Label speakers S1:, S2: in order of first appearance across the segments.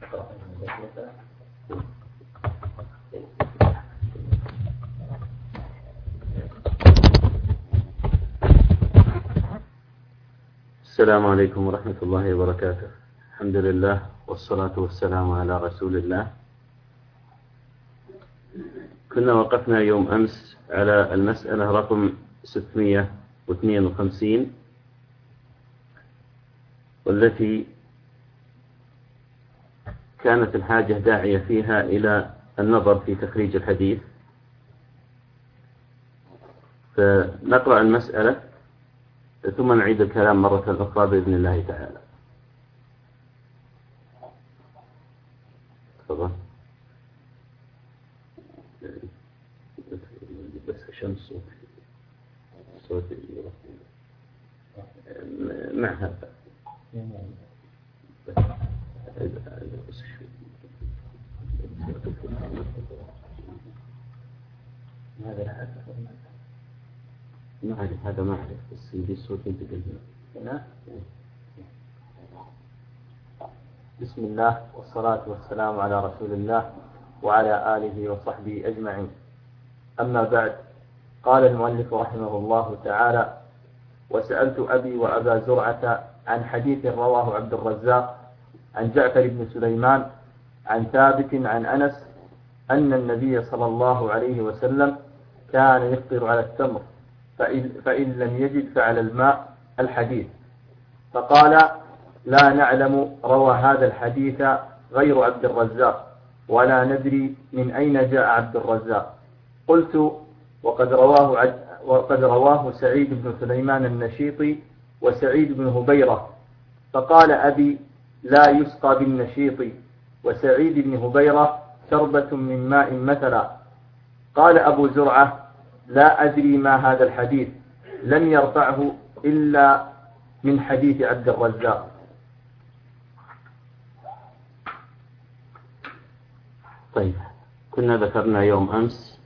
S1: السلام عليكم ورحمة الله وبركاته. الحمد لله والصلاة والسلام على رسول الله. كنا وقفنا يوم أمس على المسألة رقم 652 والتي كانت الحاجة داعية فيها إلى النظر في تخريج الحديث. فنقرأ المسألة ثم نعيد الكلام مرة أخرى بإذن الله تعالى. تفضل. بس عشان الصوت صوت مع هذا هذا ما أعرف هذا ما أعرف. بس يجي الصوت أنت
S2: بسم الله والصلاة والسلام على رسول الله وعلى آله وصحبه أجمعين. أما بعد قال المؤلف رحمه الله تعالى وسألت أبي وأبا زرعة عن حديث رواه عبد الرزاق عن جعفر بن سليمان عن ثابت عن أنس أن النبي صلى الله عليه وسلم كان يفطر على التمر فإن, فإن لم يجد فعلى الماء الحديث. فقال لا نعلم روى هذا الحديث غير عبد الرزاق ولا ندري من أين جاء عبد الرزاق. قلت وقد رواه عد وقد رواه سعيد بن سليمان النشيطي وسعيد بن هبيرة. فقال أبي لا يسقى بالنشيط وسعيد بن هبيرة شربة من ماء مثلا. قال أبو زرعة لا أدري ما هذا الحديث. لم يرفعه إلا من حديث عبد الرزاق.
S1: طيب كنا ذكرنا يوم أمس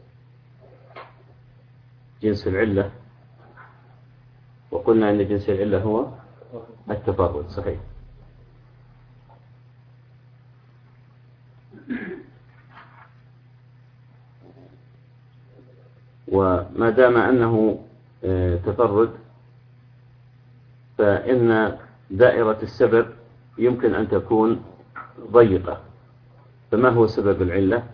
S1: جنس العلة وقلنا أن جنس العلة هو التفرد صحيح. وما دام أنه آه، تفرد فإن دائرة السبب يمكن أن تكون ضيقة. فما هو سبب العلة؟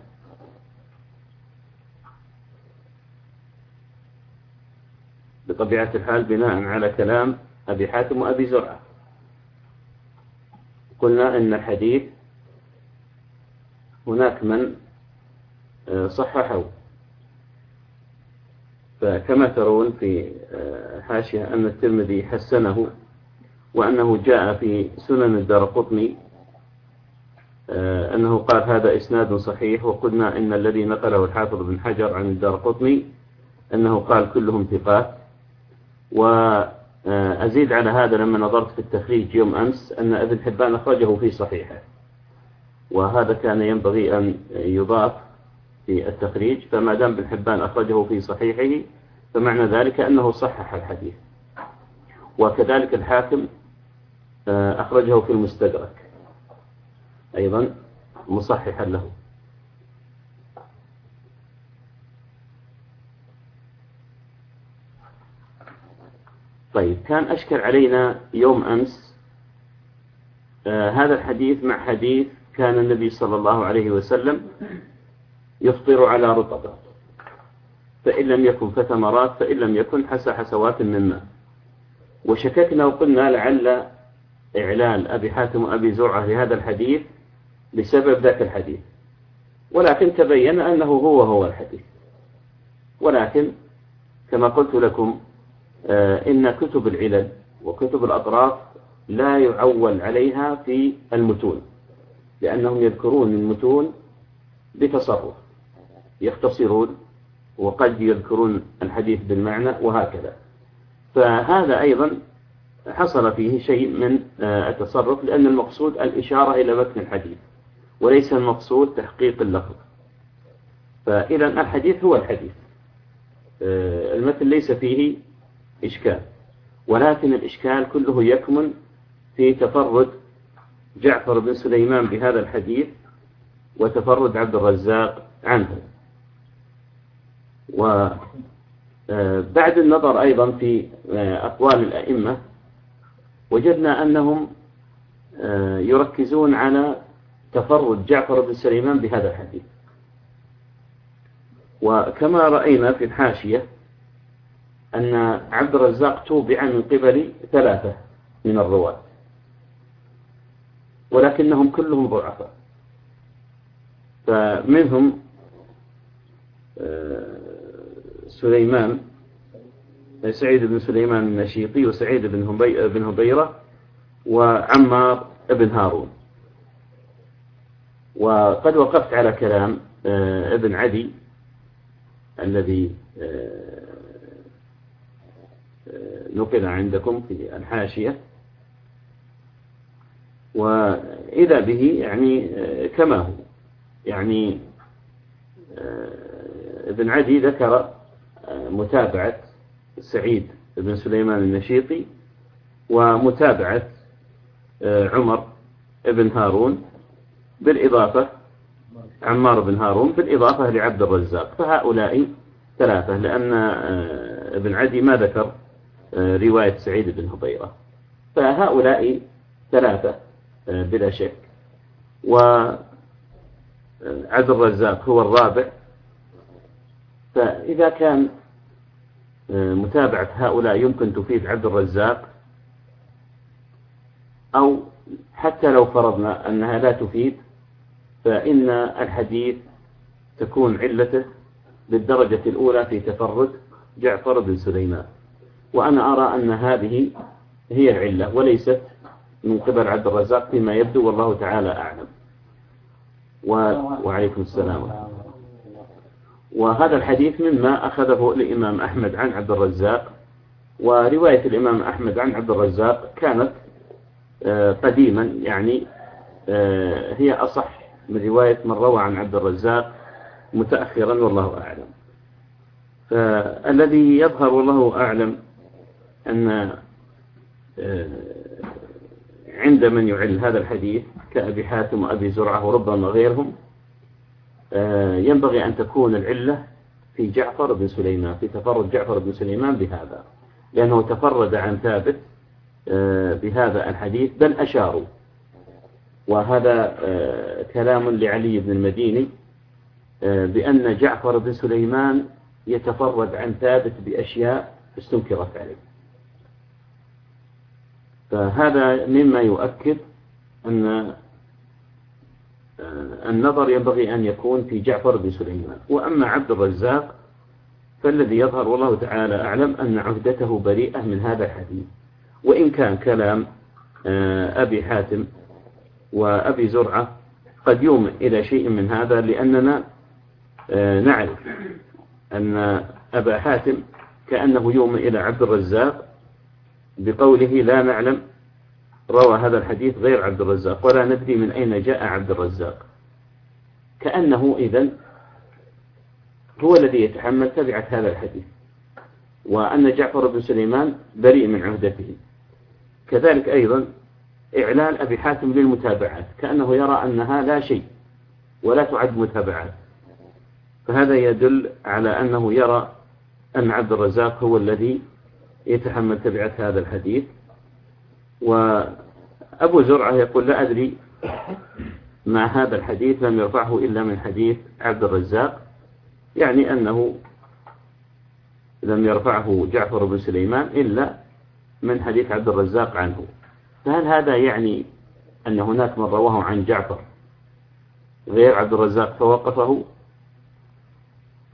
S1: بطبيعة الحال بناء على كلام أبي حاتم وأبي زرعة. قلنا أن الحديث هناك من آه، صححه. فكما ترون في آه، حاشية أن الترمذي حسنه وأنه جاء في سنن الدار قطني آه، أنه قال هذا إسناد صحيح وقلنا إن الذي نقله الحافظ بن حجر عن الدار قطني أنه قال كلهم ثقات. وأزيد على هذا لما نظرت في التخريج يوم أمس أن ابن حبان أخرجه في صحيحه. وهذا كان ينبغي أن يضاف في التخريج فما دام ابن حبان أخرجه في صحيحه فمعنى ذلك أنه صحح الحديث. وكذلك الحاكم آه، أخرجه في المستدرك أيضا مصححا له. طيب كان أشكل علينا يوم أمس آه هذا الحديث مع حديث كان النبي صلى الله عليه وسلم يفطر على رطبات فإن لم يكن فثمرات فإن لم يكن حسى حسوات من ماء. وشككنا وقلنا لعل إعلان أبي حاتم وأبي زرعة لهذا الحديث بسبب ذاك الحديث. ولكن تبين أنه هو هو الحديث. ولكن كما قلت لكم آه، إن كتب العلل وكتب الأطراف لا يعول عليها في المتون. لأنهم يذكرون المتون بتصرف. يختصرون وقد يذكرون الحديث بالمعنى وهكذا. فهذا أيضا حصل فيه شيء من آه، التصرف لأن المقصود الإشارة إلى متن الحديث وليس المقصود تحقيق اللفظ. فإذا الحديث هو الحديث. آه، المتن ليس فيه إشكال ولكن الإشكال كله يكمن في تفرد جعفر بن سليمان بهذا الحديث وتفرد عبد الرزاق عنه. وبعد آه، النظر أيضا في آه، أقوال الأئمة وجدنا أنهم آه، يركزون على تفرد جعفر بن سليمان بهذا الحديث. وكما رأينا في الحاشية أن عبد الرزاق توبع من قبل ثلاثة من الرواة. ولكنهم كلهم ضعفاء. فمنهم آه، سليمان سعيد بن سليمان النشيطي وسعيد بن بن هبيرة وعمار بن هارون. وقد وقفت على كلام آه، ابن عدي الذي آه، نقل عندكم في الحاشية. وإذا به يعني كما هو. يعني ابن عدي ذكر متابعة سعيد بن سليمان النشيطي ومتابعة عمر بن هارون بالإضافة عمار بن هارون بالإضافة لعبد الرزاق. فهؤلاء ثلاثة لأن ابن عدي ما ذكر رواية سعيد بن هبيرة. فهؤلاء ثلاثة. بلا شك. وعبد الرزاق هو الرابع. فإذا كان متابعة هؤلاء يمكن تفيد عبد الرزاق أو حتى لو فرضنا أنها لا تفيد فإن الحديث تكون علته بالدرجة الأولى في تفرد جعفر بن سليمان. وأنا أرى أن هذه هي العلة وليست من قبل عبد الرزاق فيما يبدو والله تعالى أعلم. و... وعليكم السلام. وهذا الحديث مما أخذه الإمام أحمد عن عبد الرزاق. ورواية الإمام أحمد عن عبد الرزاق كانت آه، قديما يعني آه، هي أصح من رواية من روى عن عبد الرزاق متأخرا والله أعلم. فالذي يظهر والله أعلم أن آه، عند من يعل هذا الحديث كأبي حاتم وأبي زرعة وربما غيرهم آه، ينبغي أن تكون العلة في جعفر بن سليمان في تفرد جعفر بن سليمان بهذا لأنه تفرد عن ثابت آه، بهذا الحديث بل أشاروا. وهذا كلام لعلي بن المديني بأن جعفر بن سليمان يتفرد عن ثابت بأشياء استنكرت عليه. فهذا مما يؤكد أن آه، النظر ينبغي أن يكون في جعفر بن سليمان. وأما عبد الرزاق فالذي يظهر والله تعالى أعلم أن عهدته بريئة من هذا الحديث. وإن كان كلام آه، أبي حاتم وأبي زرعة قد يوم إلى شيء من هذا لأننا آه، نعرف أن أبا حاتم كأنه يوم إلى عبد الرزاق بقوله لا نعلم روى هذا الحديث غير عبد الرزاق ولا ندري من أين جاء عبد الرزاق. كأنه إذن هو الذي يتحمل تبعة هذا الحديث وأن جعفر بن سليمان بريء من عهدته. كذلك أيضا إعلان أبي حاتم للمتابعات كأنه يرى أنها لا شيء ولا تعد متابعات. فهذا يدل على أنه يرى أن عبد الرزاق هو الذي يتحمل تبعة هذا الحديث. وأبو زرعة يقول لا أدري مع هذا الحديث لم يرفعه إلا من حديث عبد الرزاق يعني أنه لم يرفعه جعفر بن سليمان إلا من حديث عبد الرزاق عنه. فهل هذا يعني أن هناك من رواه عن جعفر غير عبد الرزاق فوقفه؟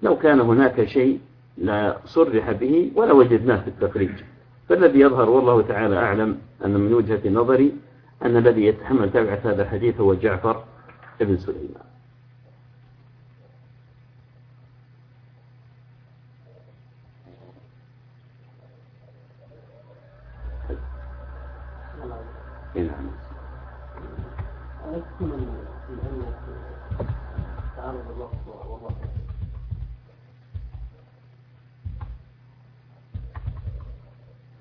S1: لو كان هناك شيء لا صرح به ولا وجدناه في التخريج فالذي يظهر والله تعالى أعلم أن من وجهة نظري أن الذي يتحمل تبعة هذا الحديث هو جعفر ابن سليمان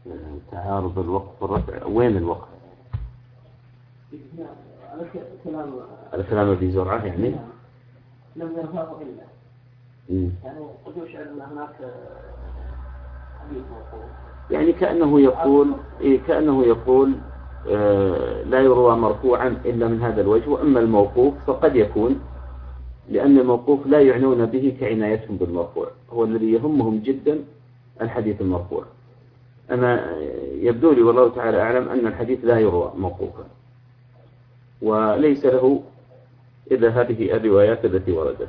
S1: نعم تعارض الوقف والرفع وين الوقف على كلام ابي زرعه يعني؟
S3: لم يرفعه إلا. يعني قد يشعر أن هناك حديث موقوف
S1: يعني كأنه يقول إيه كأنه يقول آه لا يروى مرفوعا إلا من هذا الوجه وأما الموقوف فقد يكون لأن الموقوف لا يعنون به كعنايتهم بالمرفوع. هو الذي يهمهم جدا الحديث المرفوع. أنا يبدو لي والله تعالى أعلم أن الحديث لا يروى موقوفا. وليس له إلا هذه الروايات التي وردت.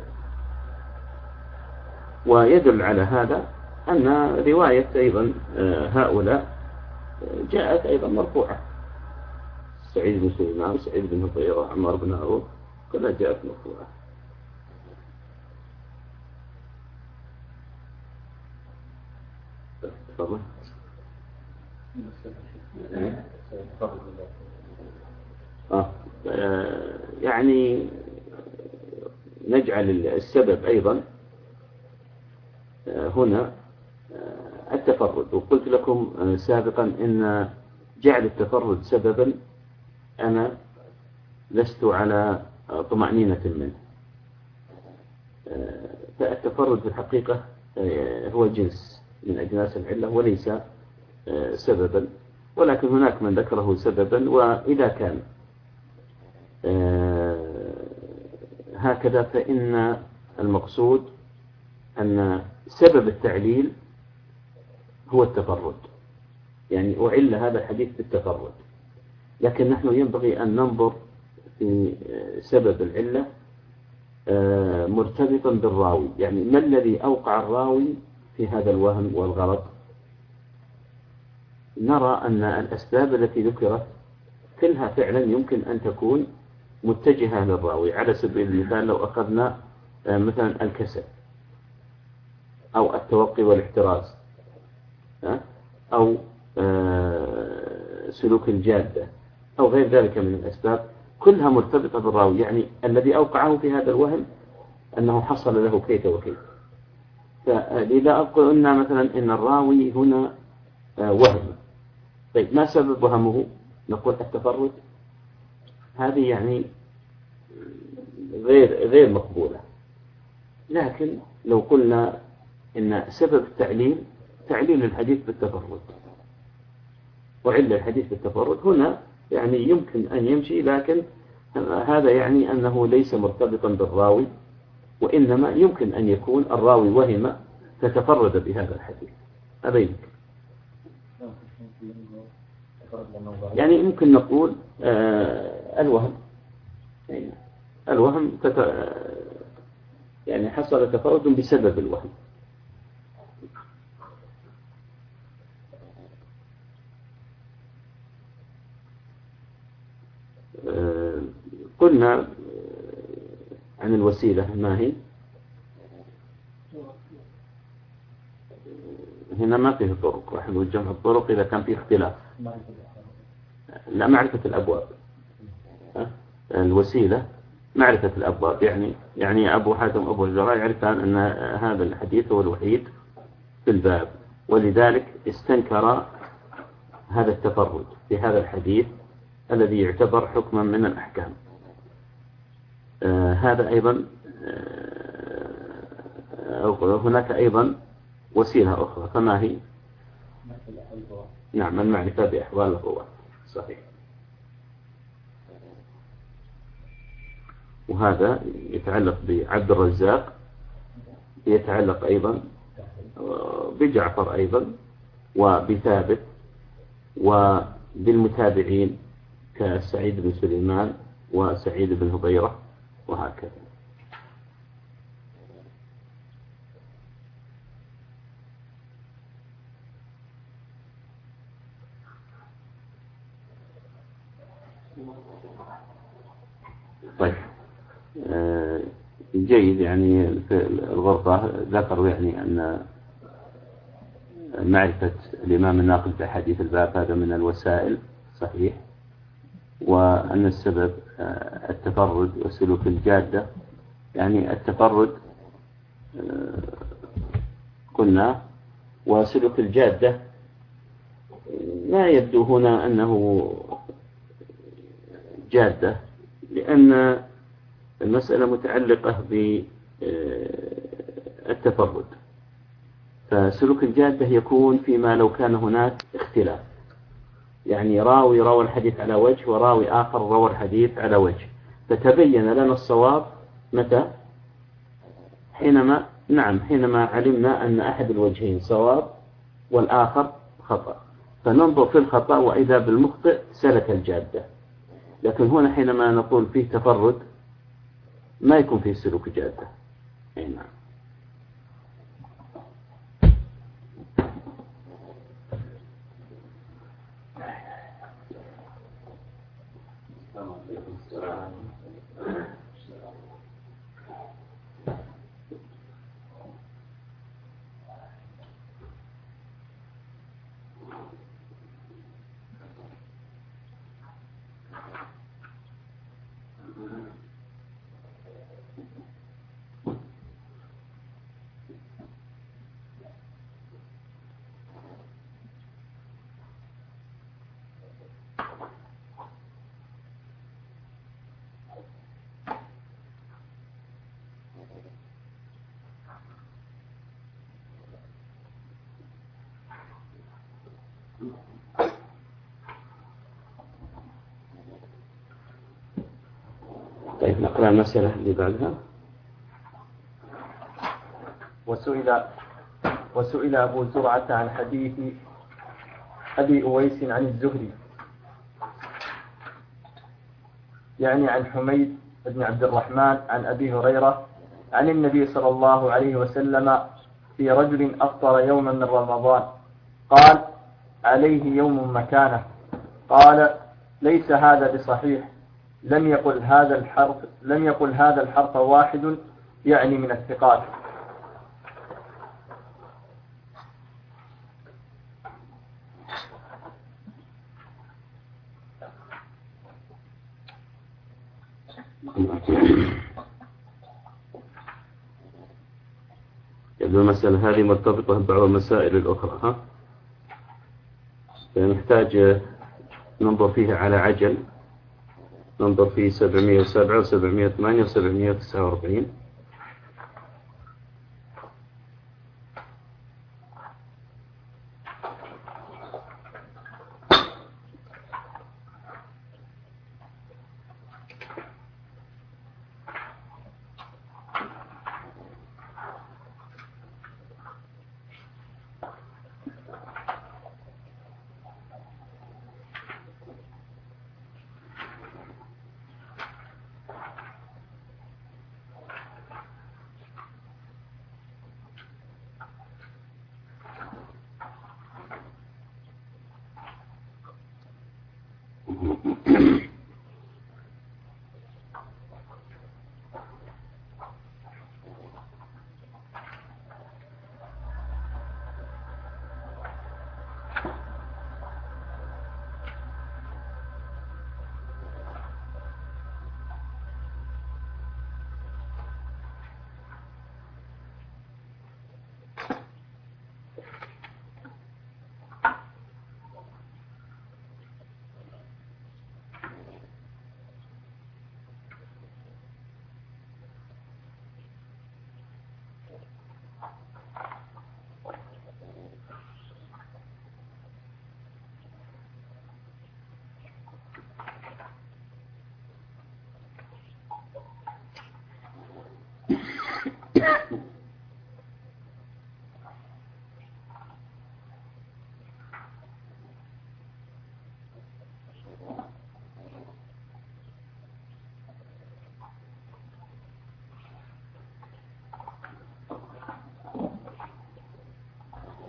S1: ويدل على هذا أن رواية أيضا آه، هؤلاء آه، جاءت أيضا مرفوعة. سعيد بن سليمان وسعيد بن هطيرة عمر بن عروف كلها جاءت مرفوعة. تفضل. آه. يعني نجعل السبب أيضا آه، هنا آه، التفرد. وقلت لكم آه، سابقا إن جعل التفرد سببا أنا لست على طمأنينة منه. فالتفرد في الحقيقة هو جنس من أجناس العلة وليس سببا. ولكن هناك من ذكره سببا وإذا كان هكذا فإن المقصود أن سبب التعليل هو التفرد. يعني أعل هذا الحديث بالتفرد لكن نحن ينبغي أن ننظر في سبب العلة آه، مرتبطا بالراوي. يعني ما الذي أوقع الراوي في هذا الوهم والغلط نرى أن الأسباب التي ذكرت كلها فعلا يمكن أن تكون متجهة للراوي على سبيل المثال لو أخذنا آه، مثلا الكسل أو التوقي والاحتراز أو آه، سلوك الجادة أو غير ذلك من الأسباب كلها مرتبطة بالراوي. يعني الذي أوقعه في هذا الوهم أنه حصل له كيت وكيت فلذا قلنا مثلا إن الراوي هنا آه، وهم. طيب ما سبب وهمه؟ نقول التفرد. هذه يعني غير غير مقبولة. لكن لو قلنا إن سبب التعليل تعليل الحديث بالتفرد. وعل الحديث بالتفرد. هنا يعني يمكن أن يمشي لكن هذا يعني أنه ليس مرتبطا بالراوي وإنما يمكن أن يكون الراوي وهم فتفرد بهذا الحديث. هذا يمكن يعني ممكن نقول آه الوهم. الوهم تت... يعني حصل تفرد بسبب الوهم. آه قلنا عن الوسيلة ما هي؟ هنا ما فيه طرق. راح نقول جمع الطرق إذا كان فيه اختلاف. لا معرفة الأبواب. الوسيلة معرفة الأبواب. يعني يعني أبو حاتم أبو الجراء يعرفان أن هذا الحديث هو الوحيد في الباب ولذلك استنكر هذا التفرد في هذا الحديث الذي يعتبر حكما من الأحكام. آه هذا أيضا آه هناك أيضا وسيلة أخرى فما هي؟ نعم المعرفة بأحوال الرواة صحيح. وهذا يتعلق بعبد الرزاق يتعلق أيضا بجعفر أيضا وبثابت وبالمتابعين كسعيد بن سليمان وسعيد بن هبيرة وهكذا طيب آه، جيد يعني في الغرفة. ذكروا يعني أن معرفة الإمام الناقل في حديث الباب هذا من الوسائل صحيح. وأن السبب آه، التفرد وسلوك الجادة. يعني التفرد آه، قلنا وسلوك الجادة. ما يبدو هنا أنه جادة لأن المسألة متعلقة بالتفرد فسلوك الجادة يكون فيما لو كان هناك اختلاف. يعني راوي روى الحديث على وجه وراوي آخر روى الحديث على وجه. فتبين لنا الصواب متى؟ حينما نعم حينما علمنا أن أحد الوجهين صواب والآخر خطأ. فننظر في الخطأ وإذا بالمخطئ سلك الجادة. لكن هنا حينما نقول فيه تفرد ما يكون فيه سلوك جادة. أي نعم. نقرأ المسألة اللي بعدها.
S2: وسئل وسئل أبو زرعة عن حديث أبي أويس عن الزهري. يعني عن حميد بن عبد الرحمن عن أبي هريرة عن النبي صلى الله عليه وسلم في رجل أفطر يوما من رمضان. قال عليه يوم مكانه. قال ليس هذا بصحيح. لم يقل هذا الحرف لم يقل هذا الحرف واحد يعني من الثقات
S1: يبدو المسألة هذه مرتبطة ببعض المسائل الأخرى ها؟ نحتاج ننظر فيها على عجل ننظر في 707 و 708 و 749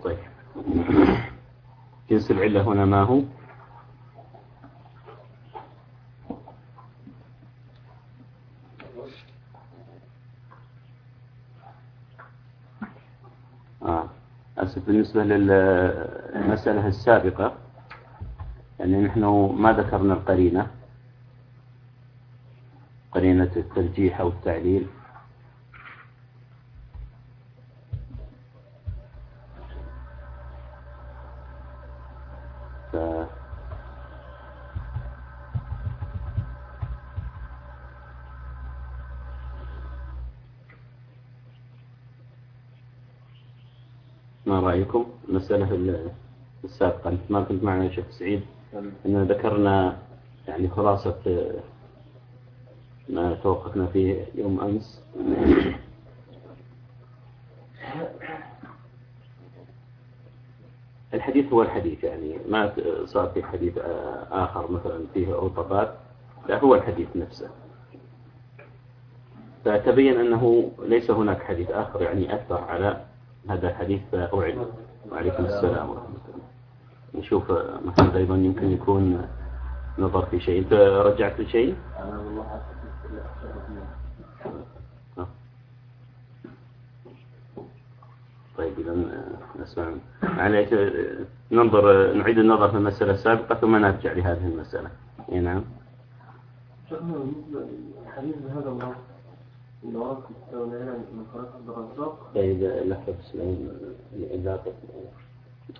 S1: طيب جنس العلة هنا ما هو آه. أسف بالنسبة للمسألة السابقة يعني نحن ما ذكرنا القرينة قرينة الترجيح أو التعليل ما رأيكم المسألة السابقة أنت ما كنت معنا يا شيخ سعيد أن ذكرنا يعني خلاصة ما توقفنا فيه يوم أمس. الحديث هو الحديث يعني ما صار في حديث آخر مثلا فيه رطبات لا هو الحديث نفسه. فتبين أنه ليس هناك حديث آخر يعني أثر على هذا الحديث فأعد وعليكم السلام ورحمة الله. نشوف محمد أيضا يمكن يكون نظر في شيء. أنت رجعت لشيء؟ أنا والله طيب إذا نسمع. معليش ننظر نعيد النظر في المسألة السابقة ثم نرجع لهذه المسألة. إي نعم.
S3: الحديث بهذا الله
S1: طيب لحظة بس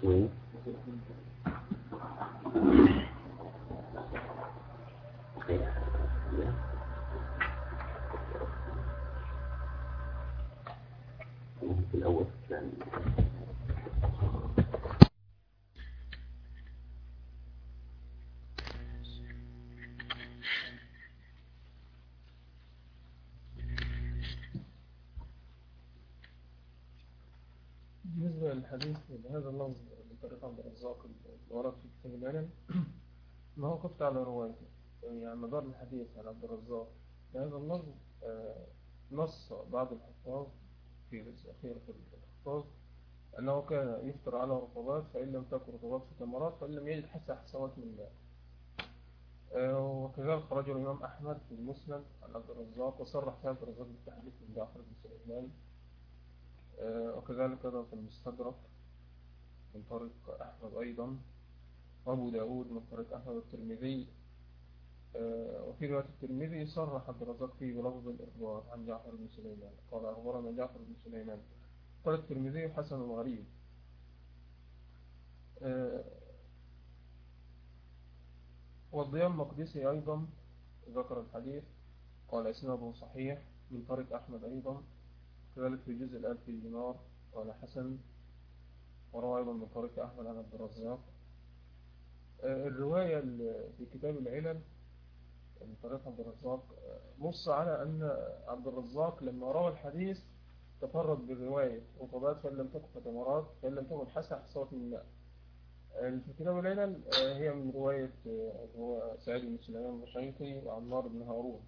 S1: وين؟
S4: بالنسبة للحديث بهذا اللفظ بطريقة عبد الرزاق ورد في كتاب العلم. ما وقفت على روايته؟ يعني مدار الحديث عن عبد الرزاق. بهذا اللفظ آه، نص بعض الحفاظ في الأخير في الحفاظ أنه كان يفطر على رطوبات فإن لم تكن رطوبات في تمرات فإن لم يجد حتى حسوات من آه، وكذلك خرج الإمام أحمد في المسند عن عبد الرزاق وصرح في عبد الرزاق بالتحديث من جعفر بن سليمان وكذلك أيضا في المستدرك. من طريق أحمد أيضا وأبو داود من طريق أحمد الترمذي. آه، وفي رواية الترمذي صرح عبد الرزاق فيه بلفظ الإخبار عن جعفر بن سليمان. قال أخبرنا جعفر بن سليمان. قال الترمذي حسن غريب. آه، والضيام مقدسي أيضا ذكر الحديث. قال إسناده صحيح من طريق أحمد أيضا. كذلك في جزء الألف دينار قال حسن. وروى أيضا من طريق أحمد عن عبد الرزاق. آه، الرواية في كتاب العلل من طريق عبد الرزاق نص على أن عبد الرزاق لما روى الحديث تفرد بالرواية رطبات فإن لم تكن فتمرات فإن لم تكن حسن حصوات من الماء في كتاب العلل هي من رواية هو سعيد بن سليمان المشيطي وعمار بن هارون.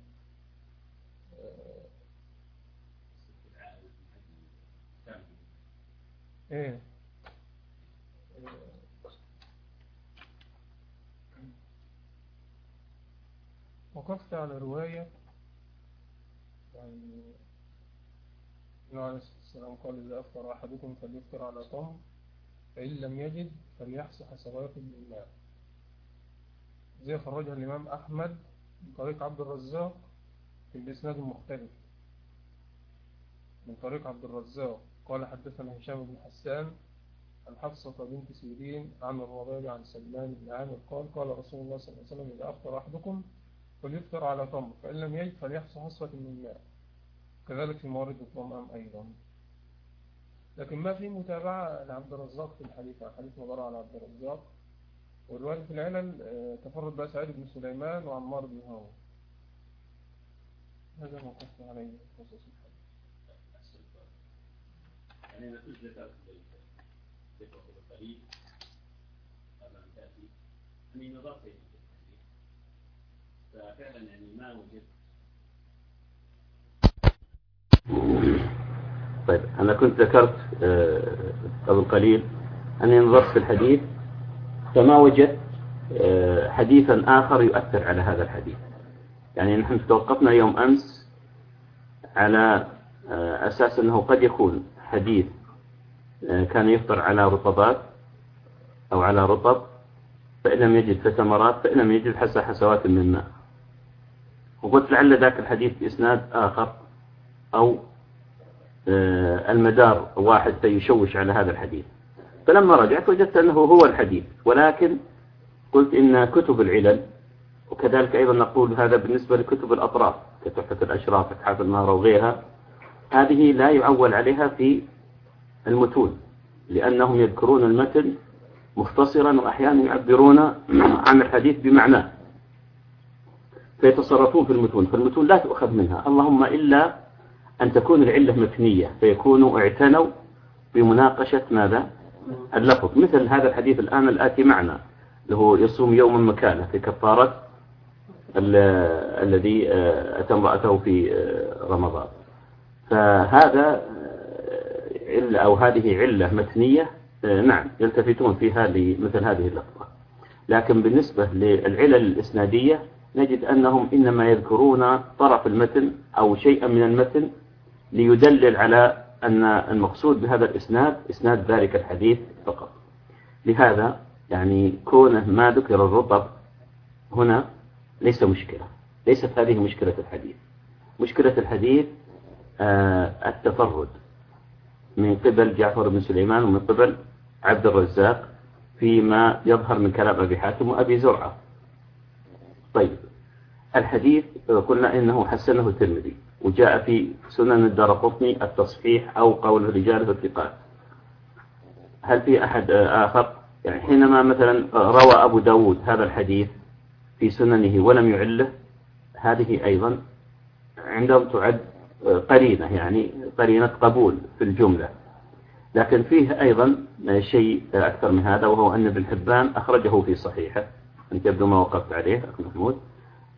S4: إيه. وقفت على رواية يعني النبي عليه الصلاة والسلام قال إذا أفطر أحدكم فليفطر على طم فإن لم يجد فليحصى حسوات من الماء زي خرجها الإمام أحمد من طريق عبد الرزاق في الإسناد المختلف. من طريق عبد الرزاق قال حدثنا هشام بن حسان عن حفصة بنت سيرين عن الربيع عن سلمان بن عامر قال قال رسول الله صلى الله عليه وسلم إذا أفطر أحدكم فليفطر على تمر فإن لم يجد فليحصى حصة من الماء كذلك في موارد الطمأم أيضا لكن ما في متابعة لعبد الرزاق في الحديث الحديث مبارا على عبد الرزاق والرواية في العلل آه، تفرد بقى سعيد بن سليمان وعمار بن هاو هذا ما قصت عليه خصوص يعني نتيجة ذكر ذكر القريب قبل أن تأتي أني نظرت ففعلا يعني ما وجدت.
S1: طيب أنا كنت ذكرت آه، قبل قليل أني نظرت في الحديث فما وجدت آه، حديثا آخر يؤثر على هذا الحديث. يعني نحن توقفنا يوم أمس على آه، أساس أنه قد يكون حديث كان يفطر على رطبات أو على رطب فإن لم يجد فتمرات فإن لم يجد حسى حسوات من ماء. وقلت لعل ذاك الحديث بإسناد آخر أو آه، المدار واحد سيشوش على هذا الحديث. فلما رجعت وجدت أنه هو الحديث ولكن قلت إن كتب العلل وكذلك أيضا نقول هذا بالنسبة لكتب الأطراف كتحفة الأشراف اتحاف المهرة وغيرها هذه لا يعول عليها في المتون لأنهم يذكرون المتن مختصرا وأحيانا يعبرون عن الحديث بمعناه. فيتصرفون في المتون فالمتون لا تؤخذ منها. اللهم إلا أن تكون العلة متنية فيكونوا اعتنوا بمناقشة ماذا؟ اللفظ. مثل هذا الحديث الآن الآتي معنا اللي هو يصوم يوما مكانه في كفارة الذي آه، أتى امرأته في آه، رمضان. فهذا آه، علة أو هذه علة متنية نعم يلتفتون فيها لمثل هذه اللفظة. لكن بالنسبة للعلل الإسنادية نجد أنهم إنما يذكرون طرف المتن أو شيئا من المتن ليدلل على أن المقصود بهذا الإسناد إسناد ذلك الحديث فقط. لهذا يعني كونه ما ذكر الرطب هنا ليس مشكلة ليست هذه مشكلة الحديث. مشكلة الحديث آه التفرد من قبل جعفر بن سليمان ومن قبل عبد الرزاق فيما يظهر من كلام أبي حاتم وأبي زرعة. طيب الحديث قلنا إنه حسنه الترمذي وجاء في سنن الدرقطني التصحيح أو قول الرجال في الثقات. هل في أحد آخر؟ يعني حينما مثلا روى أبو داود هذا الحديث في سننه ولم يعله هذه أيضا عندهم تعد قرينة يعني قرينة قبول في الجملة. لكن فيه أيضا شيء أكثر من هذا وهو أن ابن حبان أخرجه في صحيحه. أنت يبدو ما وقفت عليه أخ محمود.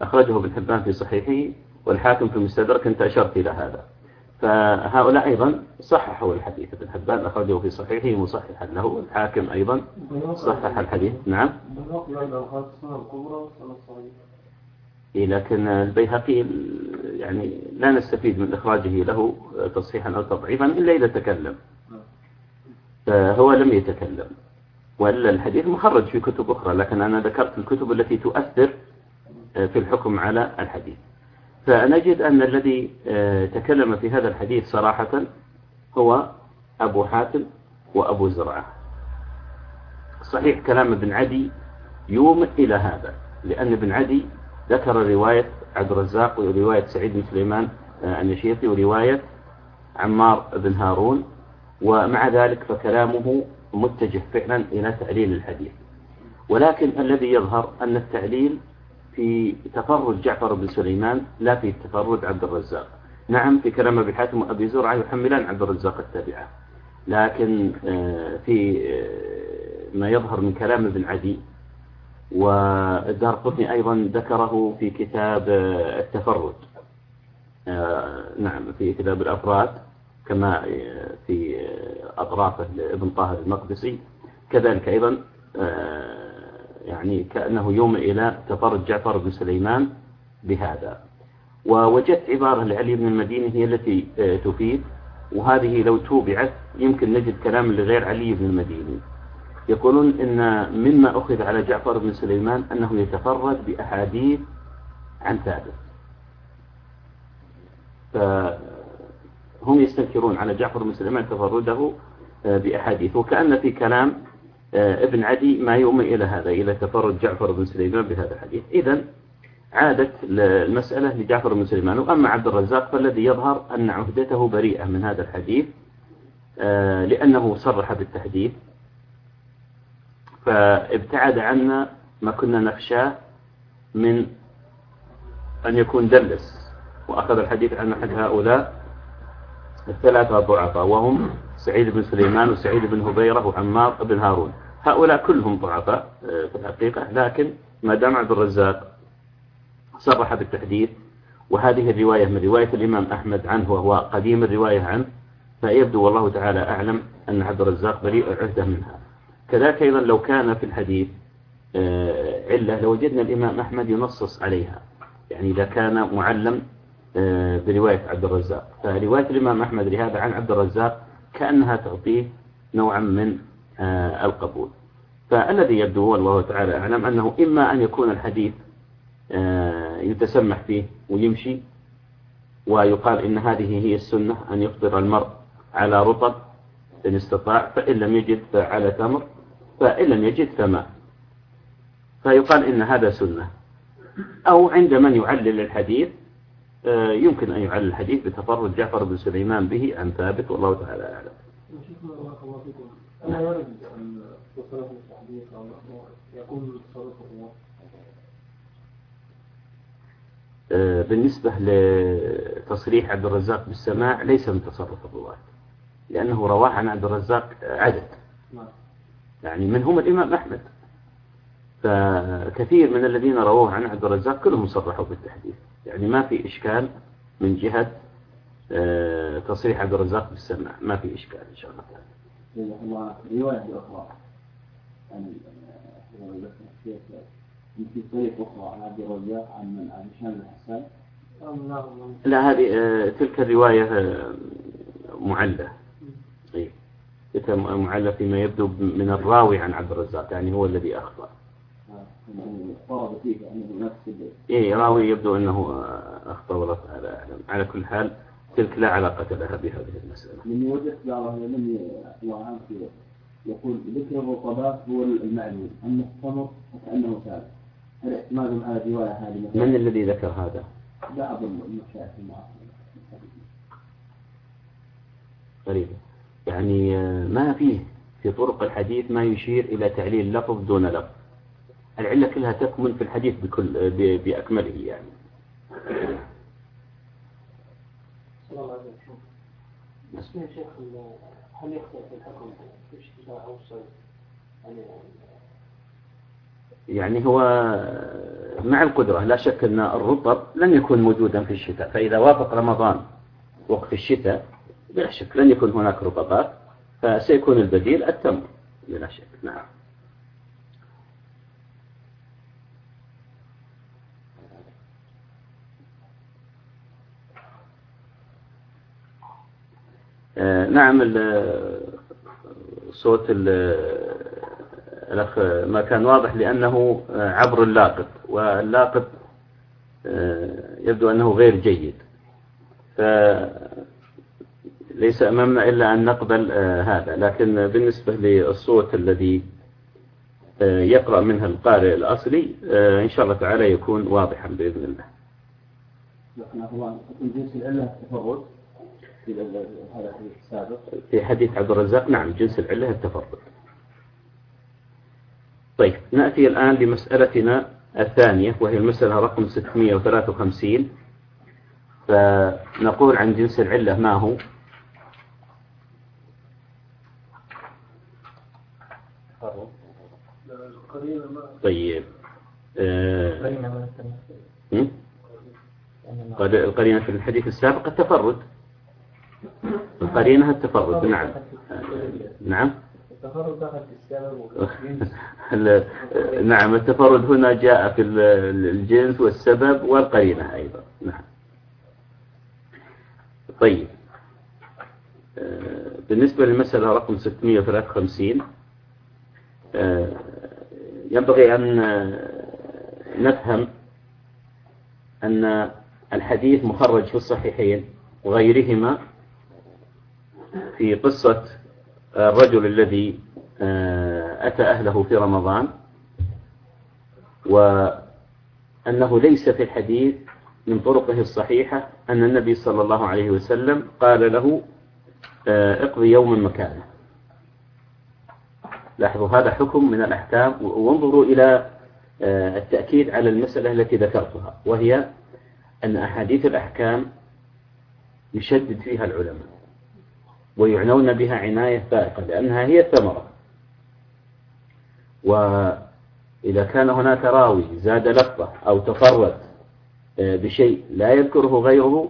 S1: أخرجه ابن حبان في صحيحه والحاكم في المستدرك أنت أشرت إلى هذا. فهؤلاء أيضا صححوا الحديث. ابن حبان أخرجه في صحيحه مصححا له الحاكم أيضا صحح الحديث. نعم. إيه لكن البيهقي يعني لا نستفيد من إخراجه له تصحيحا أو تضعيفا إلا إذا تكلم. فهو لم يتكلم. وإلا الحديث مخرج في كتب أخرى لكن أنا ذكرت الكتب التي تؤثر في الحكم على الحديث. فنجد أن الذي آه، تكلم في هذا الحديث صراحة هو أبو حاتم وأبو زرعة. صحيح كلام ابن عدي يومئ إلى هذا لأن ابن عدي ذكر رواية عبد الرزاق ورواية سعيد بن سليمان آه، النشيطي ورواية عمار بن هارون ومع ذلك فكلامه متجه فعلا إلى تعليل الحديث. ولكن الذي يظهر أن التعليل في تفرد جعفر بن سليمان لا في تفرد عبد الرزاق. نعم في كلام أبي حاتم وأبي زرعة يحملان عبد الرزاق التابعة. لكن آه، في آه، ما يظهر من كلام ابن عدي والدار قطني أيضا ذكره في كتاب آه، التفرد نعم في كتاب الأفراد كما في أطرافه لابن طاهر المقدسي. كذلك أيضا يعني كأنه يوم إلى تفرد جعفر بن سليمان بهذا. ووجدت عبارة لعلي بن المديني هي التي آه، تفيد وهذه لو توبعت يمكن نجد كلام لغير علي بن المديني. يقولون إن مما أخذ على جعفر بن سليمان أنه يتفرد بأحاديث عن ثابت. فهم يستنكرون على جعفر بن سليمان تفرده آه، بأحاديث. وكأن في كلام ابن عدي ما يؤمن إلى هذا إلى تفرد جعفر بن سليمان بهذا الحديث. إذا عادت المسألة لجعفر بن سليمان. وأما عبد الرزاق فالذي يظهر أن عهدته بريئة من هذا الحديث آه، لأنه صرح بالتحديث. فابتعد عنا ما كنا نخشاه من أن يكون دلس. وأخذ الحديث عن أحد هؤلاء الثلاثة ضعفاء وهم سعيد بن سليمان وسعيد بن هبيرة وعمار بن هارون. هؤلاء كلهم ضعفاء آه، في الحقيقة. لكن ما دام عبد الرزاق صرح بالتحديث وهذه الرواية من رواية الإمام أحمد عنه وهو قديم الرواية عنه فيبدو والله تعالى أعلم أن عبد الرزاق بريء عهدة منها. كذلك أيضا لو كان في الحديث آه، علة لوجدنا الإمام أحمد ينصص عليها. يعني إذا كان معلم آه، برواية عبد الرزاق. فرواية الإمام أحمد لهذا عن عبد الرزاق كأنها تعطيه نوعا من القبول. فالذي يبدو والله تعالى أعلم أنه إما أن يكون الحديث آه، يتسمح فيه ويمشي ويقال إن هذه هي السنة أن يفطر المرء على رطب إن استطاع فإن لم يجد فعلى تمر فإن لم يجد فماء فيقال إن هذا سنة. أو عند من يعلل الحديث آه، يمكن أن يعلل الحديث بتفرد جعفر بن سليمان به عن ثابت والله تعالى أعلم.
S3: يرد أن التحديث يكون
S1: آه، بالنسبة لتصريح عبد الرزاق بالسماع ليس من تصرف الرواة لأنه رواه عن عبد الرزاق عدد.
S3: نعم.
S1: يعني منهم الإمام أحمد. فكثير من الذين رووه عن عبد الرزاق كلهم صرحوا بالتحديث. يعني ما في إشكال من جهة آه، تصريح عبد الرزاق بالسماع. ما في إشكال إن شاء الله تعالى.
S2: جزاك الله رواية أخرى. عن الشيخ في طريق أخرى عن عبد الرزاق عن من؟ عن هشام
S3: نعم
S1: لا هذه آه، تلك الرواية آه، معلة. إيه. معلة فيما يبدو من الراوي عن عبد الرزاق يعني هو الذي أخطأ
S2: اضطرب فيه أنه نفس
S1: إيه راوي يبدو أنه آه، أخطأ والله تعالى أعلم. على كل حال تلك لا علاقة لها بهذه المسألة.
S2: لأني وجدت بعض أهل العلم يقول ذكر الرطبات هو المعلوم أما التمر فكأنه ثابت. هل اعتماد على الرواية هذه؟
S1: من الذي ذكر هذا؟
S2: بعض المشايخ المعاصرين
S1: غريبة يعني آه، ما فيه في طرق الحديث ما يشير إلى تعليل لفظ دون لفظ. العلة كلها تكمن في الحديث بكل آه، بأكمله يعني.
S3: أو الصيف؟ يعني
S1: يعني هو مع القدرة لا شك أن الرطب لن يكون موجودا في الشتاء فإذا وافق رمضان وقت الشتاء بلا شك لن يكون هناك رطبات فسيكون البديل التمر بلا شك. نعم آه، نعم ال- صوت ال- الأخ ما كان واضح لأنه عبر اللاقط واللاقط آه، يبدو أنه غير جيد. فليس أمامنا إلا أن نقبل آه، هذا لكن بالنسبة للصوت الذي آه، يقرأ منها القارئ الأصلي آه، إن شاء الله تعالى يكون واضحا بإذن الله.
S2: تكون جنس العلة التفرد في
S1: حديث عبد الرزاق نعم جنس العلة التفرد. طيب نأتي الآن لمسألتنا الثانية وهي المسألة رقم 653 فنقول عن جنس العلة ما هو؟ طيب آه، القرينة في الحديث السابق التفرد. القرينة التفرد نعم. نعم. نعم التفرد هنا جاء في ال- الجنس والسبب والقرينة أيضا. نعم. طيب. آه، بالنسبة للمسألة رقم 653 آه، ينبغي أن آه، نفهم أن الحديث مخرج في الصحيحين وغيرهما في قصة الرجل الذي آه، أتى أهله في رمضان وأنه ليس في الحديث من طرقه الصحيحة أن النبي صلى الله عليه وسلم قال له آه، اقضي يوما مكانه. لاحظوا هذا حكم من الأحكام وانظروا إلى آه، التأكيد على المسألة التي ذكرتها وهي أن أحاديث الأحكام يشدد فيها العلماء. ويعنون بها عناية فائقة لأنها هي الثمرة. وإذا كان هناك راوي زاد لفظة أو تفرد آه، بشيء لا يذكره غيره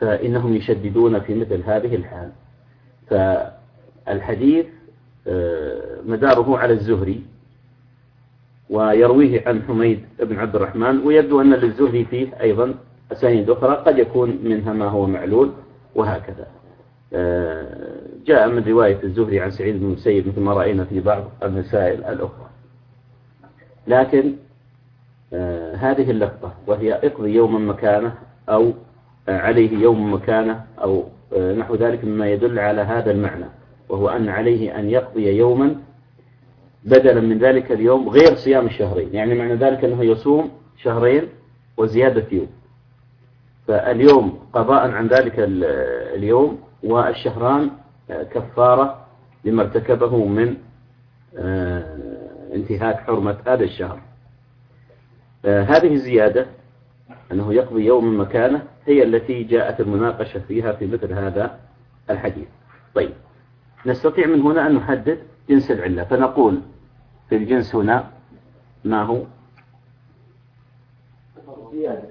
S1: فإنهم يشددون في مثل هذه الحال. فالحديث آه، مداره على الزهري ويرويه عن حميد بن عبد الرحمن ويبدو أن للزهري فيه أيضا أسانيد أخرى قد يكون منها ما هو معلول وهكذا. جاء من رواية الزهري عن سعيد بن المسيب مثل ما رأينا في بعض المسائل الأخرى. لكن آه، هذه اللفظة وهي اقضي يوما مكانه أو آه، عليه يوم مكانه أو آه، نحو ذلك مما يدل على هذا المعنى وهو أن عليه أن يقضي يوما بدلا من ذلك اليوم غير صيام الشهرين. يعني معنى ذلك أنه يصوم شهرين وزيادة يوم. فاليوم قضاء عن ذلك ال- اليوم والشهران كفارة لما ارتكبه من آه، انتهاك حرمة هذا الشهر. آه، هذه الزيادة أنه يقضي يوم مكانه هي التي جاءت المناقشة فيها في مثل هذا الحديث. طيب نستطيع من هنا أن نحدد جنس العلة. فنقول في الجنس هنا ما هو؟
S2: زيادة.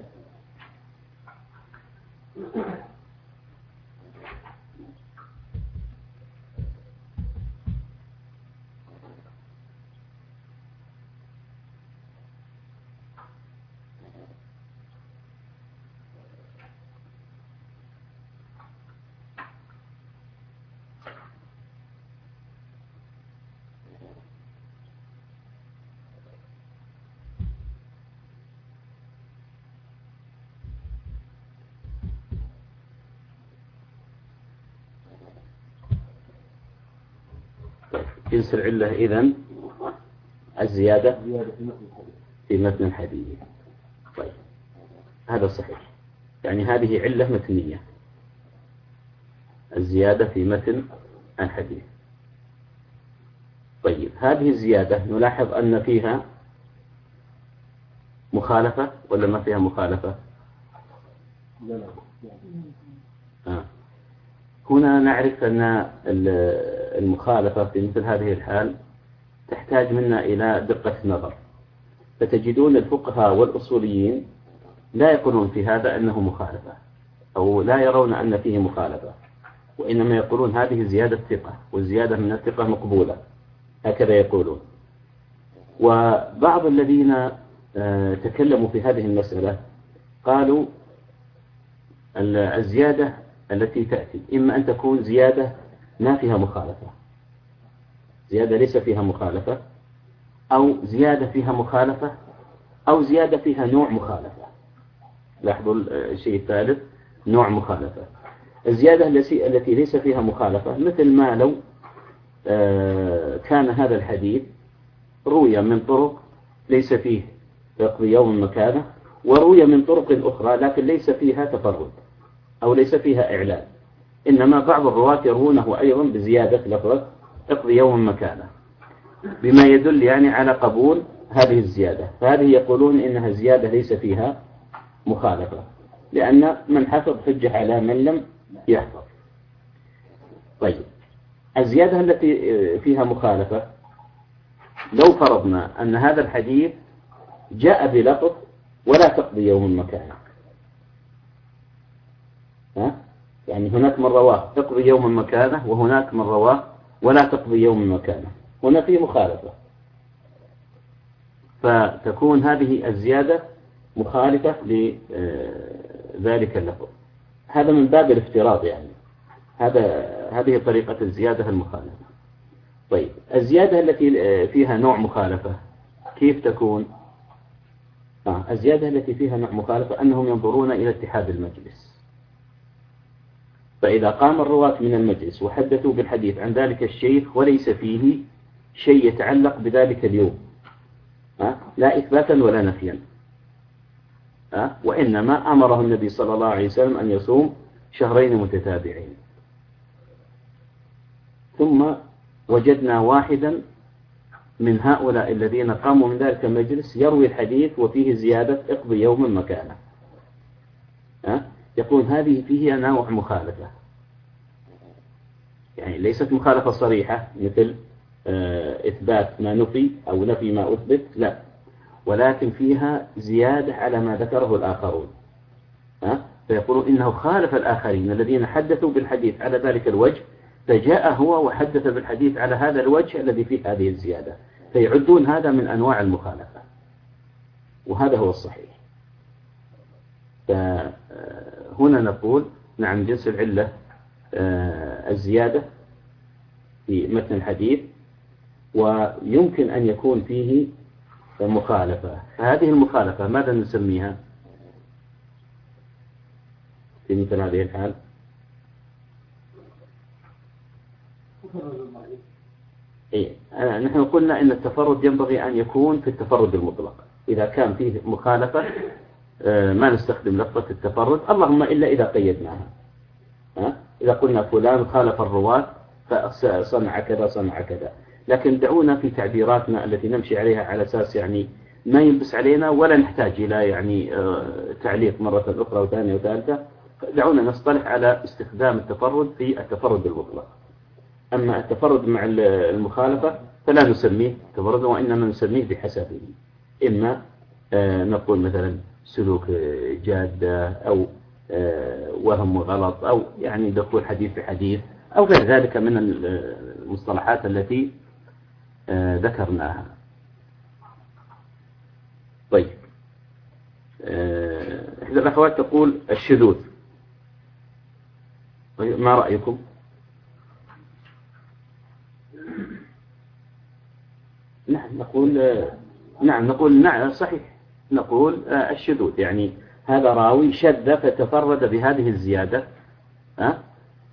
S1: جنس العلة إذن الزيادة
S2: زيادة في
S1: متن الحديث. طيب. هذا صحيح. يعني هذه علة متنية. الزيادة في متن الحديث. طيب. هذه الزيادة نلاحظ أن فيها مخالفة ولا ما فيها مخالفة؟
S2: لا لا.
S1: هنا نعرف أن ال- المخالفة في مثل هذه الحال تحتاج منا إلى دقة نظر. فتجدون الفقهاء والأصوليين لا يقولون في هذا أنه مخالفة أو لا يرون أن فيه مخالفة وإنما يقولون هذه زيادة ثقة والزيادة من الثقة مقبولة هكذا يقولون. وبعض الذين آه، تكلموا في هذه المسألة قالوا ال- الزيادة التي تأتي. إما أن تكون زيادة ما فيها مخالفة. زيادة ليس فيها مخالفة. أو زيادة فيها مخالفة. أو زيادة فيها نوع مخالفة. لاحظوا الشيء الثالث نوع مخالفة. الزيادة التي ليس فيها مخالفة مثل ما لو آه، كان هذا الحديث روي من طرق ليس فيه يقضي يوم مكانه وروي من طرق أخرى لكن ليس فيها تفرد. أو ليس فيها إعلان. إنما بعض الرواة يروونه أيضا بزيادة لفظة اقضي يوم مكانه. بما يدل يعني على قبول هذه الزيادة. فهذه يقولون إنها زيادة ليس فيها مخالفة. لأن من حفظ حجة على من لم يحفظ. طيب. الزيادة التي فيها مخالفة لو فرضنا أن هذا الحديث جاء بلفظ ولا تقضي يوم مكانه؟ يعني هناك من رواه تقضي يوم مكانه وهناك من رواه ولا تقضي يوم مكانه هنا في مخالفة. فتكون هذه الزيادة مخالفة لذلك اللفظ. هذا من باب الافتراض يعني. هذا هذه طريقة الزيادة المخالفة. طيب الزيادة التي فيها نوع مخالفة كيف تكون؟ آه الزيادة التي فيها نوع مخالفة أنهم ينظرون إلى اتحاد المجلس. فإذا قام الرواة من المجلس وحدثوا بالحديث عن ذلك الشيخ وليس فيه شيء يتعلق بذلك اليوم؟ لا إثباتا ولا نفيا؟ وإنما أمره النبي صلى الله عليه وسلم أن يصوم شهرين متتابعين ثم وجدنا واحدا من هؤلاء الذين قاموا من ذلك المجلس يروي الحديث وفيه زيادة اقضي يوما مكانه؟ يقول هذه فيها نوع مخالفة. يعني ليست مخالفة صريحة مثل إثبات ما نفي أو نفي ما أثبت لا. ولكن فيها زيادة على ما ذكره الآخرون. ها؟ فيقولون إنه خالف الآخرين الذين حدثوا بالحديث على ذلك الوجه فجاء هو وحدث بالحديث على هذا الوجه الذي فيه هذه الزيادة. فيعدون هذا من أنواع المخالفة. وهذا هو الصحيح. فهنا نقول نعم جنس العلة الزيادة في متن الحديث ويمكن أن يكون فيه مخالفة. فهذه المخالفة ماذا نسميها؟ في مثل هذه الحال؟ إيه نحن قلنا أن التفرد ينبغي أن يكون في التفرد المطلق. إذا كان فيه مخالفة ما نستخدم لفظة التفرد. اللهم إلا إذا قيدناها. إذا قلنا فلان خالف الرواة فصنع كذا صنع كذا. لكن دعونا في تعبيراتنا التي نمشي عليها على أساس يعني ما يلبس علينا ولا نحتاج إلى يعني آه، تعليق مرة أخرى وثانية وثالثة. دعونا نصطلح على استخدام التفرد في التفرد المطلق. أما التفرد مع المخالفة فلا نسميه تفردا وإنما نسميه بحسبه إما آه، نقول مثلا سلوك جادة أو آه، وهم وغلط أو يعني دخول حديث بحديث أو غير ذلك من المصطلحات التي آه، ذكرناها. طيب. إحدى الأخوات تقول الشذوذ. طيب ما رأيكم؟ نعم نقول نعم نقول نعم صحيح. نقول آه، الشذوذ. يعني هذا راوي شذ فتفرد بهذه الزيادة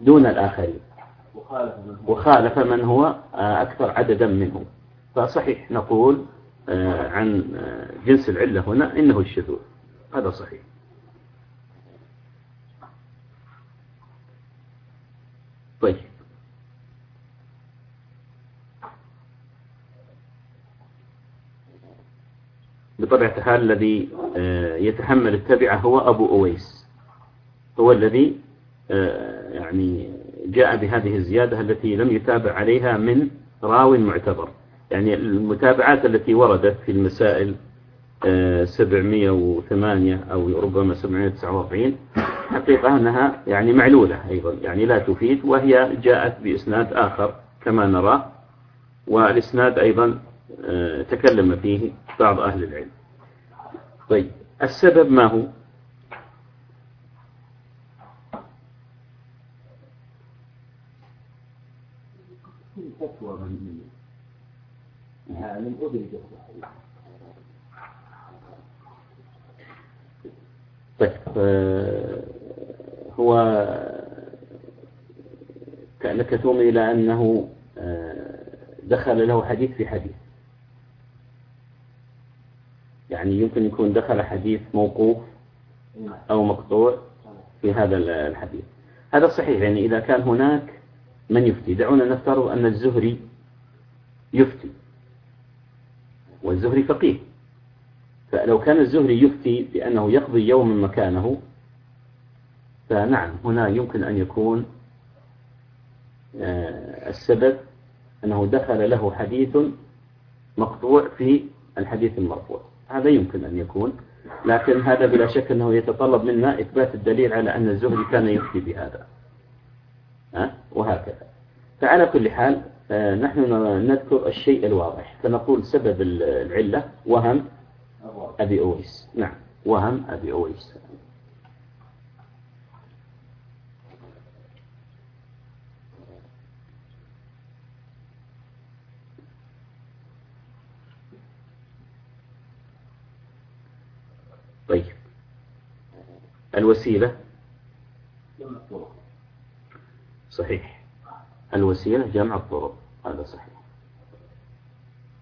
S1: دون الآخرين. وخالف من هو آه، أكثر عددا منه. فصحيح نقول آه، عن جنس العلة هنا إنه الشذوذ. هذا صحيح. طيب. بطبيعة الحال الذي آه، يتحمل التبعة هو أبو أويس. هو الذي آه، يعني جاء بهذه الزيادة التي لم يتابع عليها من راو معتبر. يعني المتابعات التي وردت في المسائل 708 آه، أو ربما 749 حقيقة أنها يعني معلولة أيضا. يعني لا تفيد وهي جاءت بإسناد آخر كما نرى والإسناد أيضا تكلم فيه بعض أهل العلم. طيب السبب ما هو؟
S2: فتوى من
S1: طيب آه، هو كأنك تؤمن إلى أنه آه، دخل له حديث في حديث. يعني يمكن يكون دخل حديث موقوف أو مقطوع في هذا الحديث. هذا صحيح يعني إذا كان هناك من يفتي. دعونا نفترض أن الزهري يفتي والزهري فقيه. فلو كان الزهري يفتي بأنه يقضي يوم مكانه فنعم هنا يمكن أن يكون آه، السبب أنه دخل له حديث مقطوع في الحديث المرفوع. هذا يمكن أن يكون لكن هذا بلا شك أنه يتطلب منا إثبات الدليل على أن الزهري كان يفتي بهذا. وهكذا. فعلى كل حال آه، نحن نذكر الشيء الواضح. فنقول سبب العلة وهم أبي أويس. نعم وهم أبي أويس. طيب. الوسيلة؟ صحيح. الوسيلة جمع الطرق هذا صحيح.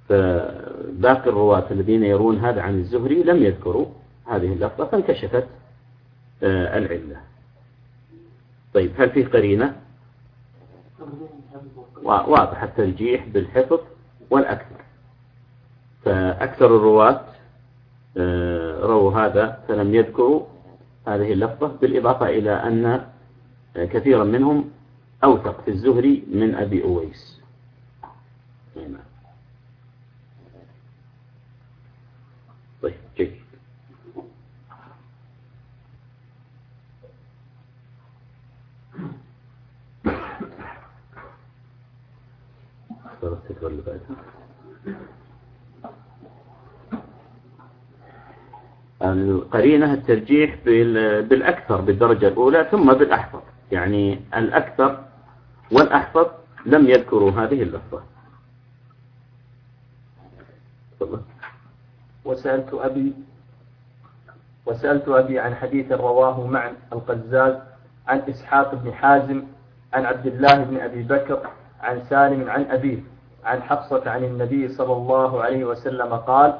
S1: فباقي الرواة الذين يرون هذا عن الزهري لم يذكروا هذه اللفظة فانكشفت آه، العلة. طيب هل فيه قرينة؟ واضح الترجيح بالحفظ والأكثر. فأكثر الرواة رووا هذا فلم يذكروا هذه اللفظة بالإضافة إلى أن كثيرا منهم أوثق في الزهري من أبي أويس. نعم. طيب جيد. القرينة الترجيح بالأكثر بالدرجة الأولى ثم بالأحفظ. يعني الأكثر والأحفظ لم يذكروا هذه اللفظة.
S5: وسألت أبي وسألت أبي عن حديث رواه معا القزاز عن إسحاق بن حازم عن عبد الله بن أبي بكر عن سالم عن أبيه عن حفصة عن النبي صلى الله عليه وسلم قال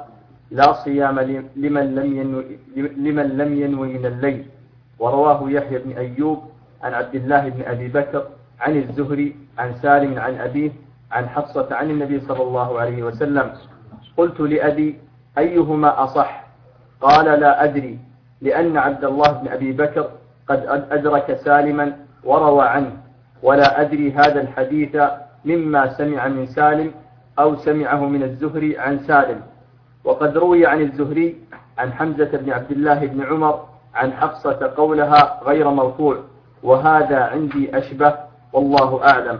S5: لا صيام لمن لم ينوي لمن لم ينوي من الليل. ورواه يحيى بن أيوب عن عبد الله بن أبي بكر عن الزهري
S2: عن سالم عن أبيه عن حفصة عن النبي صلى الله عليه وسلم. قلت لأبي أيهما أصح؟ قال لا أدري لأن عبد الله بن أبي بكر قد أدرك سالما وروى عنه. ولا أدري هذا الحديث مما سمع من سالم أو سمعه من الزهري عن سالم. وقد روي عن الزهري عن حمزة بن عبد الله بن عمر عن حفصة قولها غير مرفوع وهذا عندي أشبه والله أعلم.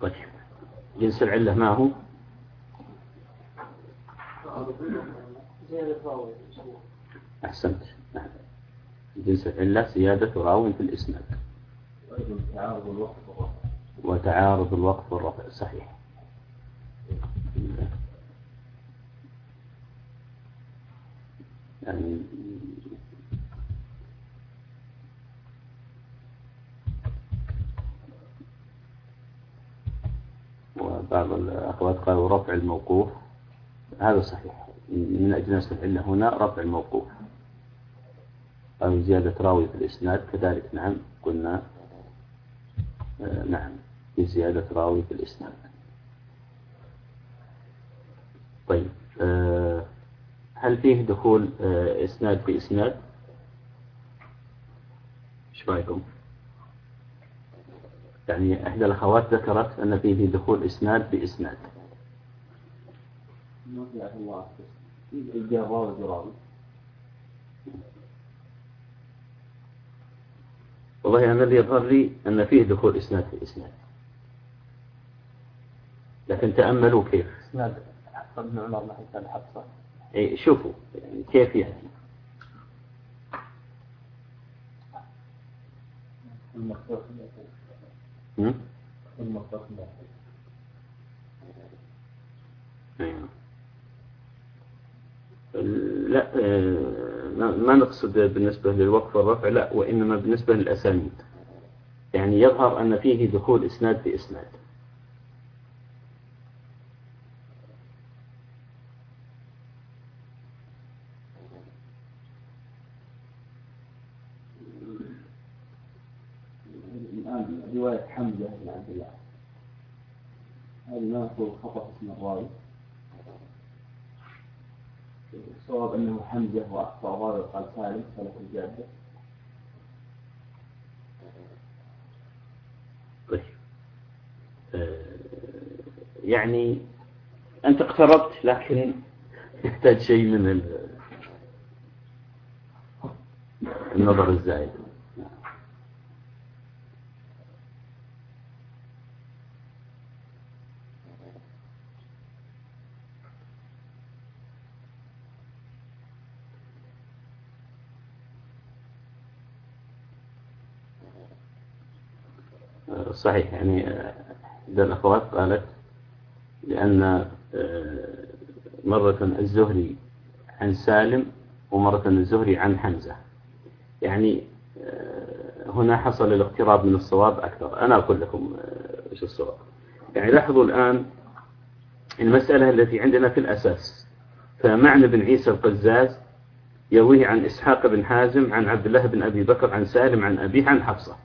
S1: طيب. جنس العلة ما هو؟ أحسنت. جنس العلة زيادة راو في الإسناد. وتعارض الوقف والرفع. صحيح. يعني وبعض الأخوات قالوا رفع الموقوف. هذا صحيح. من أجناس العلة هنا رفع الموقوف. أو زيادة راوي في الإسناد. كذلك نعم قلنا آه، نعم زيادة راوي في الإسناد. هل فيه دخول آه، إسناد في إسناد؟ إيش رأيكم؟ يعني إحدى الأخوات ذكرت أن فيه دخول إسناد بإسناد
S6: في جراوي
S1: والله أنا اللي يظهر لي أن فيه دخول إسناد في إسناد. لكن تأملوا كيف؟
S2: إسناد حفصة بن عمر نحن حفصة
S1: شوفوا يعني كيف؟
S6: المختص
S1: أيوه. لا آه، ما نقصد بالنسبة للوقف والرفع لا وإنما بالنسبة للأسانيد يعني يظهر أن فيه دخول إسناد بإسناد
S6: الآن رواية حمزة بن عبد الله نقول خطأ اسم الراوي. الصواب أنه حمزة وأخطأ الراوي قال سالم سلك الجادة.
S1: طيب. آه، يعني أنت اقتربت لكن يحتاج شيء من النظر الزائد صحيح يعني إحدى الأخوات قالت لأن آه، مرة الزهري عن سالم ومرة الزهري عن حمزة. يعني آه، هنا حصل الاقتراب من الصواب أكثر. أنا أقول لكم آه، إيش الصواب. يعني لاحظوا الآن المسألة التي عندنا في الأساس. فمعنى بن عيسى القزاز يرويه عن إسحاق بن حازم عن عبد الله بن أبي بكر عن سالم عن أبيه عن حفصة.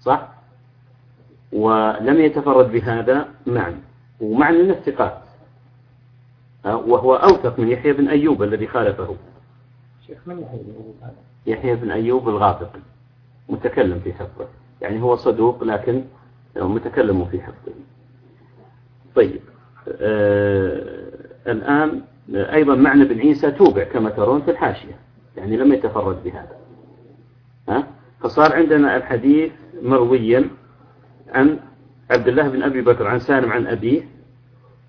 S1: صح؟ ولم يتفرد بهذا معنى ومعنى من الثقات. وهو أوثق من يحيى بن أيوب الذي خالفه.
S5: شيخ من يحيى بن أيوب هذا؟
S1: يحيى بن أيوب الغافقي متكلم في حفظه. يعني هو صدوق لكن متكلم في حفظه. طيب آه الآن أيضا معنى بن عيسى توبع كما ترون في الحاشية. يعني لم يتفرد بهذا. ها؟ فصار عندنا الحديث مرويا عن عبد الله بن أبي بكر عن سالم عن أبيه.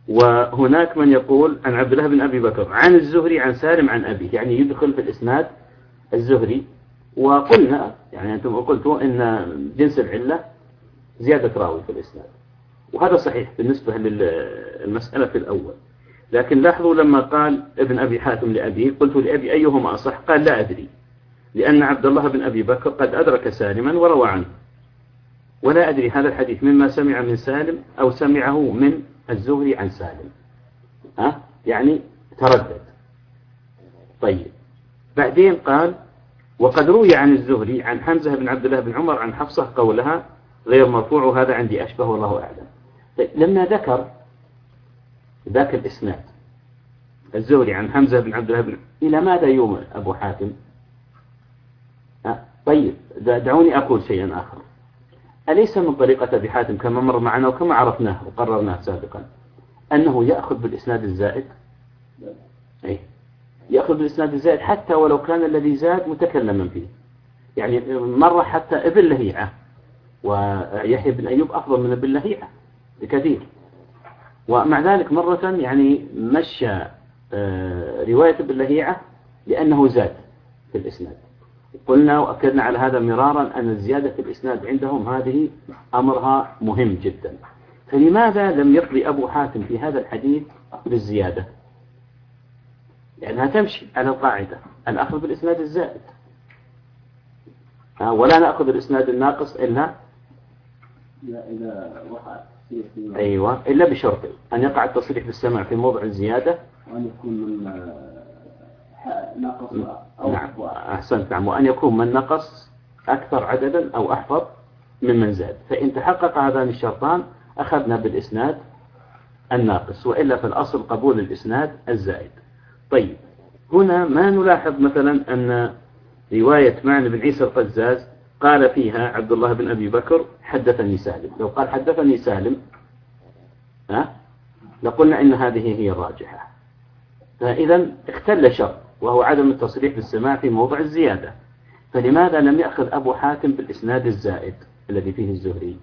S1: وهناك من يقول عن عبد الله بن أبي بكر عن الزهري عن سالم عن أبيه يعني يدخل في الإسناد الزهري. وقلنا يعني أنتم قلتوا أن جنس العلة زيادة راوي في الإسناد. وهذا صحيح بالنسبة للمسألة في الأول. لكن لاحظوا لما قال ابن أبي حاتم لأبيه قلت لأبي أيهما أصح؟ قال لا أدري. لأن عبد الله بن أبي بكر قد أدرك سالما وروى عنه. ولا أدري هذا الحديث مما سمع من سالم أو سمعه من الزهري عن سالم. ها؟ يعني تردد. طيب. بعدين قال وقد روي عن الزهري عن حمزة بن عبد الله بن عمر عن حفصة قولها غير مرفوع وهذا عندي أشبه والله أعلم. طيب لما ذكر ذاك الإسناد الزهري عن حمزة بن عبد الله بن إلى ماذا يوم أبو حاتم؟ طيب دعوني أقول شيئا آخر. أليس من طريقة أبي حاتم كما مر معنا وكما عرفناه وقررناه سابقا؟ أنه يأخذ بالإسناد الزائد؟ أي يأخذ بالإسناد الزائد حتى ولو كان الذي زاد متكلما فيه. يعني مرة حتى ابن لهيعة ويحيى بن أيوب أفضل من ابن لهيعة بكثير. ومع ذلك مرة يعني مشى آه، رواية ابن لهيعة لأنه زاد في الإسناد. قلنا وأكدنا على هذا مرارا أن الزيادة في الإسناد عندهم هذه أمرها مهم جدا. فلماذا لم يقضي أبو حاتم في هذا الحديث بالزيادة لأنها تمشي على القاعدة الأخذ بالإسناد الزائد. ولا نأخذ الإسناد الناقص إلا
S2: إذا وقع
S1: أيوة إلا بشرط أن يقع التصريح بالسمع في موضع الزيادة.
S2: وأن يكون من نقص
S1: أو نعم. أحسنت. نعم. وأن يكون من نقص أكثر عددا أو أحفظ ممن زاد. فإن تحقق هذان الشرطان أخذنا بالإسناد الناقص وإلا في الأصل قبول الإسناد الزائد. طيب. هنا ما نلاحظ مثلا أن رواية معنى بن عيسى القزاز قال فيها عبد الله بن أبي بكر حدثني سالم. لو قال حدثني سالم ها لقلنا إن هذه هي الراجحة. فإذا اختل شرط. وهو عدم التصريح بالسماع في موضع الزيادة. فلماذا لم يأخذ أبو حاتم بالإسناد الزائد الذي فيه الزهري؟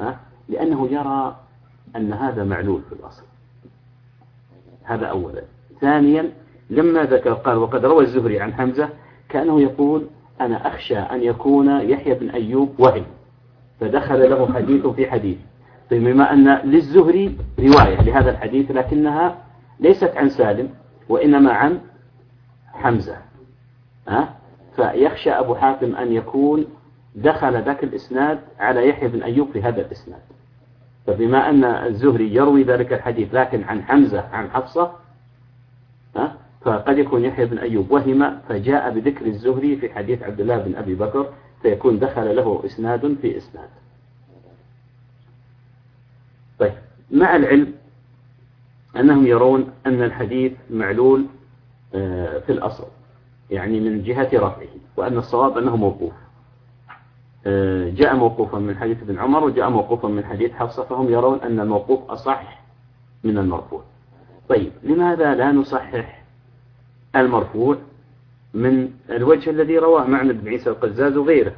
S1: ها؟ لأنه يرى أن هذا معلول في الأصل. هذا أولا. ثانيا لما ذكر قال وقد روى الزهري عن حمزة كأنه يقول أنا أخشى أن يكون يحيى بن أيوب وهم فدخل له حديث في حديث. طيب بما أن للزهري رواية لهذا الحديث لكنها ليست عن سالم وإنما عن حمزة ها؟ فيخشى أبو حاتم أن يكون دخل ذاك الإسناد على يحيى بن أيوب في هذا الإسناد فبما أن الزهري يروي ذلك الحديث لكن عن حمزة عن حفصة ها؟ فقد يكون يحيى بن أيوب وهم فجاء بذكر الزهري في حديث عبد الله بن أبي بكر فيكون دخل له إسناد في إسناد طيب مع العلم أنهم يرون أن الحديث معلول آه، في الأصل يعني من جهة رفعه وأن الصواب أنه موقوف. آه، جاء موقوفا من حديث ابن عمر وجاء موقوفا من حديث حفصة فهم يرون أن الموقوف أصح من المرفوع. طيب لماذا لا نصحح المرفوع من الوجه الذي رواه معنى بن عيسى القزاز وغيره؟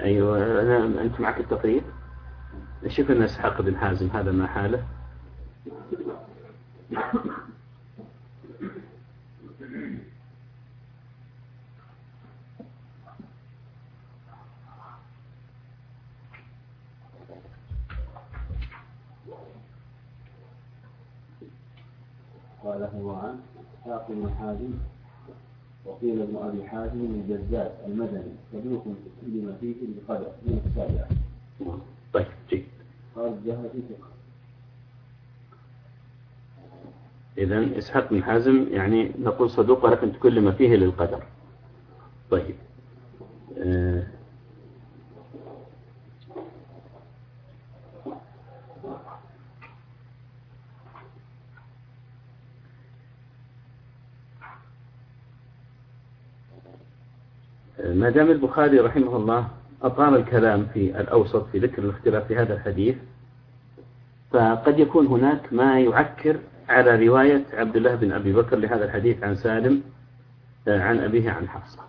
S1: أيوة أنا أنت معك التقريب شوف أن إسحاق بن حازم هذا ما حاله.
S2: قال هو عن إسحاق بن حازم. وقيل ابن أبي حازم الجزاز المدني. صدوق كلم فيه بقدر من السابعة
S1: طيب جيد.
S2: قال الجهل ثقة
S1: إذا إسحاق بن حازم يعني نقول صدوق ولكن تكلم فيه للقدر. طيب آه ما دام البخاري رحمه الله أطال الكلام في الأوسط في ذكر الاختلاف في هذا الحديث فقد يكون هناك ما يعكر على رواية عبد الله بن أبي بكر لهذا الحديث عن سالم آه، عن أبيه عن حفصة.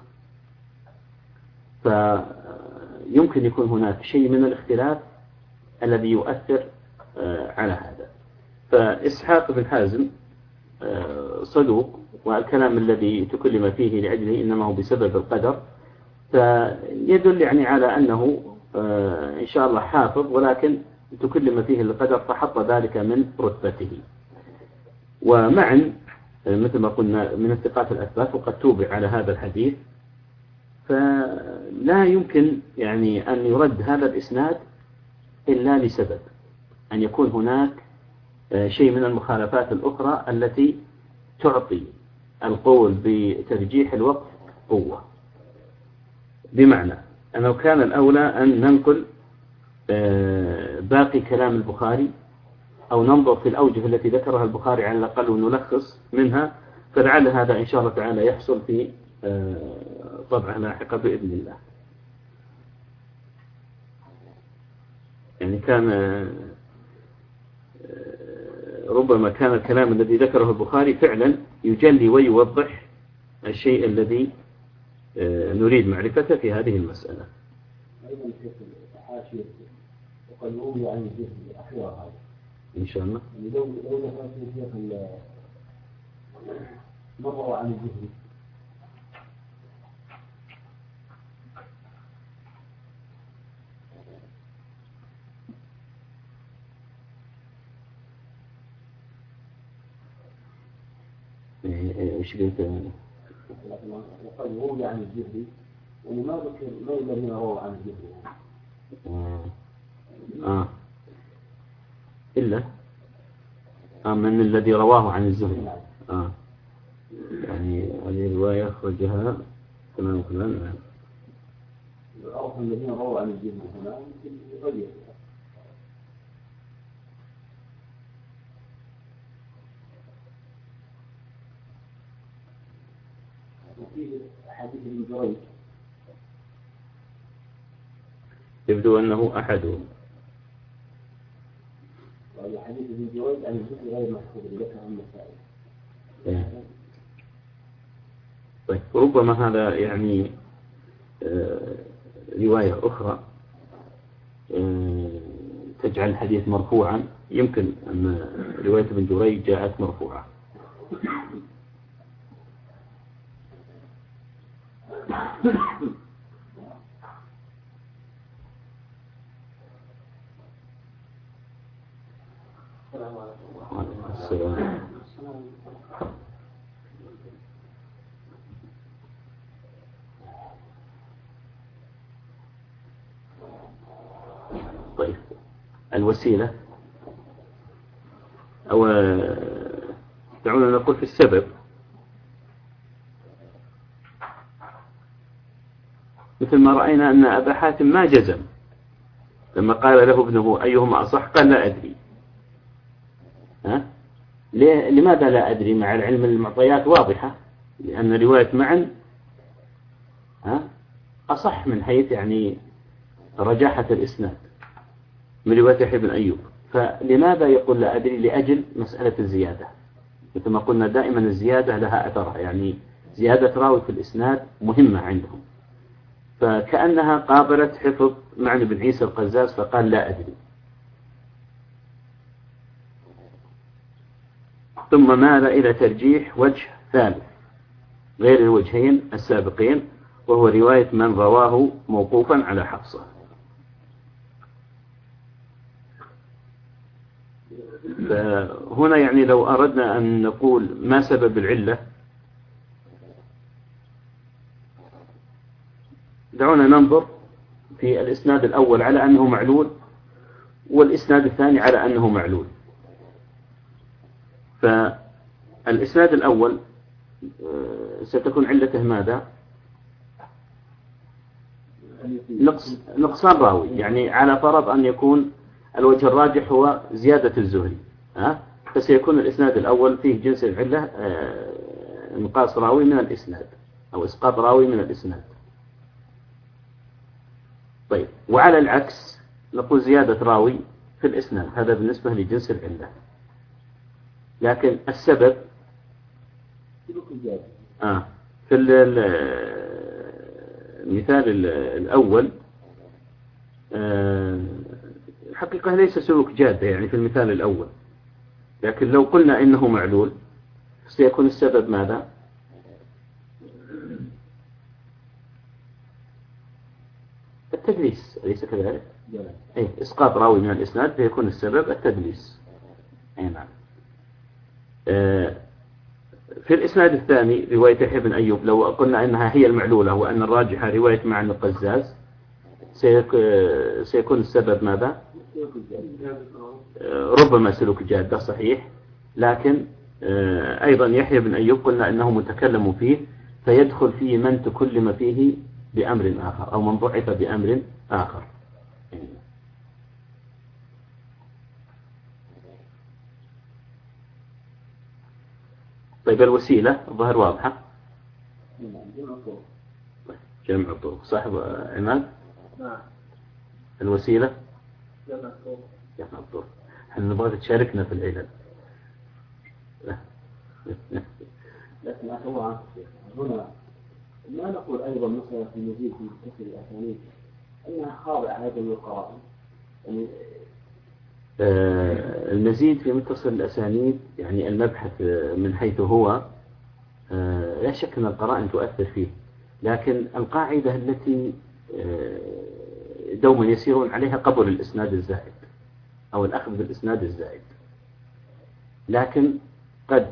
S1: فيمكن يكون هناك شيء من الاختلاف الذي يؤثر آه، على هذا. فإسحاق بن حازم آه، صدوق والكلام الذي تكلم فيه لأجله إنما هو بسبب القدر فيدل يعني على أنه آه، إن شاء الله حافظ ولكن تكلم فيه القدر فحط ذلك من رتبته. ومعا آه، مثل ما قلنا من الثقات الأثبات وقد توبع على هذا الحديث. فلا يمكن يعني أن يرد هذا الإسناد إلا لسبب أن يكون هناك آه، شيء من المخالفات الأخرى التي تعطي القول بترجيح الوقت قوة. بمعنى أنه كان الأولى أن ننقل آه، باقي كلام البخاري أو ننظر في الأوجه التي ذكرها البخاري على الأقل ونلخص منها فلعل هذا إن شاء الله تعالى يحصل في آه، طبعة لاحقة بإذن الله. يعني كان آه، ربما كان الكلام الذي ذكره البخاري فعلا يجلي ويوضح الشيء الذي نريد معرفته في هذه المسألة.
S2: أيضا في وقد روي عن الجهل أخيرا
S1: إن شاء الله.
S2: يعني لو لو ذكرت الشيخ مروا عن الجهل
S1: إيه، إيه، إيش
S2: وقد روي عن الزهري يعني ما ذكر ما الذين رووا عن الزهري
S1: آه. إلا؟ آه من الذي رواه عن الزهري. آه. يعني هذه رواية أخرجها تمام فلان نعم
S2: الذين رووا عن الزهري هنا يغير ابن جريج.
S1: يبدو أنه أحدهم
S2: وهي حديث ابن جريج عن الجزء غير محفوظ اللي ذكره النسائي
S1: إيه. طيب ربما هذا يعني آه، رواية أخرى آه، تجعل الحديث مرفوعا. يمكن أن رواية ابن جريج جاءت مرفوعة. طيب. الوسيلة. أو دعونا نقول في السبب مثل ما رأينا أن أبا حاتم ما جزم. لما قال له ابنه أيهما أصح؟ قال لا أدري. ها؟ ليه- لماذا لا أدري؟ مع العلم المعطيات واضحة لأن رواية معا ها؟ أصح من حيث يعني رجاحة الإسناد من رواية يحيى بن أيوب. فلماذا يقول لا أدري؟ لأجل مسألة الزيادة. مثل ما قلنا دائما الزيادة لها أثرها. يعني زيادة راوي في الإسناد مهمة عندهم. فكأنها قابلت حفظ معنى بن عيسى القزاز فقال لا أدري. ثم ماذا إلى ترجيح وجه ثالث غير الوجهين السابقين وهو رواية من رواه موقوفا على حفصة. فهنا يعني لو أردنا أن نقول ما سبب العلة دعونا ننظر في الإسناد الأول على أنه معلول والإسناد الثاني على أنه معلول. فالإسناد الأول آه، ستكون علته ماذا؟ نقص نقصان راوي يعني على فرض أن يكون الوجه الراجح هو زيادة الزهري ها؟ فسيكون الإسناد الأول فيه جنس العلة آه، انقاص راوي من الإسناد أو إسقاط راوي من الإسناد. طيب. وعلى العكس نقول زيادة راوي في الإسناد. هذا بالنسبة لجنس العلة. لكن السبب آه في المثال الأول آه الحقيقة ليس سلوك جادة يعني في المثال الأول. لكن لو قلنا إنه معلول سيكون السبب ماذا؟ التدليس أليس كذلك؟ أي إسقاط راوي من الإسناد فيكون السبب التدليس. أي نعم. آه، في الإسناد الثاني رواية يحيى بن أيوب لو قلنا أنها هي المعلولة وأن الراجحة رواية مع القزاز سيكون السبب ماذا؟ آه، ربما سلوك جادة صحيح. لكن آه، أيضا يحيى بن أيوب قلنا أنه متكلم فيه فيدخل فيه من تكلم فيه بأمر آخر أو من ضعف بأمر آخر. طيب الوسيلة ظهر واضحة؟ جمع الطرق صاحب عماد؟ نعم. الوسيلة؟ جمع الطرق جمع الطرق إحنا نبغى تشاركنا في العلل.
S2: لكن هو هنا ما نقول أيضا مثلا في المزيد في كسر الأسانيد أنها خاضعة أيضا للقرائن يعني
S1: آه المزيد في متصل الأسانيد يعني المبحث من حيث هو آه لا شك أن القرائن تؤثر فيه. لكن القاعدة التي آه دوما يسيرون عليها قبل الإسناد الزائد أو الأخذ بالإسناد الزائد. لكن قد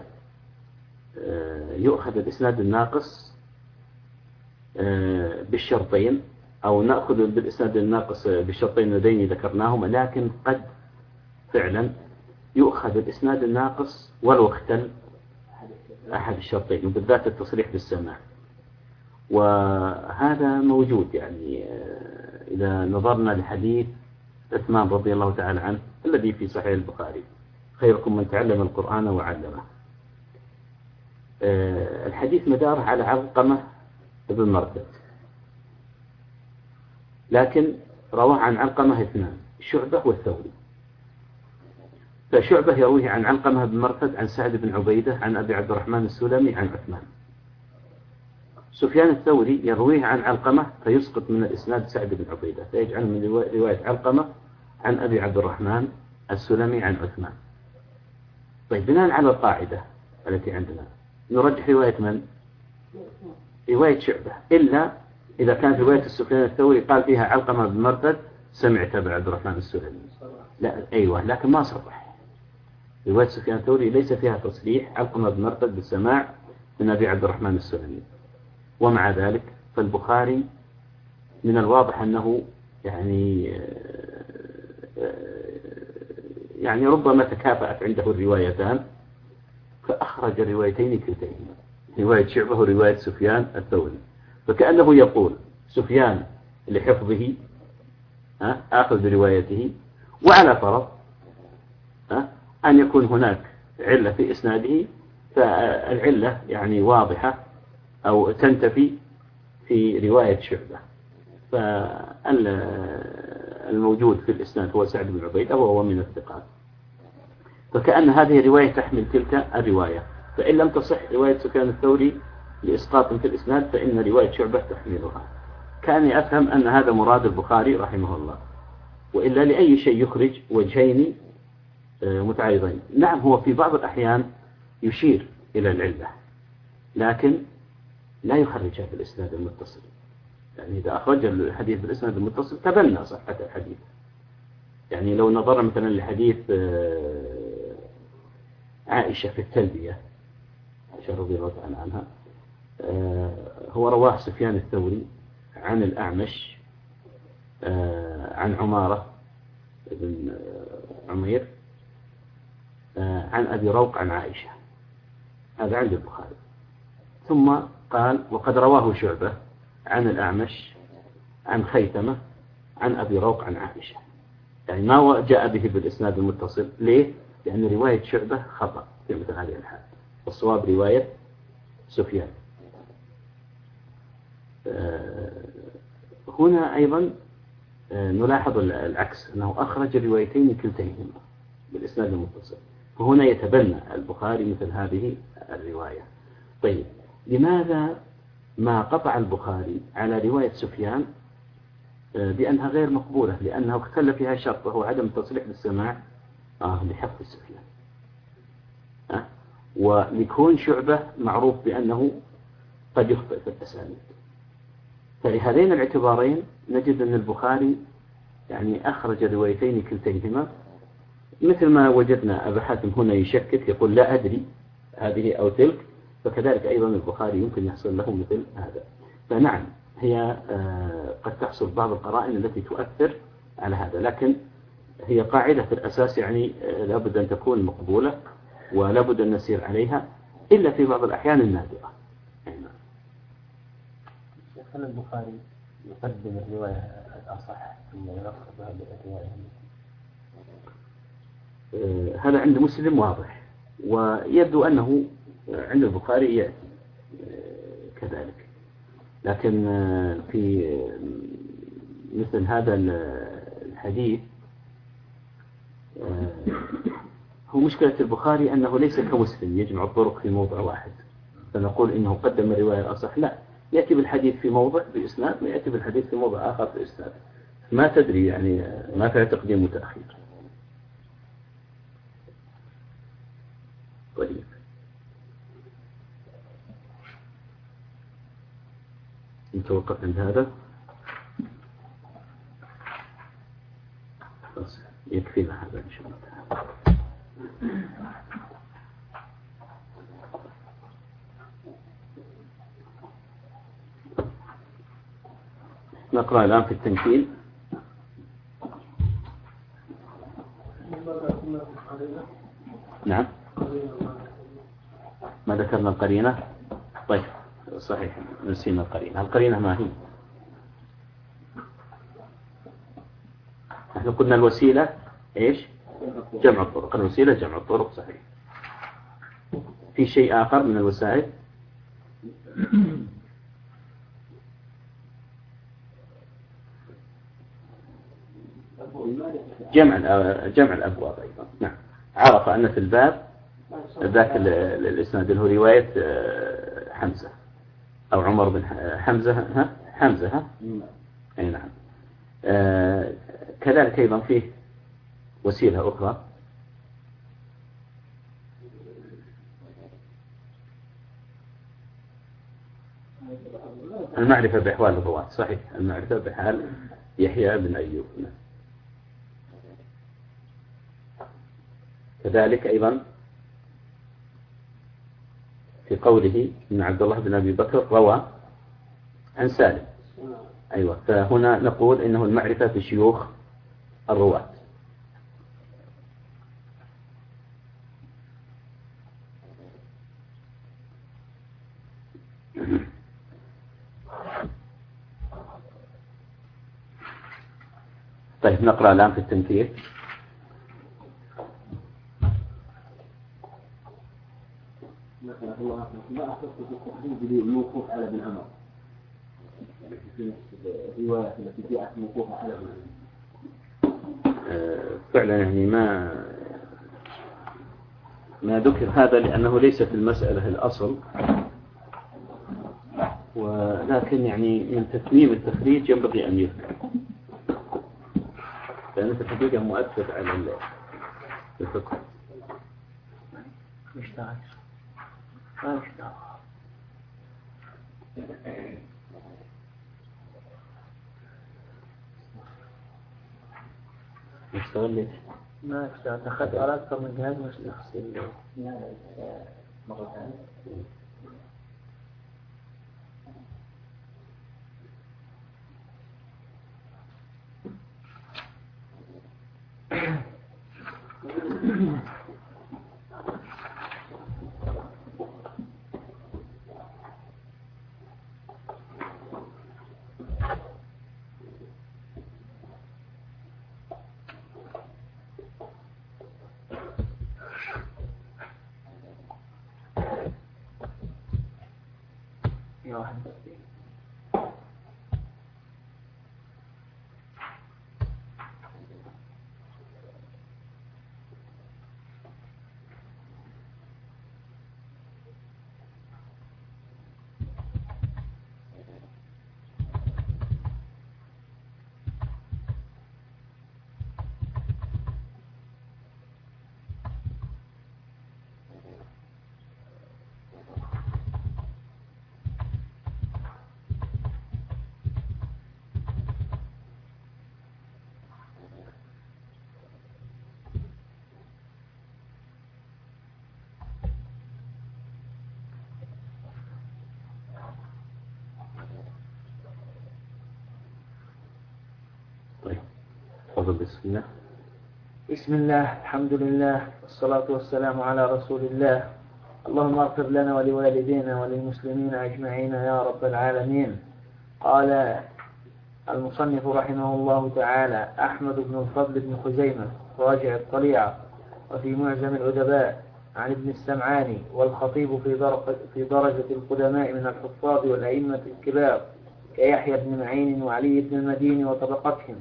S1: آه، يؤخذ الإسناد الناقص آه، بالشرطين أو نأخذ بالإسناد الناقص بالشرطين اللذين ذكرناهما لكن قد فعلا يؤخذ الإسناد الناقص ولو اختل أحد الشرطين وبالذات التصريح بالسماع. وهذا موجود يعني آه، إذا نظرنا لحديث عثمان رضي الله تعالى عنه الذي في صحيح البخاري. خيركم من تعلم القرآن وعلمه. آه، الحديث مداره على علقمة ابن مرثد. لكن رواه عن علقمة اثنان شعبة والثوري. فشعبة يرويه عن علقمة بن مرثد عن سعد بن عبيدة عن أبي عبد الرحمن السلمي عن عثمان. سفيان الثوري يرويه عن علقمة فيسقط من الإسناد سعد بن عبيدة فيجعل من رواية علقمة عن أبي عبد الرحمن السلمي عن عثمان. طيب بناء على القاعدة التي عندنا نرجح رواية من؟ رواية شعبة. إلا إذا كانت رواية السفيان الثوري قال فيها علقمة بن مرثد سمعت أبي عبد الرحمن السلمي لا أيوة لكن ما صرح. رواية سفيان الثوري ليس فيها تصريح علقمة بن مرثد بالسماع من أبي عبد الرحمن السلمي ومع ذلك فالبخاري من الواضح أنه يعني يعني ربما تكافأت عنده الروايتان فأخرج الروايتين كلتيهما رواية شعبة ورواية سفيان الثوري. فكأنه يقول سفيان لحفظه آخذ بروايته وعلى فرض أن يكون هناك علة في إسناده فالعلة يعني واضحة أو تنتفي في رواية شعبة. فالموجود في الإسناد هو سعد بن عبيدة وهو من الثقات. فكأن هذه الرواية تحمل تلك الرواية. فإن لم تصح رواية سفيان الثوري لإسقاط في الإسناد فإن رواية شعبة تحملها. كأني أفهم أن هذا مراد البخاري رحمه الله وإلا لأي شيء يخرج وجهين آه، متعارضين. نعم هو في بعض الأحيان يشير إلى العلة لكن لا يخرجها في الإسناد المتصل. يعني إذا أخرج الحديث بالإسناد المتصل تبنى صحة الحديث. يعني لو نظرنا مثلا لحديث آه، عائشة في التلبية عائشة رضي الله تعالى عنها آه، هو رواه سفيان الثوري عن الأعمش آه، عن عمارة بن عمير عن أبي روق عن عائشة. هذا عند البخاري. ثم قال وقد رواه شعبة عن الأعمش عن خيثمة عن أبي روق عن عائشة. يعني ما جاء به بالإسناد المتصل. ليه؟ لأن رواية شعبة خطأ في مثل هذه الحال. والصواب رواية سفيان. آه، هنا أيضا آه، نلاحظ العكس أنه أخرج روايتين كلتيهما بالإسناد المتصل. وهنا يتبنى البخاري مثل هذه الرواية. طيب لماذا ما قطع البخاري على رواية سفيان؟ آه، بأنها غير مقبولة لأنه اختل فيها شرط وهو عدم التصريح بالسماع آه لحفظ سفيان؟ ولكون شعبة معروف بأنه قد يخطئ في التسانيد فلهذين الاعتبارين نجد أن البخاري يعني أخرج روايتين كلتيهما. مثل ما وجدنا أبا حاتم هنا يشكك يقول لا أدري هذه أو تلك فكذلك أيضا البخاري يمكن يحصل له مثل هذا. فنعم هي آه، قد تحصل بعض القرائن التي تؤثر على هذا لكن هي قاعدة في الأساس يعني آه، لابد أن تكون مقبولة. ولابد أن نسير عليها إلا في بعض الأحيان النادرة.
S5: هل البخاري يقدم الرواية الأصح ثم يلخص هذه الرواية.
S1: آه، هذا عند مسلم واضح ويبدو أنه عند البخاري يأتي آه، كذلك. لكن آه، في مثل هذا الحديث هو مشكلة البخاري أنه ليس كمسلم يجمع الطرق في موضع واحد. فنقول إنه قدم الرواية الأصح لا. يأتي بالحديث في موضع بإسناد ويأتي بالحديث في موضع آخر بإسناد. ما تدري يعني ما في تقديم وتأخير. طيب. نتوقف عند هذا؟ يكفينا هذا إن شاء الله. نقرأ الآن في التنكيل نعم. ما ذكرنا القرينة؟ طيب صحيح نسينا القرينة. القرينة ما هي؟ نحن قلنا الوسيلة إيش؟ جمع الطرق الوسيلة جمع الطرق صحيح. في شيء آخر من الوسائل؟ جمع جمع الأبواب أيضا. نعم. عرف أن في الباب ذاك الإسناد اللي هو رواية آه، حمزة. أو عمر بن حمزة ها؟ حمزة ها؟ أي نعم. آه كذلك أيضا فيه وسيلة أخرى. المعرفة بأحوال الرواة صحيح. المعرفة بحال يحيى بن أيوب. كذلك أيضا في قوله إن عبد الله بن أبي بكر روى عن سالم. أيوة فهنا نقول إنه المعرفة في شيوخ الرواة. طيب نقرأ الآن في
S2: الله ما أخذت في التخريج للوقوف على ابن عمر في الروايات التي جاءت موقوفة على ابن عمر
S1: فعلا يعني ما ما ذكر هذا لأنه ليس في المسألة الأصل. ولكن يعني من تتميم التخريج ينبغي أن يذكر. لأنه في الحقيقة مؤثر على الفقه
S3: ما مشتاق
S1: نشتغل ليش؟
S3: ما اشتغل أخذت على أكثر من جهاز مش تغسل
S2: مرة ثانية
S3: يا واحد
S1: طيب تفضل بسم الله
S3: بسم الله الحمد لله والصلاة والسلام على رسول الله اللهم اغفر لنا ولوالدينا وللمسلمين أجمعين يا رب العالمين قال المصنف رحمه الله تعالى أحمد بن الفضل بن خزيمة راجع الطليعة وفي معجم الأدباء عن ابن السمعاني والخطيب في درجة, في درجة القدماء من الحفاظ والأئمة الكبار كيحيى بن معين وعلي بن المديني وطبقتهم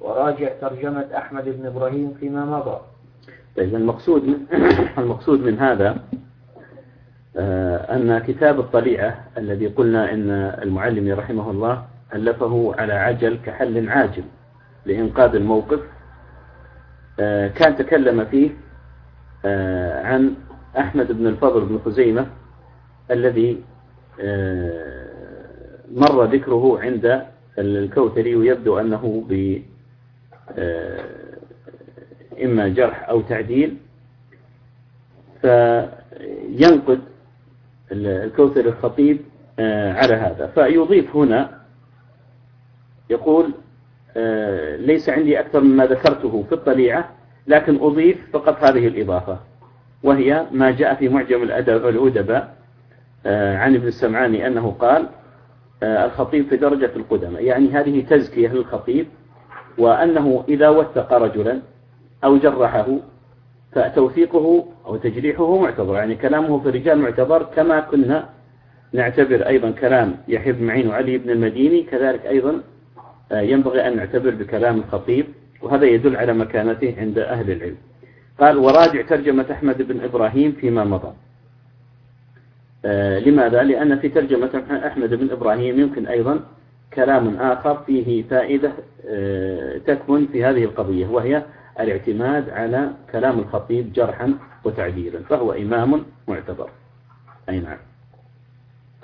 S3: وراجع ترجمة أحمد بن إبراهيم فيما مضى.
S1: طيب المقصود المقصود من هذا آه، أن كتاب الطليعة الذي قلنا أن المعلم رحمه الله ألفه على عجل كحل عاجل لإنقاذ الموقف آه، كان تكلم فيه آه، عن أحمد بن الفضل بن خزيمة الذي مر ذكره عند الكوثري ويبدو أنه إما جرح أو تعديل فينقد الكوثري الخطيب على هذا. فيضيف هنا يقول ليس عندي أكثر مما ذكرته في الطليعة لكن أضيف فقط هذه الإضافة وهي ما جاء في معجم الأدباء عن ابن السمعاني أنه قال الخطيب في درجة القدماء. يعني هذه تزكية للخطيب وأنه إذا وثق رجلا أو جرحه فتوثيقه أو تجريحه معتبر يعني كلامه في الرجال معتبر كما كنا نعتبر أيضا كلام يحيى بن معين وعلي بن المديني كذلك أيضا ينبغي أن نعتبر بكلام الخطيب وهذا يدل على مكانته عند أهل العلم قال وراجع ترجمة أحمد بن إبراهيم فيما مضى لماذا؟ لأن في ترجمة أحمد بن إبراهيم يمكن أيضا كلام آخر فيه فائدة تكمن في هذه القضية وهي الاعتماد على كلام الخطيب جرحا وتعديلا فهو إمام معتبر. أي نعم.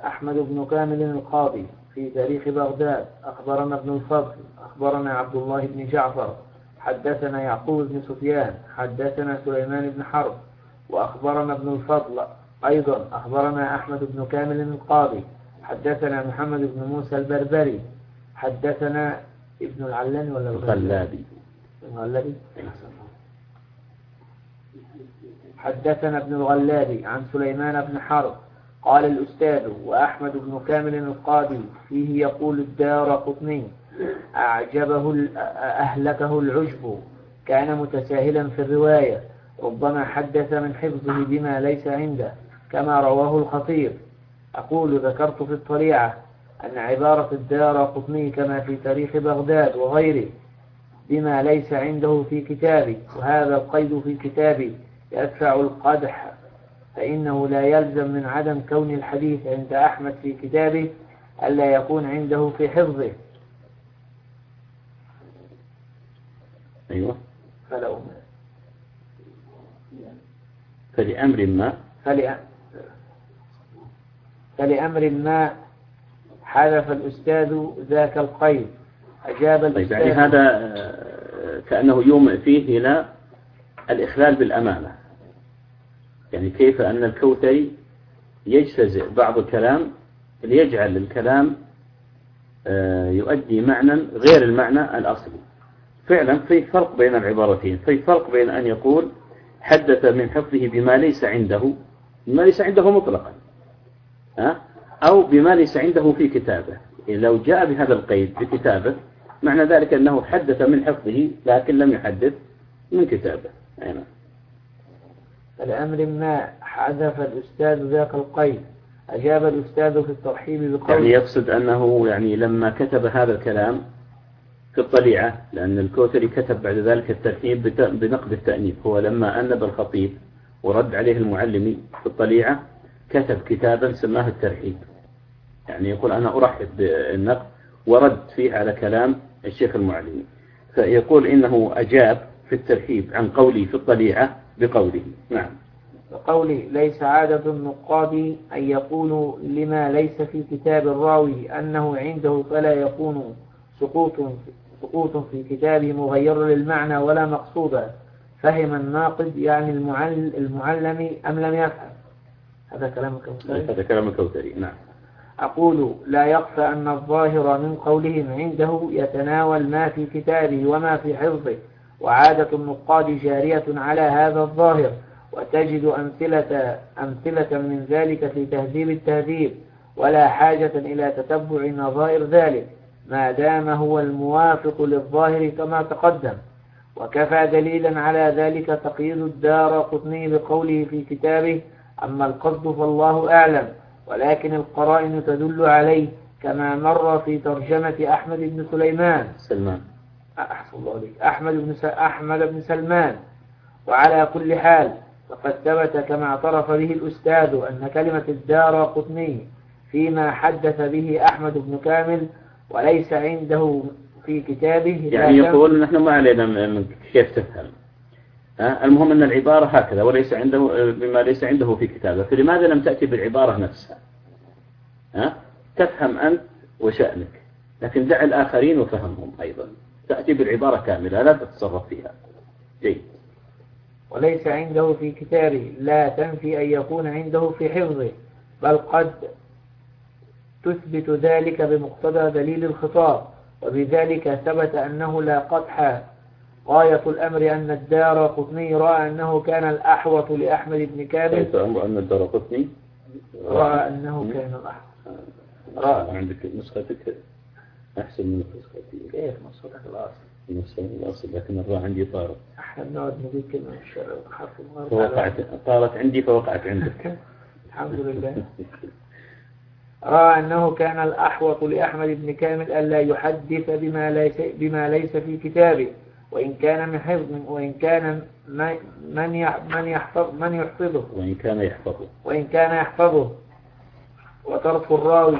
S3: أحمد بن كامل القاضي في تاريخ بغداد أخبرنا ابن الفضل أخبرنا عبد الله بن جعفر حدثنا يعقوب بن سفيان حدثنا سليمان بن حرب وأخبرنا ابن الفضل أيضا أخبرنا أحمد بن كامل القاضي حدثنا محمد بن موسى البربري حدثنا ابن العلاني ولا
S1: الغلابي.
S3: الغلابي؟ حدثنا ابن الغلابي عن سليمان بن حرب قال الأستاذ وأحمد بن كامل القاضي فيه يقول الدار قطني أعجبه أهلكه العجب كان متساهلا في الرواية ربما حدث من حفظه بما ليس عنده كما رواه الخطيب. أقول ذكرت في الطليعة أن عبارة الدار قطني كما في تاريخ بغداد وغيره بما ليس عنده في كتابي وهذا القيد في كتابي يدفع القدح فإنه لا يلزم من عدم كون الحديث عند أحمد في كتابه ألا يكون عنده في حفظه.
S1: أيوة.
S3: فلو
S1: فلأمر ما؟
S3: فلأمر ما حذف الأستاذ ذاك القيد. أجاب
S1: طيب
S3: الأستاذ
S1: يعني هذا آه، كأنه يوم فيه إلى الإخلال بالأمانة. يعني كيف أن الكوثري يجتزئ بعض الكلام ليجعل الكلام آه، يؤدي معنى غير المعنى الأصلي. فعلا في فرق بين العبارتين. في فرق بين أن يقول حدث من حفظه بما ليس عنده بما ليس عنده مطلقا. أو بما ليس عنده في كتابه. لو جاء بهذا القيد في كتابه معنى ذلك أنه حدث من حفظه لكن لم يحدث من كتابه. نعم
S3: الأمر ما حذف الأستاذ ذاك القيد. أجاب الأستاذ في الترحيب بقول
S1: يعني يقصد أنه يعني لما كتب هذا الكلام في الطليعة لأن الكوثري كتب بعد ذلك الترحيب بنقد التأنيب. هو لما أنب الخطيب ورد عليه المعلمي في الطليعة كتب كتابا سماه الترحيب يعني يقول أنا أرحب بالنقد ورد فيه على كلام الشيخ المعلمي فيقول إنه أجاب في الترحيب عن قولي في الطليعة بقوله. نعم.
S3: وقولي ليس عادة النقاد أن يقولوا لما ليس في كتاب الراوي أنه عنده فلا يكون سقوط سقوط في كتابه مغير للمعنى ولا مقصودا. فهم الناقد يعني المعلم أم لم يفهم؟ هذا كلام الكوثري.
S1: هذا كلام الكوثري نعم.
S3: أقول لا يخفى أن الظاهر من قولهم عنده يتناول ما في كتابه وما في حفظه وعادة النقاد جارية على هذا الظاهر وتجد أمثلة, أمثلة من ذلك في تهذيب التهذيب ولا حاجة إلى تتبع نظائر ذلك. ما دام هو الموافق للظاهر كما تقدم. وكفى دليلا على ذلك تقييد الدار قطني بقوله في كتابه أما القصد فالله أعلم ولكن القرائن تدل عليه كما مر في ترجمة أحمد بن سليمان.
S1: سلمان.
S3: أحسن الله عليك. أحمد بن أحمد بن سلمان. وعلى كل حال فقد ثبت كما اعترف به الأستاذ أن كلمة الدار قطني فيما حدث به أحمد بن كامل وليس عنده في كتابه
S1: يعني يقول نحن ما علينا من كيف تفهم. المهم أن العبارة هكذا وليس عنده بما ليس عنده في كتابه. فلماذا لم تأتي بالعبارة نفسها؟ ها؟ تفهم أنت وشأنك لكن دع الآخرين وفهمهم أيضا. تأتي بالعبارة كاملة لا تتصرف فيها. جيد.
S3: وليس عنده في كتابه لا تنفي أن يكون عنده في حفظه بل قد تثبت ذلك بمقتضى دليل الخطاب وبذلك ثبت أنه لا قطح غاية الأمر أن الدار قطني رأى أنه كان الأحوط لأحمد بن كامل.
S1: كيف أمر أن الدار قطني
S3: رأى أنه كان الأحوط.
S1: رأى عندك نسختك أحسن من نسختي.
S3: كيف نسختك الأصل؟
S1: نسختك الأصل لكن الراء عندي طارت.
S3: إحنا نقعد نقول كلمة حرف
S1: فوقعت. طارت عندي فوقعت عندك.
S3: الحمد لله. رأى أنه كان الأحوط لأحمد بن كامل ألا يحدث بما ليس, بما ليس في كتابه. وإن كان من حفظ وإن كان من من يحفظ من يحفظه.
S1: وإن كان يحفظه.
S3: وإن كان يحفظه. وترك الراوي.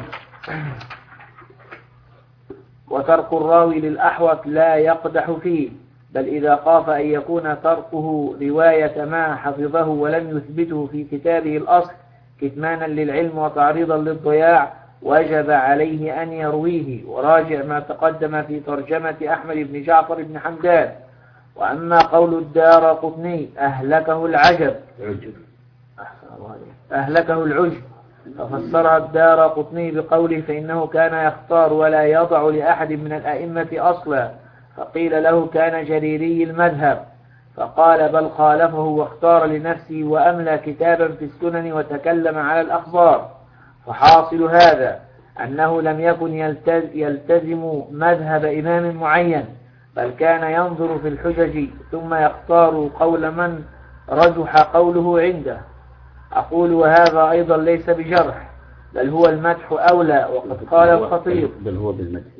S3: وترك الراوي للأحوط لا يقدح فيه. بل إذا خاف أن يكون تركه رواية ما حفظه ولم يثبته في كتابه الأصل كتمانا للعلم وتعريضا للضياع وجب عليه أن يرويه وراجع ما تقدم في ترجمة أحمد بن جعفر بن حمدان. وأما قول الدار قطني أهلكه العجب.
S1: عجب
S3: أهلكه العجب. ففسرها الدار قطني بقوله فإنه كان يختار ولا يضع لأحد من الأئمة أصلا. فقيل له كان جريري المذهب. فقال بل خالفه واختار لنفسه وأملى كتابا في السنن وتكلم على الأخبار. فحاصل هذا أنه لم يكن يلتزم مذهب إمام معين بل كان ينظر في الحجج ثم يختار قول من رجح قوله عنده. أقول وهذا أيضا ليس بجرح بل هو المدح أولى وقد قال الخطيب.
S1: بل هو بالمدح.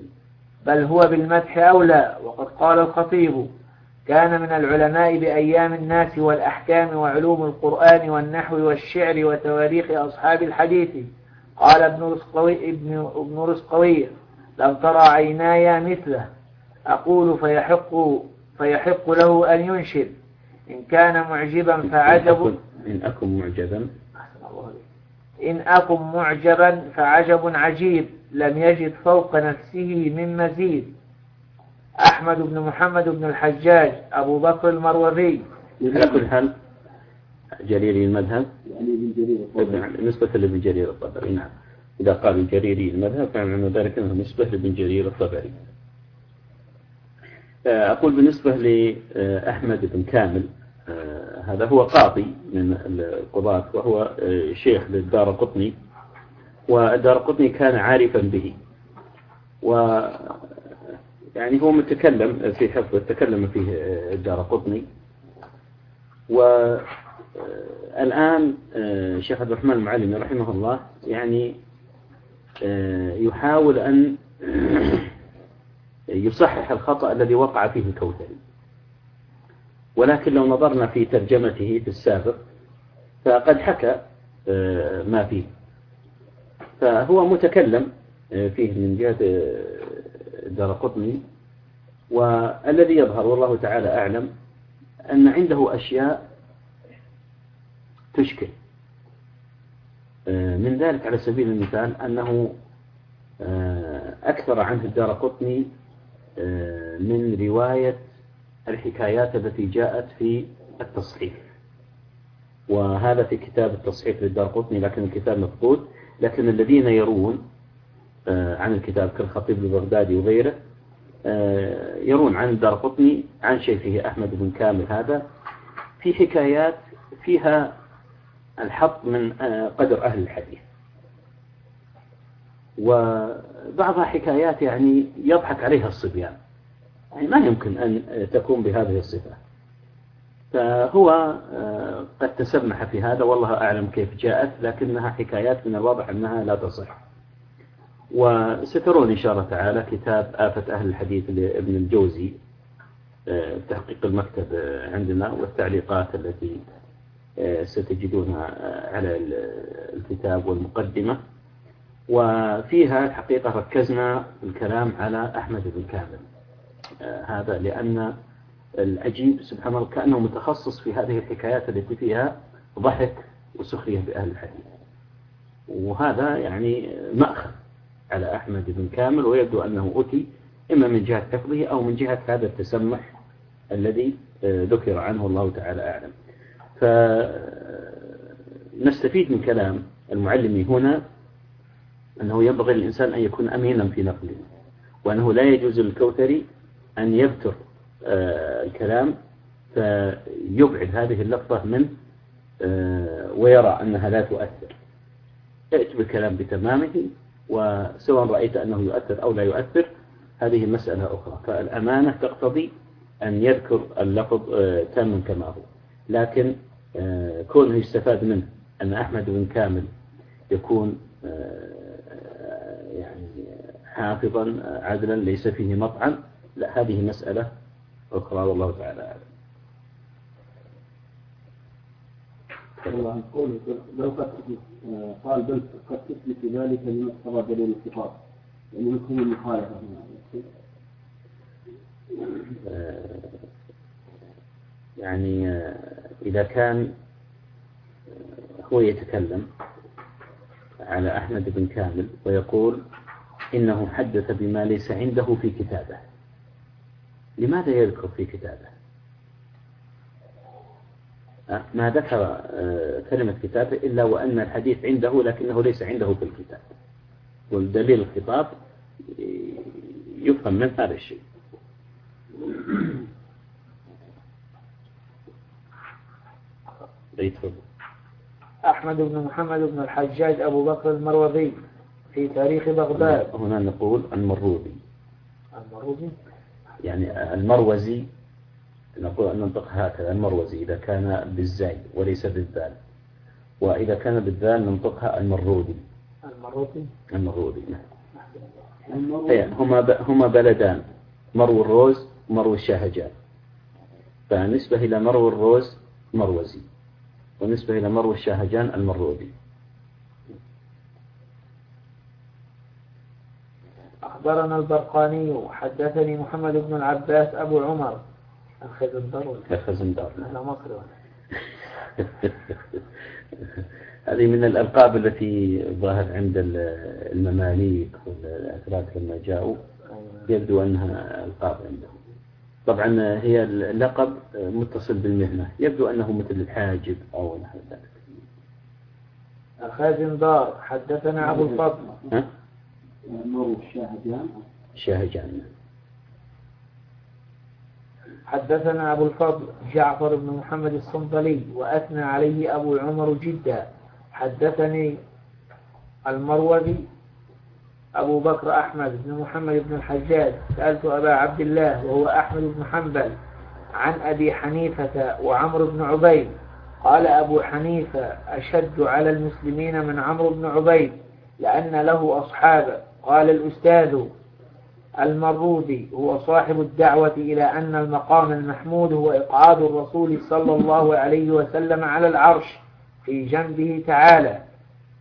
S3: بل هو بالمدح أولى وقد قال الخطيب. كان من العلماء بأيام الناس والأحكام وعلوم القرآن والنحو والشعر وتواريخ أصحاب الحديث. قال ابن رزقوي ابن, ابن رزقوي لم ترى عيناي مثله. أقول فيحق فيحق له أن ينشد. إن كان معجبا فعجب
S1: إن أكن معجبا.
S3: إن أكن معجبا فعجب عجيب. لم يجد فوق نفسه من مزيد. أحمد بن محمد بن الحجاج أبو بكر المروذي
S1: حال جريري المذهب؟
S2: يعني ابن جرير الطبري.
S1: نسبة لابن جرير الطبري نعم. إذا قال جريري المذهب فمعنى ذلك أنه نسبة لابن جرير الطبري. آه، أقول بالنسبة لأحمد بن كامل آه، هذا هو قاضي من القضاة وهو آه، شيخ للدار قطني والدار قطني كان عارفا به. و يعني هو متكلم في حفظه تكلم فيه الدار قطني. والآن الشيخ عبد الرحمن المعلمي رحمه الله يعني يحاول أن يصحح الخطأ الذي وقع فيه الكوثري. ولكن لو نظرنا في ترجمته في السابق فقد حكى آه، ما فيه. فهو متكلم آه، فيه من جهة آه، درقطني والذي يظهر والله تعالى أعلم أن عنده أشياء تشكل. من ذلك على سبيل المثال أنه أكثر عنه الدار قطني من رواية الحكايات التي جاءت في التصحيح وهذا في كتاب التصحيح للدار قطني لكن الكتاب مفقود. لكن الذين يرون آه، عن الكتاب كالخطيب البغدادي وغيره آه، يرون عن الدار قطني عن شيخه أحمد بن كامل هذا في حكايات فيها الحط من آه، قدر أهل الحديث. وبعضها حكايات يعني يضحك عليها الصبيان. يعني ما يمكن أن تكون بهذه الصفة. فهو آه، قد تسمح في هذا والله أعلم كيف جاءت لكنها حكايات من الواضح أنها لا تصح. وسترون إن شاء الله تعالى كتاب آفة أهل الحديث لابن الجوزي آه، تحقيق المكتب عندنا والتعليقات التي ستجدونها على الكتاب والمقدمة. وفيها الحقيقة ركزنا الكلام على أحمد بن كامل. هذا لأن العجيب سبحان الله كأنه متخصص في هذه الحكايات التي فيها ضحك وسخرية بأهل الحديث. وهذا يعني مأخذ على أحمد بن كامل ويبدو أنه أتي إما من جهة حفظه أو من جهة هذا التسمح الذي ذكر عنه الله تعالى أعلم. فنستفيد من كلام المعلم هنا أنه ينبغي للإنسان أن يكون أمينا في نقله وأنه لا يجوز للكوثري أن يبتر آه، الكلام فيبعد هذه اللفظة منه آه، ويرى أنها لا تؤثر. ائت بالكلام بتمامه وسواء رأيت أنه يؤثر أو لا يؤثر هذه مسألة أخرى. فالأمانة تقتضي أن يذكر اللفظ آه، تاما كما هو. لكن كونه يستفاد منه. أن أحمد بن كامل يكون يعني حافظا عدلا ليس فيه مطعن. لا هذه مسألة أخرى والله تعالى أعلم.
S2: الله قوله لو قد قال بل قد تثبت ذلك لمقتضى دليل الاتفاق. يعني مفهوم المخالفة
S1: آه، يعني آه، إذا كان هو يتكلم على أحمد بن كامل ويقول إنه حدث بما ليس عنده في كتابه. لماذا يذكر في كتابه؟ أه، ما ذكر كلمة كتابه إلا وأن الحديث عنده لكنه ليس عنده في الكتاب. والدليل الخطاب يفهم من هذا الشيء.
S3: أحمد بن محمد بن الحجاج أبو بكر المروذي في تاريخ بغداد.
S1: هنا نقول المروذي.
S3: المروذي؟
S1: يعني المروزي نقول أن ننطق هكذا المروزي إذا كان بالزاي وليس بالذال. وإذا كان بالذال ننطقها المرودي.
S3: المرودي
S1: المرودي نعم. إيه، هما ب... هما بلدان مرو الروز ومرو الشاهجان فنسبة إلى مرو الروز مروزي ونسبة إلى مرو الشاهجان المرودي
S3: أخبرنا البرقاني حدثني محمد بن العباس أبو عمر. الخزندار
S1: الخزندار
S3: أهل مصر
S1: هذه من الألقاب التي ظهرت عند المماليك والأتراك لما جاءوا. أيوة. يبدو أنها ألقاب عندهم. طبعا هي اللقب متصل بالمهنة. يبدو أنه مثل الحاجب أو نحو ذلك.
S3: الخازندار حدثنا أبو الفضل. ها؟
S2: مر الشاهجان.
S1: الشاهجان.
S3: حدثنا أبو الفضل جعفر بن محمد الصنطلي وأثنى عليه أبو عمر جدا. حدثني المروذي أبو بكر أحمد بن محمد بن الحجاج سألت أبا عبد الله وهو أحمد بن حنبل عن أبي حنيفة وعمر بن عبيد. قال أبو حنيفة أشد على المسلمين من عمرو بن عبيد لأن له أصحابا قال الأستاذ المرودي هو صاحب الدعوة إلى أن المقام المحمود هو إقعاد الرسول صلى الله عليه وسلم على العرش في جنبه تعالى.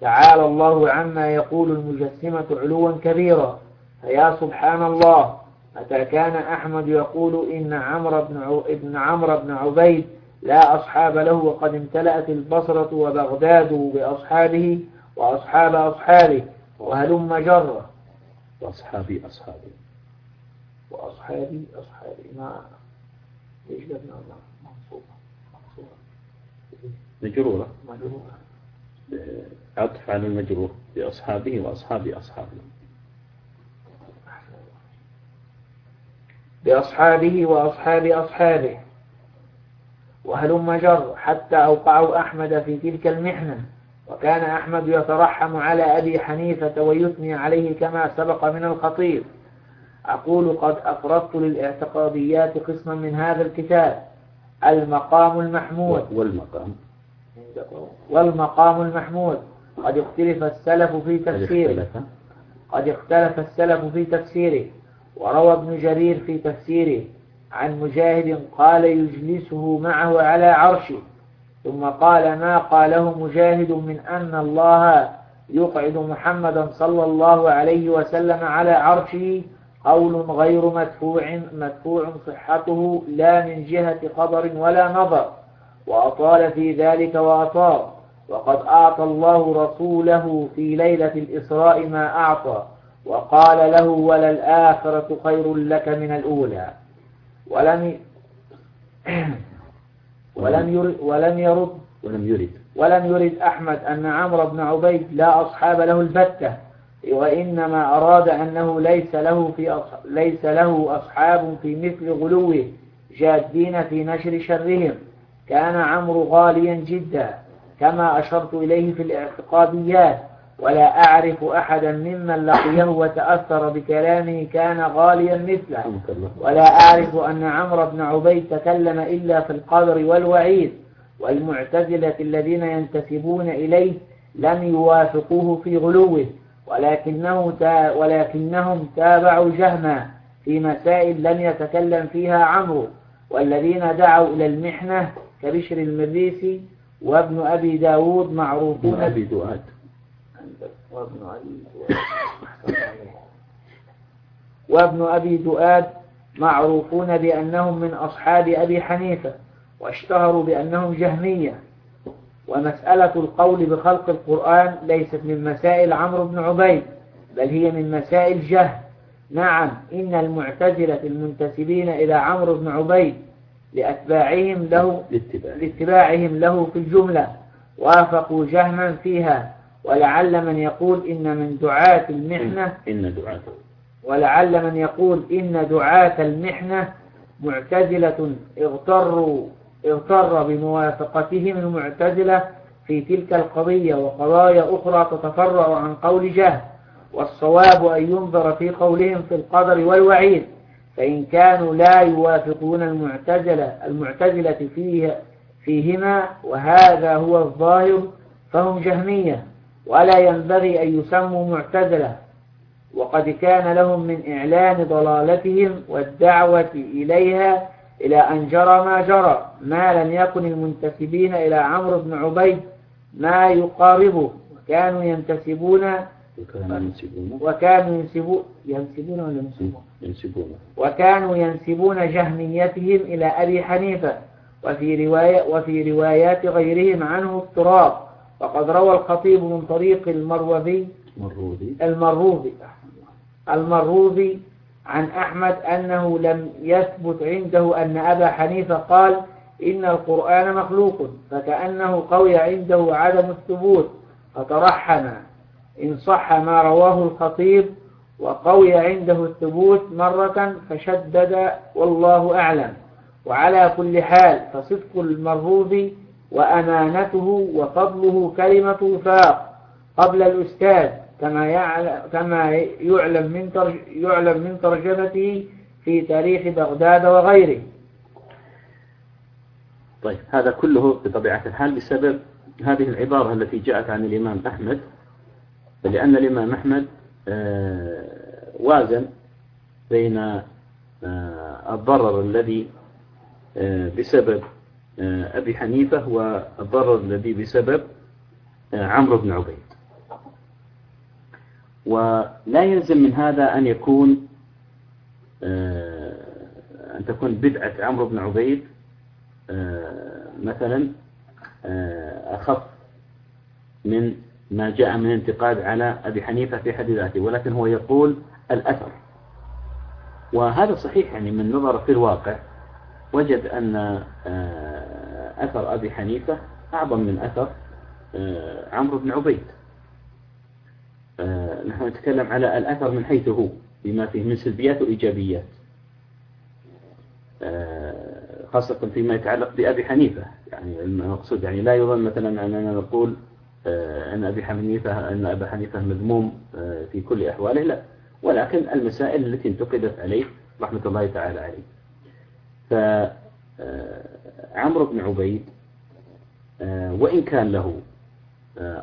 S3: تعالى الله عما يقول المجسمة علوا كبيرا. فيا سبحان الله متى كان أحمد يقول إن عمرو بن ابن عمرو بن عبيد لا أصحاب له وقد امتلأت البصرة وبغداد بأصحابه وأصحاب أصحابه وهلم جرة.
S1: وأصحابي أصحابي.
S3: وأصحابي أصحابي ما ليش قلنا منصوبة منصوبة.
S1: مجرورة.
S3: مجرورة.
S1: عطف على المجرور بأصحابه وأصحابي أصحابه.
S3: بأصحابه وأصحاب أصحابه. وهلم جر حتى أوقعوا أحمد في تلك المحنة. وكان أحمد يترحم على أبي حنيفة ويثني عليه كما سبق من الخطيب. أقول قد أفردت للإعتقاديات قسما من هذا الكتاب. المقام المحمود.
S1: والمقام.
S3: والمقام المحمود. قد اختلف السلف في تفسيره. قد اختلف السلف في تفسيره. وروى ابن جرير في تفسيره. عن مجاهد قال يجلسه معه على عرشه. ثم قال ما قاله مجاهد من أن الله يقعد محمدا صلى الله عليه وسلم على عرشه. قول غير مدفوع مدفوع صحته لا من جهة خبر ولا نظر. وأطال في ذلك وأطال. وقد أعطى الله رسوله في ليلة الإسراء ما أعطى وقال له وللآخرة خير لك من الأولى. ولم ولم يرد ولم يرد
S1: ولم يرد.
S3: ولم يرد أحمد أن عمرو بن عبيد لا أصحاب له البتة وإنما أراد أنه ليس له في ليس له أصحاب في مثل غلوه جادين في نشر شرهم. كان عمرو غاليا جدا. كما أشرت إليه في الاعتقاديات ولا أعرف أحدا ممن لقيه وتأثر بكلامه كان غاليا مثله. ولا أعرف أن عمرو بن عبيد تكلم إلا في القدر والوعيد والمعتزلة الذين ينتسبون إليه لم يوافقوه في غلوه ولكنه تا ولكنهم تابعوا جهما في مسائل لم يتكلم فيها عمرو والذين دعوا إلى المحنة كبشر المريسي وابن أبي داود معروفون
S1: أبي دؤاد
S3: وابن أبي وابن أبي دؤاد معروفون بأنهم من أصحاب أبي حنيفة واشتهروا بأنهم جهمية. ومسألة القول بخلق القرآن ليست من مسائل عمرو بن عبيد بل هي من مسائل جهل. نعم إن المعتزلة المنتسبين إلى عمرو بن عبيد لأتباعهم له لاتباعهم له في الجملة. وافقوا جهما فيها. ولعل من يقول إن من دعاة المحنة
S1: إن دعاة.
S3: ولعل من يقول إن دعاة المحنة معتزلة. اغتروا اغتر بموافقتهم المعتزلة في تلك القضية. وقضايا أخرى تتفرع عن قول جهل. والصواب أن ينظر في قولهم في القدر والوعيد. فإن كانوا لا يوافقون المعتزلة المعتزلة فيه فيهما وهذا هو الظاهر فهم جهمية ولا ينبغي أن يسموا معتزلة. وقد كان لهم من إعلان ضلالتهم والدعوة إليها إلى أن جرى ما جرى ما لم يكن المنتسبين إلى عمرو بن عبيد ما يقاربه. وكانوا ينتسبون وكانوا ينسبون. ينسبون ولا ينسبون؟
S1: ينسبون
S3: وكانوا ينسبون جهميتهم إلى أبي حنيفة وفي رواية وفي روايات غيرهم عنه اضطراب وقد روى الخطيب من طريق المروذي
S1: مروذي
S3: المروذي المروذي عن أحمد أنه لم يثبت عنده أن أبا حنيفة قال إن القرآن مخلوق فكأنه قوي عنده عدم الثبوت فترحم إن صح ما رواه الخطيب وقوي عنده الثبوت مرة فشدد والله أعلم وعلى كل حال فصدق المروذ وأمانته وفضله كلمة وفاق قبل الأستاذ كما يعلم, كما يعلم من يعلم من ترجمته في تاريخ بغداد وغيره.
S1: طيب هذا كله بطبيعة الحال بسبب هذه العبارة التي جاءت عن الإمام أحمد لأن الإمام أحمد وازن بين آه، الضرر الذي آه، بسبب أبي حنيفة والضرر الذي بسبب عمرو بن عبيد. ولا يلزم من هذا أن يكون أن تكون بدعة عمرو بن عبيد مثلا أخف من ما جاء من انتقاد على أبي حنيفة في حد ذاته ولكن هو يقول الأثر. وهذا صحيح يعني من نظر في الواقع وجد أن آه، أثر أبي حنيفة أعظم من أثر آه، عمرو بن عبيد. آه، نحن نتكلم على الأثر من حيث هو بما فيه من سلبيات وإيجابيات. خاصة فيما يتعلق بأبي حنيفة. يعني المقصود يعني لا يظن مثلا أننا نقول أن أبي حنيفة أن أبا حنيفة مذموم آه، في كل أحواله لا. ولكن المسائل التي انتقدت عليه رحمة الله تعالى عليه. فعمرو بن عبيد آه، وإن كان له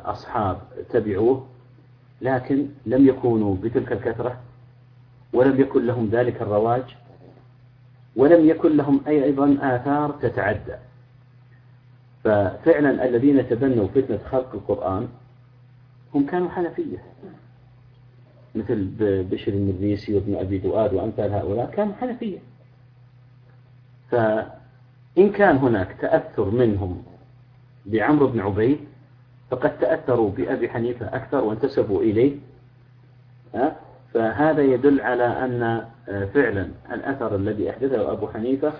S1: أصحاب تبعوه لكن لم يكونوا بتلك الكثرة ولم يكن لهم ذلك الرواج ولم يكن لهم أي أيضا آثار تتعدى. ففعلا الذين تبنوا فتنة خلق القرآن هم كانوا حنفية. مثل بشر المريسي وابن أبي دؤاد وأمثال هؤلاء كانوا حنفية. فإن كان هناك تأثر منهم بعمرو بن عبيد فقد تأثروا بأبي حنيفة أكثر وانتسبوا إليه. فهذا يدل على أن فعلا الأثر الذي أحدثه أبو حنيفة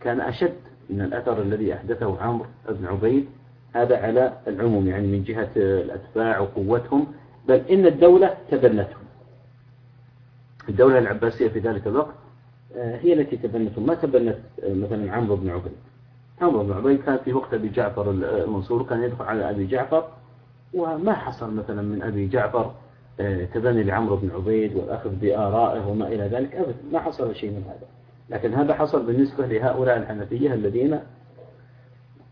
S1: كان أشد من الأثر الذي أحدثه عمرو بن عبيد هذا على العموم يعني من جهة الأتباع وقوتهم بل إن الدولة تبنتهم. الدولة العباسية في ذلك الوقت آه، هي التي تبنتهم. ما تبنت آه، مثلا عمرو بن عبيد؟ عمرو بن عبيد كان في وقت أبي جعفر المنصور كان يدخل على أبي جعفر وما حصل مثلا من أبي جعفر آه، تبني لعمرو بن عبيد والأخذ بآرائه وما إلى ذلك أبدا. ما حصل شيء من هذا. لكن هذا حصل بالنسبة لهؤلاء الحنفية الذين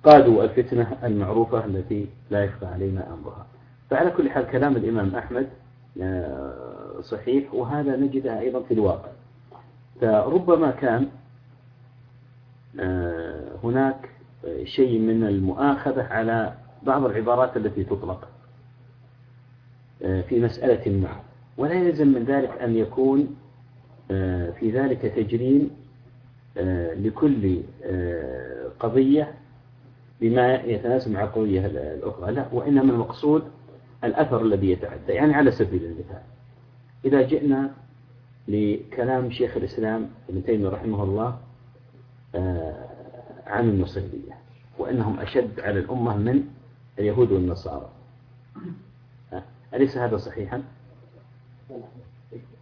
S1: قادوا الفتنة المعروفة التي لا يخفى علينا أمرها. فعلى كل حال كلام الإمام أحمد آه، صحيح وهذا نجدها أيضا في الواقع. فربما كان آه، هناك شيء من المؤاخذة على بعض العبارات التي تطلق آه، في مسألة ما. ولا يلزم من ذلك أن يكون في ذلك تجريم لكل آه، قضية بما يتناسب مع القضية الأخرى. لا وإنما المقصود الأثر الذي يتعدى يعني على سبيل المثال. إذا جئنا لكلام شيخ الإسلام ابن تيمية رحمه الله آه، عن النصيرية وأنهم أشد على الأمة من اليهود والنصارى. أليس هذا صحيحا؟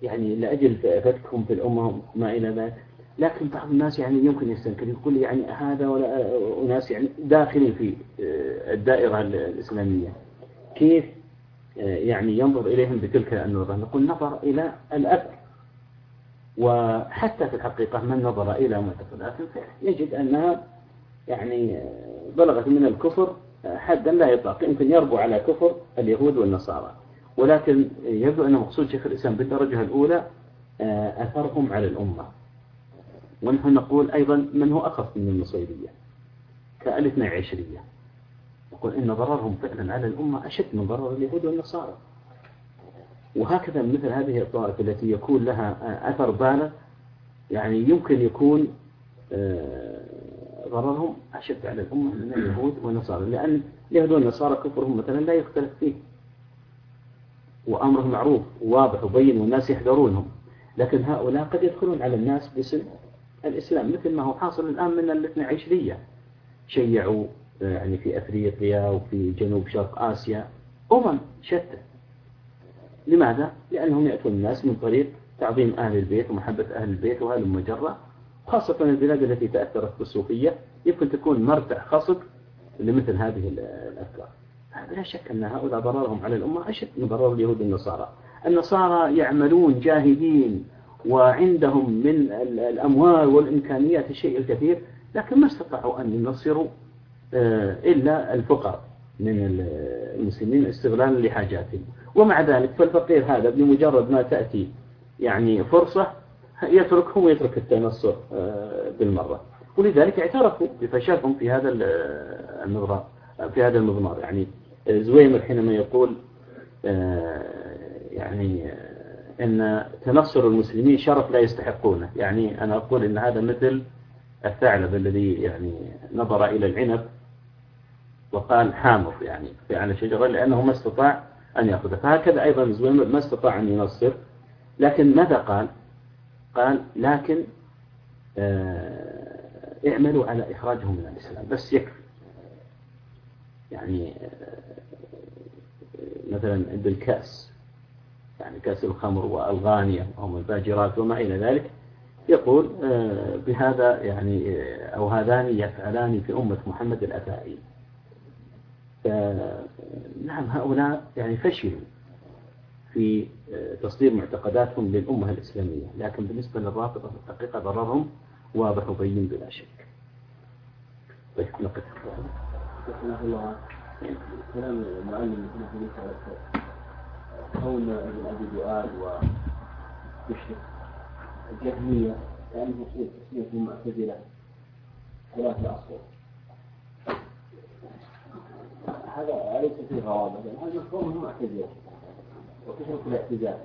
S1: يعني لأجل فتكهم في الأمة ما إلى ذلك. لكن بعض الناس يعني يمكن يستنكر يقول يعني هذا ولا أناس يعني داخلين في آه، الدائرة الإسلامية. كيف آه، يعني ينظر إليهم بتلك النظرة؟ نقول نظر إلى الأثر. وحتى في الحقيقة من نظر إلى معتقدات يجد أنها يعني آه، بلغت من الكفر حدا لا يطلق يمكن يربو على كفر اليهود والنصارى. ولكن يبدو أن مقصود شيخ الإسلام بالدرجة الأولى أثرهم على الأمة. ونحن نقول أيضا من هو أخف من النصيرية كالاثنى عشرية. نقول إن ضررهم فعلا على الأمة أشد من ضرر اليهود والنصارى. وهكذا مثل هذه الطوائف التي يكون لها أثر بالغ يعني يمكن يكون آه، ضررهم أشد على الأمة من اليهود والنصارى. لأن اليهود والنصارى كفرهم مثلا لا يختلف فيه. وأمرهم معروف وواضح وبين والناس يحذرونهم. لكن هؤلاء قد يدخلون على الناس باسم الإسلام مثل ما هو حاصل الآن من الاثنى عشرية. شيعوا آه، يعني في أفريقيا وفي جنوب شرق آسيا أمم شتى. لماذا؟ لأنهم يأتون الناس من طريق تعظيم أهل البيت ومحبة أهل البيت وهذه المجرة خاصة البلاد التي تأثرت بالصوفية. يمكن تكون مرتع خصب لمثل هذه الأفكار. لا شك أن هؤلاء ضررهم على الأمة أشد من ضرر اليهود النصارى النصارى يعملون جاهدين وعندهم من الأموال والإمكانيات الشيء الكثير لكن ما استطاعوا أن ينصروا آه، إلا الفقراء من المسلمين استغلالا لحاجاتهم. ومع ذلك فالفقير هذا بمجرد ما تأتي يعني فرصة يتركهم ويترك التنصر آه، بالمرة. ولذلك اعترفوا بفشلهم في هذا المضمار في هذا المضمار. يعني زويمر حينما يقول آه، يعني إن تنصر المسلمين شرف لا يستحقونه. يعني أنا أقول إن هذا مثل الثعلب الذي يعني نظر إلى العنب وقال حامر يعني في على شجرة لأنه ما استطاع أن يأخذه. فهكذا أيضا زويمر ما استطاع أن ينصر. لكن ماذا قال؟ قال لكن آه، اعملوا على إخراجهم من الإسلام. بس يكفي. يعني آه، مثلا بالكأس. يعني كأس الخمر والغانية وهم الباجرات وما إلى ذلك يقول آه، بهذا يعني أو هذان يفعلان في أمة محمد الأفاعيل نعم هؤلاء يعني فشلوا في تصدير معتقداتهم للأمة الإسلامية لكن بالنسبة للرافضة في الحقيقة ضررهم واضح وبين بلا شك. طيب نقف.
S2: الله كلام المعلم كون ابن أبي دؤاد ومشرك الجهمية يعني تسمية المعتزله ثلاثة أصول. هذا ليس فيه غرابة لأن هذا مفهوم هم معتزلة وكثرة الاعتزال.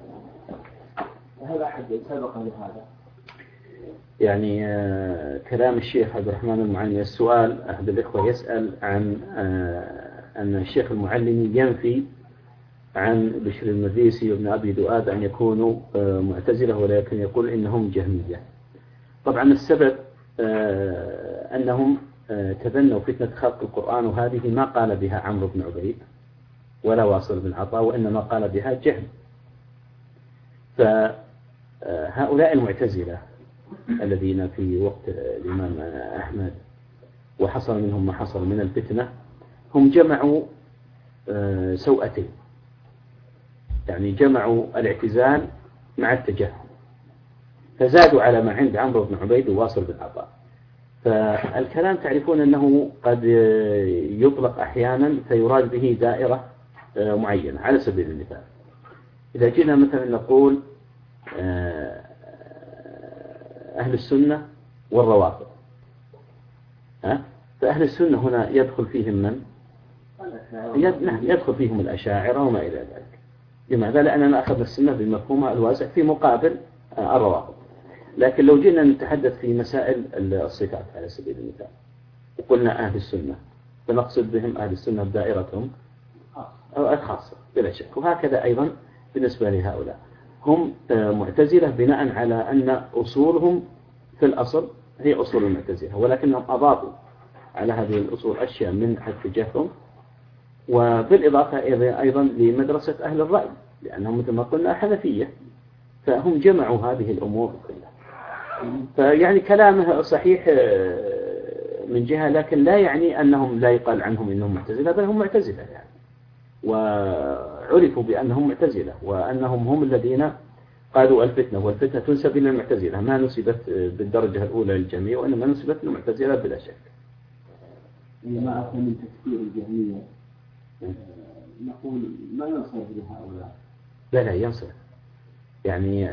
S2: هذا أحد سبق لهذا؟
S1: يعني آه، كلام الشيخ عبد الرحمن المعلمي السؤال أحد الإخوة يسأل عن آه، أن الشيخ المعلمي ينفي عن بشر المريسي وابن أبي دؤاد أن يكونوا آه، معتزلة ولكن يقول إنهم جهمية. طبعا السبب أنهم تبنوا فتنة خلق القرآن وهذه ما قال بها عمرو بن عبيد ولا واصل بن عطاء وإنما قال بها جهم. فهؤلاء المعتزلة الذين في وقت الإمام أحمد وحصل منهم ما حصل من الفتنة هم جمعوا آه، سوءتين. يعني جمعوا الاعتزال مع التجهم. فزادوا على ما عند عمرو بن عبيد وواصل بن عطاء. فالكلام تعرفون أنه قد يطلق أحيانا فيراد به دائرة آه، معينة على سبيل المثال. إذا جينا مثلا نقول آه، أهل السنة والروافض. ها؟ فأهل السنة هنا يدخل فيهم من؟ نعم يدخل فيهم الأشاعرة وما إلى ذلك. لماذا؟ لأننا أخذنا السنة بمفهومها الواسع في مقابل آه، الروافض لكن لو جينا نتحدث في مسائل الصفات على سبيل المثال وقلنا أهل السنة فنقصد بهم أهل السنة بدائرتهم الخاصة بلا شك. وهكذا أيضا بالنسبة لهؤلاء. هم آه، معتزلة بناء على أن أصولهم في الأصل هي أصول المعتزلة ولكنهم أضافوا على هذه الأصول أشياء من التجهم وبالإضافة أيضا لمدرسة أهل الرأي لأنهم مثل ما قلنا حنفية فهم جمعوا هذه الأمور كلها. فيعني كلامه صحيح آه، من جهة لكن لا يعني أنهم لا يقال عنهم أنهم معتزلة بل هم معتزلة يعني. وعرفوا بأنهم معتزلة وأنهم هم الذين قالوا الفتنة والفتنة تنسب إلى المعتزلة. ما نسبت بالدرجة الأولى للجميع وإنما نسبت للمعتزلة بلا شك.
S2: ما أتى من نقول ما ينصرف لهؤلاء
S1: لا لا ينصرف. يعني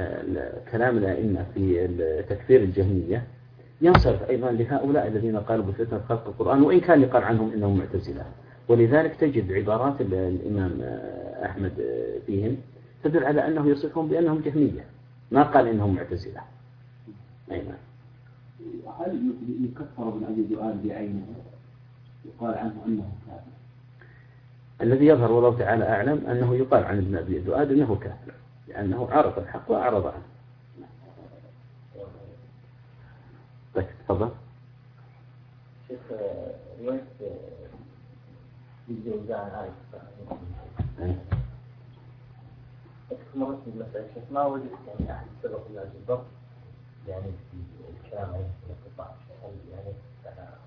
S1: كلام الأئمة في تكفير الجهمية ينصرف أيضا لهؤلاء الذين قالوا بفتنة خلق القرآن وإن كان يقال عنهم إنهم معتزلة. ولذلك تجد عبارات الإمام أحمد فيهم تدل على أنه يصفهم بأنهم جهمية ما قال إنهم معتزلة. أي نعم
S2: هل يكفر ابن أبي دؤاد بعينه يقال عنه أنه كافر.
S1: الذي يظهر والله تعالى أعلم أنه يقال عن ابن أبي دؤاد أنه كافر لأنه عرف الحق وأعرض عنه. طيب تفضل.
S5: شيخ رواية الجوزاء عن عائشة مرت المسألة شيخ ما وجدت يعني أحد سبق إلى الضبط يعني في الكلام عن القطاع يعني
S1: آه،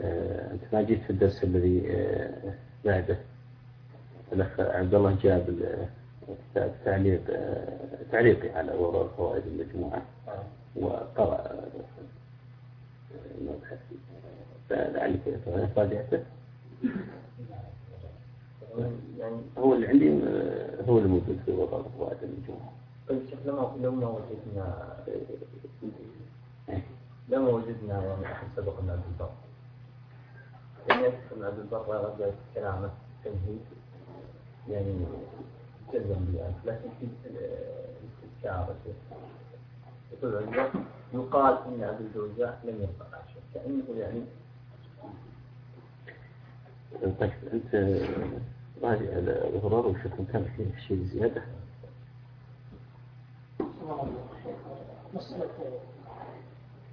S1: أنت ما جيت في الدرس الذي آه، بعده الأخ عبد الله جاب كتاب تعليق آه، تعليقي على وراء فوائد المجموعة. وقرأ المبحث. فلعلك راجعته يعني هو اللي عندي هو اللي موجود في وراء فوائد المجموعة.
S5: طيب شيخ لما لما وجدنا لما وجدنا يعني سبقنا بالضبط يكن أبي البر رجع كلامه تمهيد يعني جزم بالألف لكن في الاستذكار يقول العلماء يقال إن ابي الجوزاء لم يقرا شيء كأنه يعني
S1: طيب أنت راجع الغرار وشوف ان كان في شيء زيادة.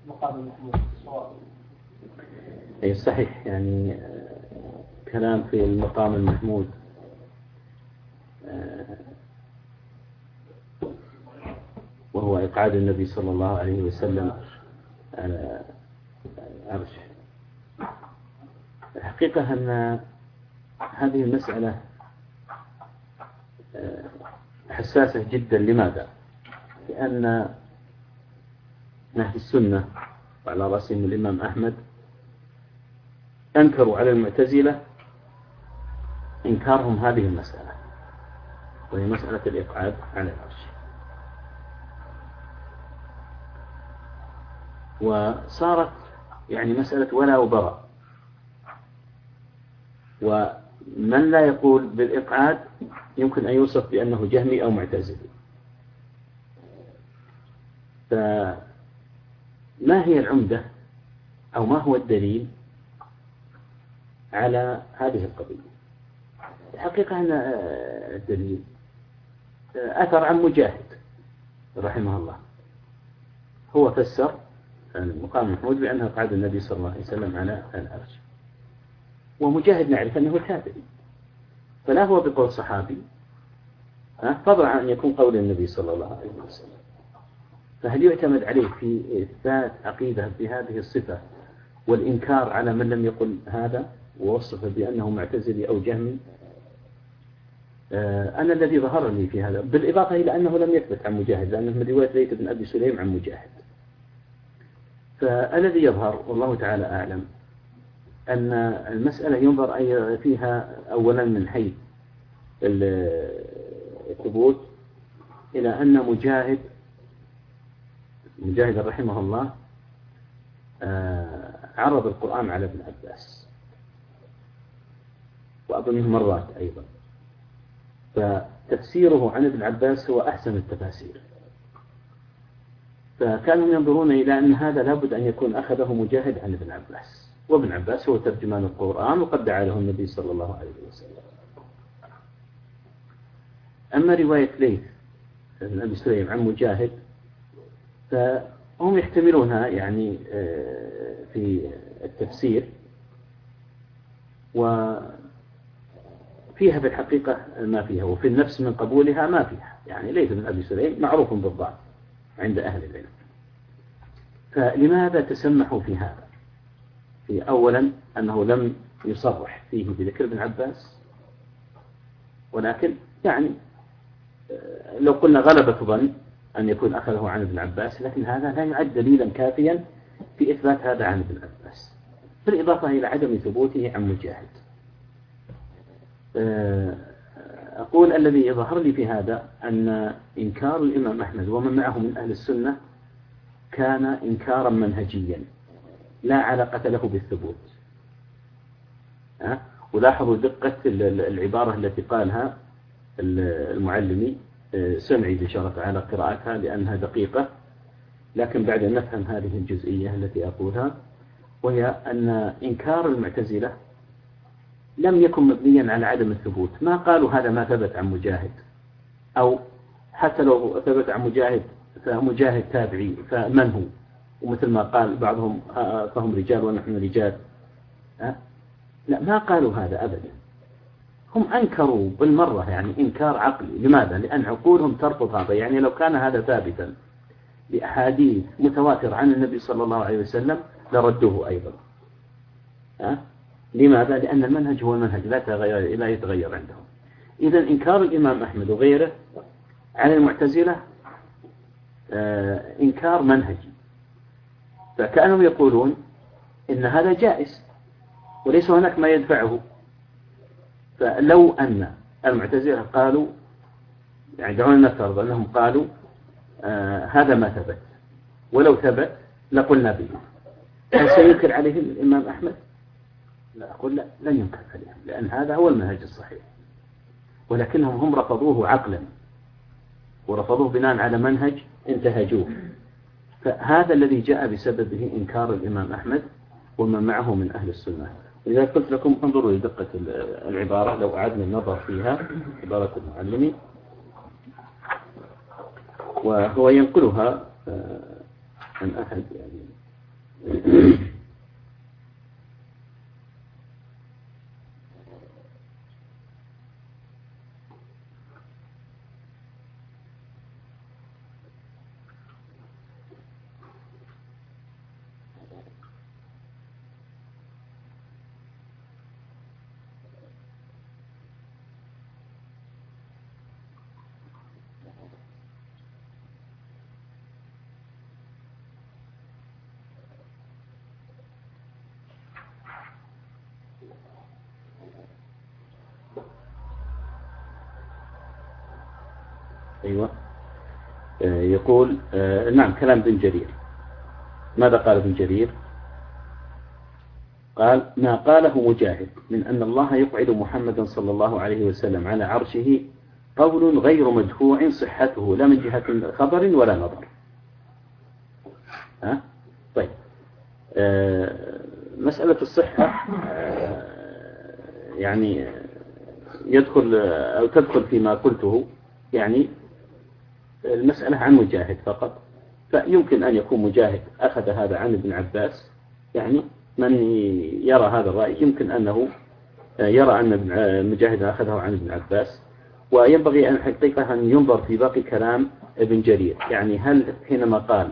S1: مقام المحمود أي صحيح يعني آه، كلام في المقام المحمود. آه، وهو إقعاد النبي صلى الله عليه وسلم على العرش الحقيقة أن هذه المسألة آه، حساسة جدا. لماذا؟ لأن أهل السنة وعلى رأسهم الإمام أحمد أنكروا على المعتزلة إنكارهم هذه المسألة وهي مسألة الإقعاد على العرش. وصارت يعني مسألة ولا وبراء. ومن لا يقول بالإقعاد يمكن أن يوصف بأنه جهمي أو معتزلي. فما هي العمدة أو ما هو الدليل على هذه القضية. الحقيقة أن الدليل أثر عن مجاهد رحمه الله. هو فسر المقام محمود بأنه قعد النبي صلى الله عليه وسلم على العرش. ومجاهد نعرف أنه تابعي فلا هو بقول صحابي فضلا عن أن يكون قول النبي صلى الله عليه وسلم. فهل يعتمد عليه في إثبات عقيدة بهذه الصفة والإنكار على من لم يقل هذا؟ ووصف بأنه معتزلي أو جهمي. آه، أنا الذي ظهر لي في هذا بالإضافة إلى أنه لم يثبت عن مجاهد لأنه من رواية ليث بن أبي سليم عن مجاهد. فالذي يظهر والله تعالى أعلم أن المسألة ينظر فيها أولا من حيث الثبوت إلى أن مجاهد مجاهد رحمه الله آه، عرض القرآن على ابن عباس. وأظنه مرات أيضا. فتفسيره عن ابن عباس هو أحسن التفاسير. فكانوا ينظرون إلى أن هذا لابد أن يكون أخذه مجاهد عن ابن عباس. وابن عباس هو ترجمان القرآن وقد دعا له النبي صلى الله عليه وسلم. أما رواية ليث بن أبي سليم عن مجاهد فهم يحتملونها يعني آه، في التفسير. وفيها في الحقيقة ما فيها وفي النفس من قبولها ما فيها. يعني ليث بن أبي سليم معروف بالضعف عند أهل العلم. فلماذا تسمحوا في هذا؟ في أولا أنه لم يصرح فيه بذكر ابن عباس ولكن يعني آه، لو قلنا غلبة ظن أن يكون أخذه عن ابن عباس لكن هذا لا يعد دليلا كافيا في إثبات هذا عن ابن عباس. بالإضافة إلى عدم ثبوته عن مجاهد. أقول الذي يظهر لي في هذا أن إنكار الإمام أحمد ومن معه من أهل السنة كان إنكارا منهجيا لا علاقة له بالثبوت. ولاحظوا دقة العبارة التي قالها المعلمي آه، سمعي بشرط على قراءتها لأنها دقيقة لكن بعد أن نفهم هذه الجزئية التي أقولها وهي أن إنكار المعتزلة لم يكن مبنيا على عدم الثبوت. ما قالوا هذا ما ثبت عن مجاهد. أو حتى لو ثبت عن مجاهد فمجاهد تابعي فمن هو؟ ومثل ما قال بعضهم فهم رجال ونحن رجال. لا ما قالوا هذا أبدا. هم أنكروا بالمرة يعني إنكار عقلي. لماذا؟ لأن عقولهم ترفض هذا يعني لو كان هذا ثابتا بأحاديث متواترة عن النبي صلى الله عليه وسلم لردوه أيضا؟ لماذا؟ لأن المنهج هو المنهج لا يتغير لا يتغير عندهم. إذا إنكار الإمام أحمد وغيره على المعتزلة آه إنكار منهجي. فكأنهم يقولون إن هذا جائز وليس هناك ما يدفعه. فلو أن المعتزلة قالوا يعني دعونا نفترض أنهم قالوا آه هذا ما ثبت. ولو ثبت لقلنا به. هل سينكر عليهم الإمام أحمد؟ لا أقول لا لن ينكر عليهم لأن هذا هو المنهج الصحيح. ولكنهم هم رفضوه عقلا ورفضوه بناء على منهج انتهجوه. فهذا الذي جاء بسببه إنكار الإمام أحمد ومن معه من أهل السنة. إذا قلت لكم انظروا لدقة العبارة لو أعدنا النظر فيها عبارة المعلم وهو ينقلها آه، عن أحد يعني أيوة آه، يقول آه، نعم كلام بن جرير. ماذا قال ابن جرير؟ قال ما قاله مجاهد من أن الله يقعد محمدا صلى الله عليه وسلم على عرشه قول غير مدفوع صحته لا من جهة خبر ولا نظر. ها؟ طيب. آه، مسألة الصحة يعني يدخل أو تدخل فيما قلته يعني المسألة عن مجاهد فقط. فيمكن أن يكون مجاهد أخذ هذا عن ابن عباس يعني من يرى هذا الرأي يمكن أنه يرى أن مجاهد أخذه عن ابن عباس. وينبغي أن حقيقة أن ينظر في باقي كلام ابن جرير. يعني هل حينما قال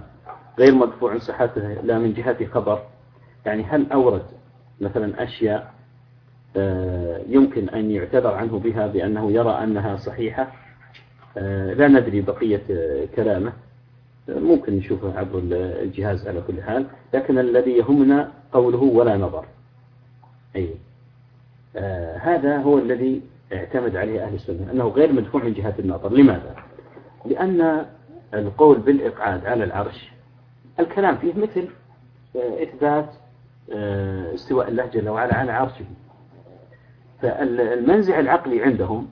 S1: غير مدفوع صحته لا من جهة خبر يعني هل أورد مثلا أشياء آه، يمكن أن يعتبر عنه بها بأنه يرى أنها صحيحة؟ لا ندري بقية آه، كلامه. آه، ممكن نشوفه عبر الجهاز على كل حال. لكن الذي يهمنا قوله ولا نظر. أي. آه هذا هو الذي اعتمد عليه أهل السنة أنه غير مدفوع من جهة النظر لماذا؟ لأن القول بالإقعاد على العرش الكلام فيه مثل إثبات استواء الله جل وعلا على عرشه. فالمنزع العقلي عندهم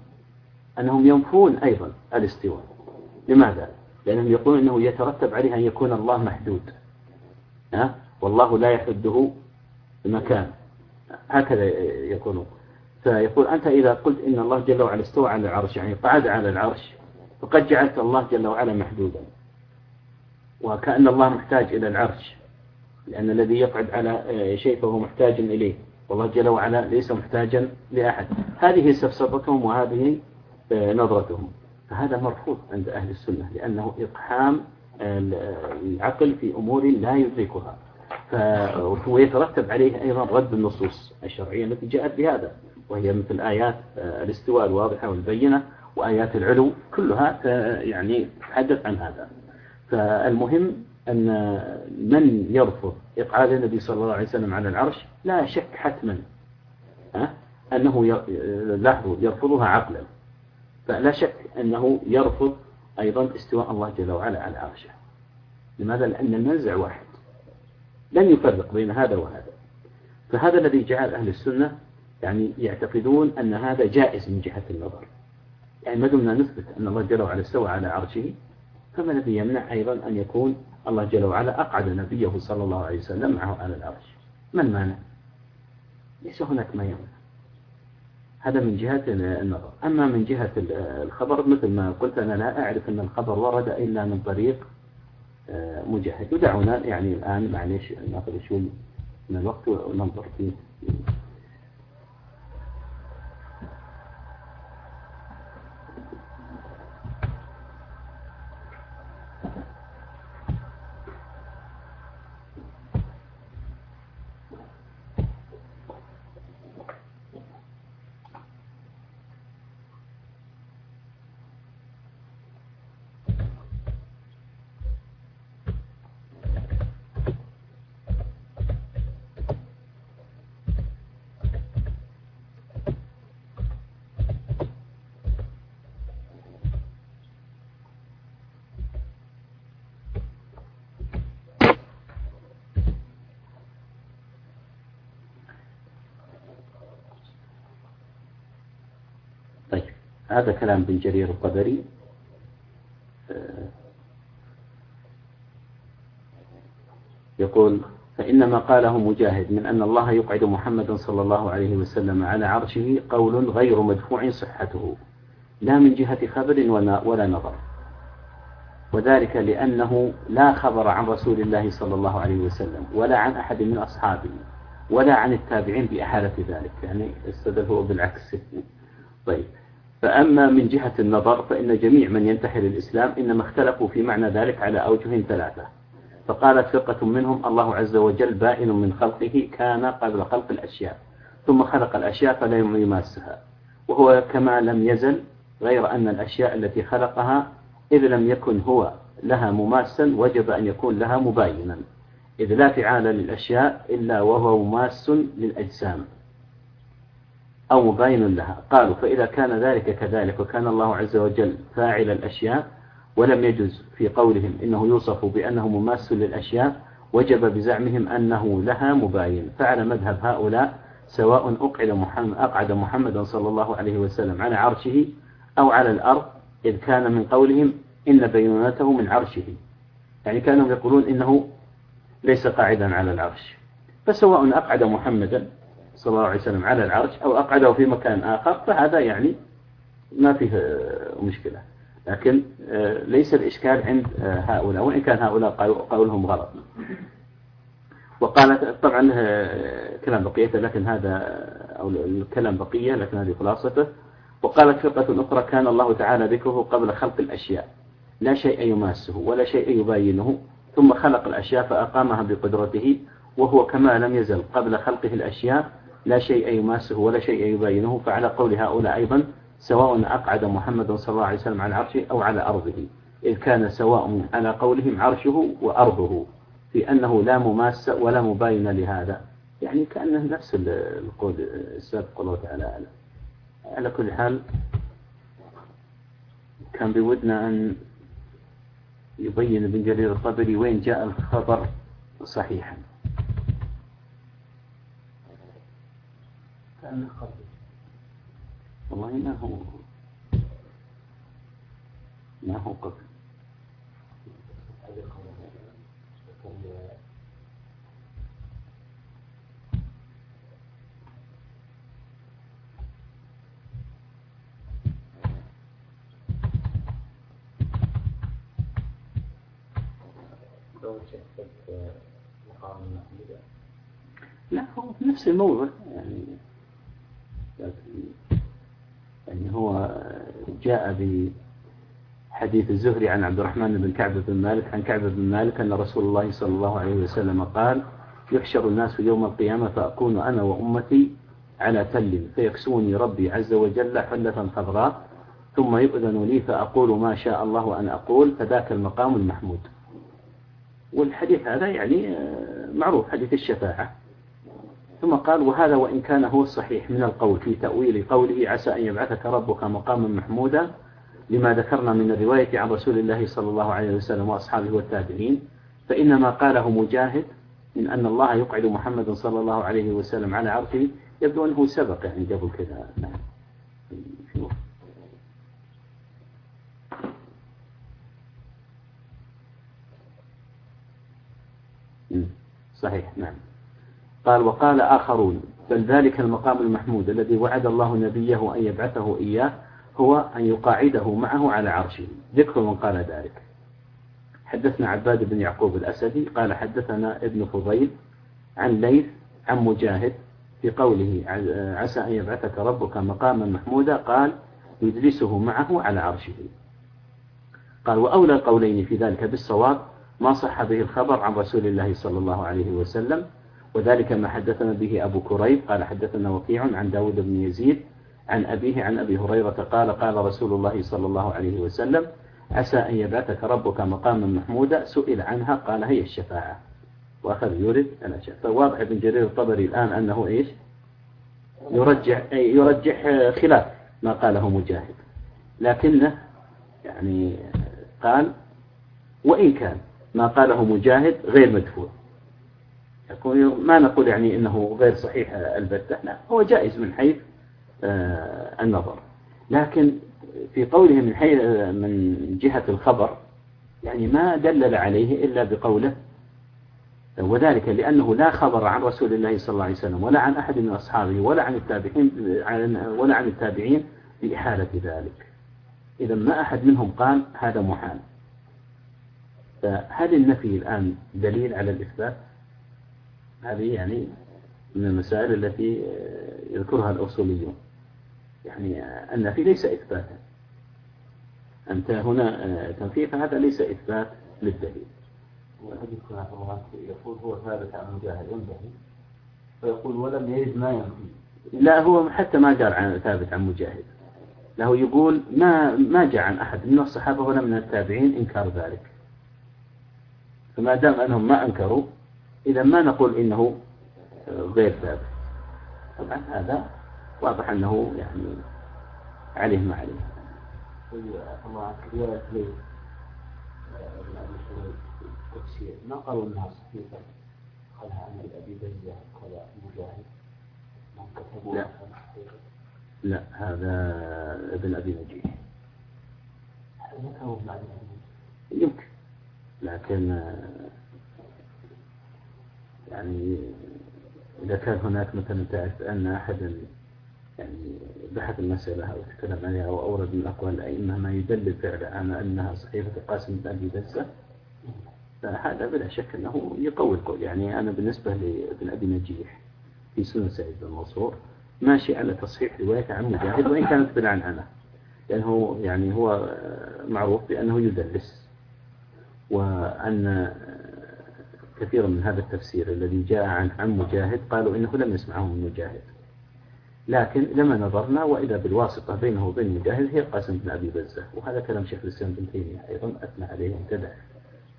S1: أنهم ينفون أيضا الاستواء. لماذا؟ لأنهم يقولون أنه يترتب عليه أن يكون الله محدود. ها؟ والله لا يحده مكان هكذا يكون فيقول أنت إذا قلت إن الله جل وعلا استوى على العرش يعني قعد على العرش فقد جعلت الله جل وعلا محدودا. وكأن الله محتاج إلى العرش لأن الذي يقعد على شيء فهو محتاج إليه. والله جل وعلا ليس محتاجا لأحد. هذه سفسطتهم وهذه نظرتهم. فهذا مرفوض عند أهل السنة لأنه إقحام العقل في أمور لا يدركها. ويترتب عليه أيضا رد النصوص الشرعية التي جاءت بهذا وهي مثل آيات الاستواء الواضحة والبينة وآيات العلو كلها يعني تتحدث عن هذا. فالمهم أن من يرفض إقعاد النبي صلى الله عليه وسلم على العرش؟ لا شك حتما أنه لاحظوا يرفضها عقلا. فلا شك أنه يرفض أيضا استواء الله جل وعلا على عرشه. لماذا؟ لأن المنزع واحد. لن يفرق بين هذا وهذا. فهذا الذي جعل أهل السنة يعني يعتقدون أن هذا جائز من جهة النظر. يعني ما دمنا نثبت أن الله جل وعلا استوى على عرشه فما الذي يمنع أيضا أن يكون الله جل وعلا أقعد نبيه صلى الله عليه وسلم معه على العرش؟ ما المانع؟ ليس هناك ما يمنع. هذا من جهة النظر. أما من جهة الخبر مثل ما قلت أنا لا أعرف أن الخبر ورد إلا من طريق آه، مجاهد. ودعونا يعني الآن معليش ناخذ شوي من الوقت وننظر فيه. هذا كلام بن جرير الطبري. يقول فإنما قاله مجاهد من أن الله يقعد محمدا صلى الله عليه وسلم على عرشه قول غير مدفوع صحته لا من جهة خبر ولا نظر. وذلك لأنه لا خبر عن رسول الله صلى الله عليه وسلم ولا عن أحد من أصحابه ولا عن التابعين بأحالة ذلك. يعني استدل بالعكس. طيب. فأما من جهة النظر فإن جميع من ينتحل الإسلام إنما اختلفوا في معنى ذلك على أوجه ثلاثة. فقالت فرقة منهم الله عز وجل بائن من خلقه كان قبل خلق الأشياء ثم خلق الأشياء فلا يماسها وهو كما لم يزل غير أن الأشياء التي خلقها إذ لم يكن هو لها مماسا وجب أن يكون لها مباينا إذ لا فعال للأشياء إلا وهو مماس للأجسام. أو مباين لها. قالوا فإذا كان ذلك كذلك وكان الله عز وجل فاعل الأشياء ولم يجز في قولهم إنه يوصف بأنه مماس للأشياء وجب بزعمهم أنه لها مباين. فعلى مذهب هؤلاء سواء أقعد محمد, أقعد محمدا صلى الله عليه وسلم على عرشه أو على الأرض إذ كان من قولهم إن بينونته من عرشه. يعني كانوا يقولون إنه ليس قاعدا على العرش. فسواء أقعد محمدا صلى الله عليه وسلم على العرش أو أقعده في مكان آخر فهذا يعني ما فيه آه، مشكلة. لكن آه، ليس الإشكال عند آه، هؤلاء وإن كان هؤلاء قولهم غلط. وقالت طبعا كلام بقية لكن هذا أو الكلام بقية لكن هذه خلاصته. وقالت فرقة أخرى كان الله تعالى ذكره قبل خلق الأشياء. لا شيء يماسه ولا شيء يباينه ثم خلق الأشياء فأقامها بقدرته وهو كما لم يزل قبل خلقه الأشياء لا شيء يماسه ولا شيء يباينه فعلى قول هؤلاء أيضا سواء أقعد محمد صلى الله عليه وسلم على عرشه أو على أرضه. إذ كان سواء على قولهم عرشه وأرضه في أنه لا مماس ولا مباين لهذا. يعني كأنه نفس القول السابق الله تعالى. أعلم على كل حال كان بودنا أن يبين ابن جرير الطبري وين جاء الخبر صحيحا. كان قبل والله ما هو ما هو قبل. لا هو في نفس الموضوع يعني يعني هو جاء بحديث الزهري عن عبد الرحمن بن كعب بن مالك عن كعب بن مالك أن رسول الله صلى الله عليه وسلم قال يحشر الناس يوم القيامة فأكون أنا وأمتي على تل فيكسوني ربي عز وجل حلة خضراء ثم يؤذن لي فأقول ما شاء الله أن أقول فذاك المقام المحمود. والحديث هذا يعني معروف حديث الشفاعة. ثم قال وهذا وإن كان هو الصحيح من القول في تأويل قوله عسى أن يبعثك ربك مقاما محمودا لما ذكرنا من الرواية عن رسول الله صلى الله عليه وسلم وأصحابه والتابعين فإنما قاله مجاهد من أن الله يقعد محمد صلى الله عليه وسلم على عرشه يبدو أنه سبق يعني قبل كذا. نعم. صحيح نعم. قال وقال آخرون بل ذلك المقام المحمود الذي وعد الله نبيه أن يبعثه إياه هو أن يقاعده معه على عرشه. ذكر من قال ذلك. حدثنا عباد بن يعقوب الأسدي قال حدثنا ابن فضيل عن ليث عن مجاهد في قوله عسى أن يبعثك ربك مقاما محمودا قال يجلسه معه على عرشه. قال وأولى القولين في ذلك بالصواب ما صح به الخبر عن رسول الله صلى الله عليه وسلم وذلك ما حدثنا به أبو كريب قال حدثنا وكيع عن داود بن يزيد عن أبيه عن أبي هريرة قال قال رسول الله صلى الله عليه وسلم عسى أن يبعثك ربك مقاما محمودا سئل عنها قال هي الشفاعة وأخذ يرد الأشياء فواضح ابن جرير الطبري الآن أنه إيش؟ يرجح يرجح خلاف ما قاله مجاهد. لكنه يعني قال وإن كان ما قاله مجاهد غير مدفوع. ما نقول يعني إنه غير صحيح البتة لا هو جائز من حيث آه، النظر. لكن في قوله من حيث من جهة الخبر يعني ما دلل عليه إلا بقوله وذلك لأنه لا خبر عن رسول الله صلى الله عليه وسلم ولا عن أحد من أصحابه ولا عن التابعين ولا عن التابعين بإحالة ذلك. إذا ما أحد منهم قال هذا محال. فهل النفي الآن دليل على الإثبات؟ هذه يعني من المسائل التي يذكرها الأصوليون. يعني النفي ليس إثباتا أنت هنا تنفي فهذا ليس إثبات للدليل.
S2: والحديث يقول هو ثابت عن مجاهد ينبغي فيقول ولم يرد ما ينفي.
S1: لا هو حتى ما قال عن ثابت عن مجاهد. له يقول ما ما جاء عن أحد من الصحابة ولا من التابعين إنكار ذلك. فما دام أنهم ما أنكروا إذا ما نقول إنه غير ثابت. طبعا هذا واضح أنه يعني عليه ما عليه.
S2: الله عنك رواية التفسير ما قالوا انها صحيحه قالها عن أبي بزه قال مجاهد
S1: لا لا هذا ابن أبي نجيح. يمكن. لكن يعني إذا كان هناك مثلا تعرف أن أحدا يعني بحث المسألة أو تكلم عليها أو أورد من أقوال الأئمة ما يدلل فعلا أنها صحيفة القاسم بن أبي دزة فهذا بلا شك أنه يقوي القول. يعني أنا بالنسبة لابن أبي نجيح في سنن سعيد بن منصور ماشي على تصحيح رواية عن مجاهد وإن كانت بالعنعنة لأنه يعني هو معروف بأنه يدلس وأن كثيرا من هذا التفسير الذي جاء عن عن مجاهد قالوا إنه لم يسمعه من مجاهد. لكن لما نظرنا وإذا بالواسطة بينه وبين مجاهد هي قاسم بن أبي بزة وهذا كلام شيخ الإسلام بن تيمية أيضا أثنى عليه امتدح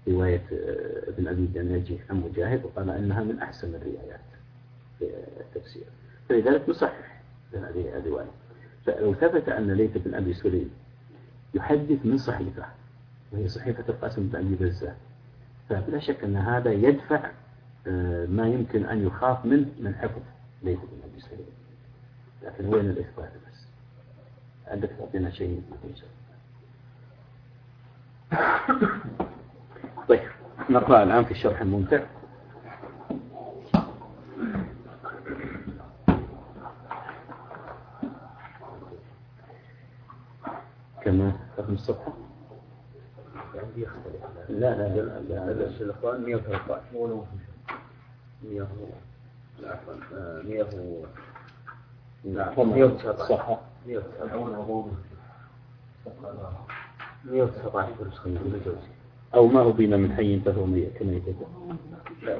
S1: رواية آه، ابن أبي النجي عن مجاهد وقال إنها من أحسن الروايات في التفسير. فلذلك نصحح هذه الرواية. فلو ثبت أن ليث بن أبي سليم يحدث من صحيفة وهي صحيفة القاسم بن أبي بزة فبلا شك أن هذا يدفع آه، ما يمكن أن يخاف منه من حفظ ليث بن أبي سليم لكن وين الإثبات بس؟ عندك تعطينا شيء؟ طيب نقرأ الآن في الشرح الممتع. كما رقم الصفحة يختلف لا لا لا لا هذا الإخوان 113 100 عفوا 100 نعم 119 صح 119 119 في نسخة الجوزي أو ما أبين من حي فهو ميت كما يتبع لا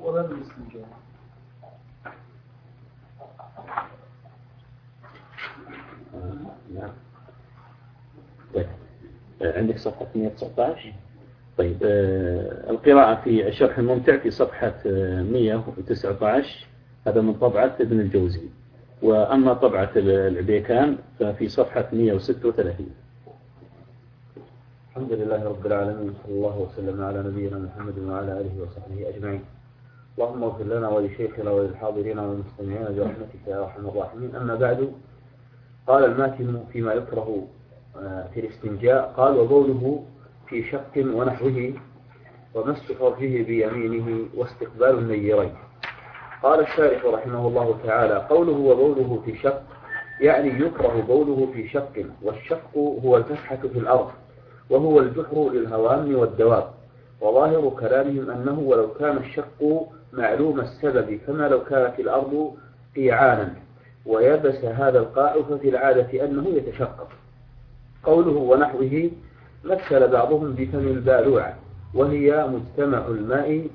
S1: ولا طيب عندك صفحة 119 طيب القراءة في الشرح الممتع في صفحة 119 هذا من طبعة ابن الجوزي. وأما طبعة العبيكان ففي صفحة 136
S2: الحمد لله رب العالمين صلى الله وسلم على نبينا محمد وعلى آله وصحبه أجمعين. اللهم اغفر لنا ولشيخنا وللحاضرين والمستمعين برحمتك يا أرحم الراحمين. أما بعد قال الماتن فيما يكره آه، في الاستنجاء قال وبوله في شق ونحوه ومس فرجه بيمينه واستقبال النيرين. قال الشارح رحمه الله تعالى قوله وبوله في شق يعني يكره بوله في شق والشق هو الفسحة في الأرض وهو الجحر للهوام والدواب. وظاهر كلامهم أنه ولو كان الشق معلوم السبب كما لو كانت الأرض قيعانا. ويبس هذا القاع ففي العادة أنه يتشقق. قوله ونحوه مثل بعضهم بفم البالوعة وهي مجتمع الماء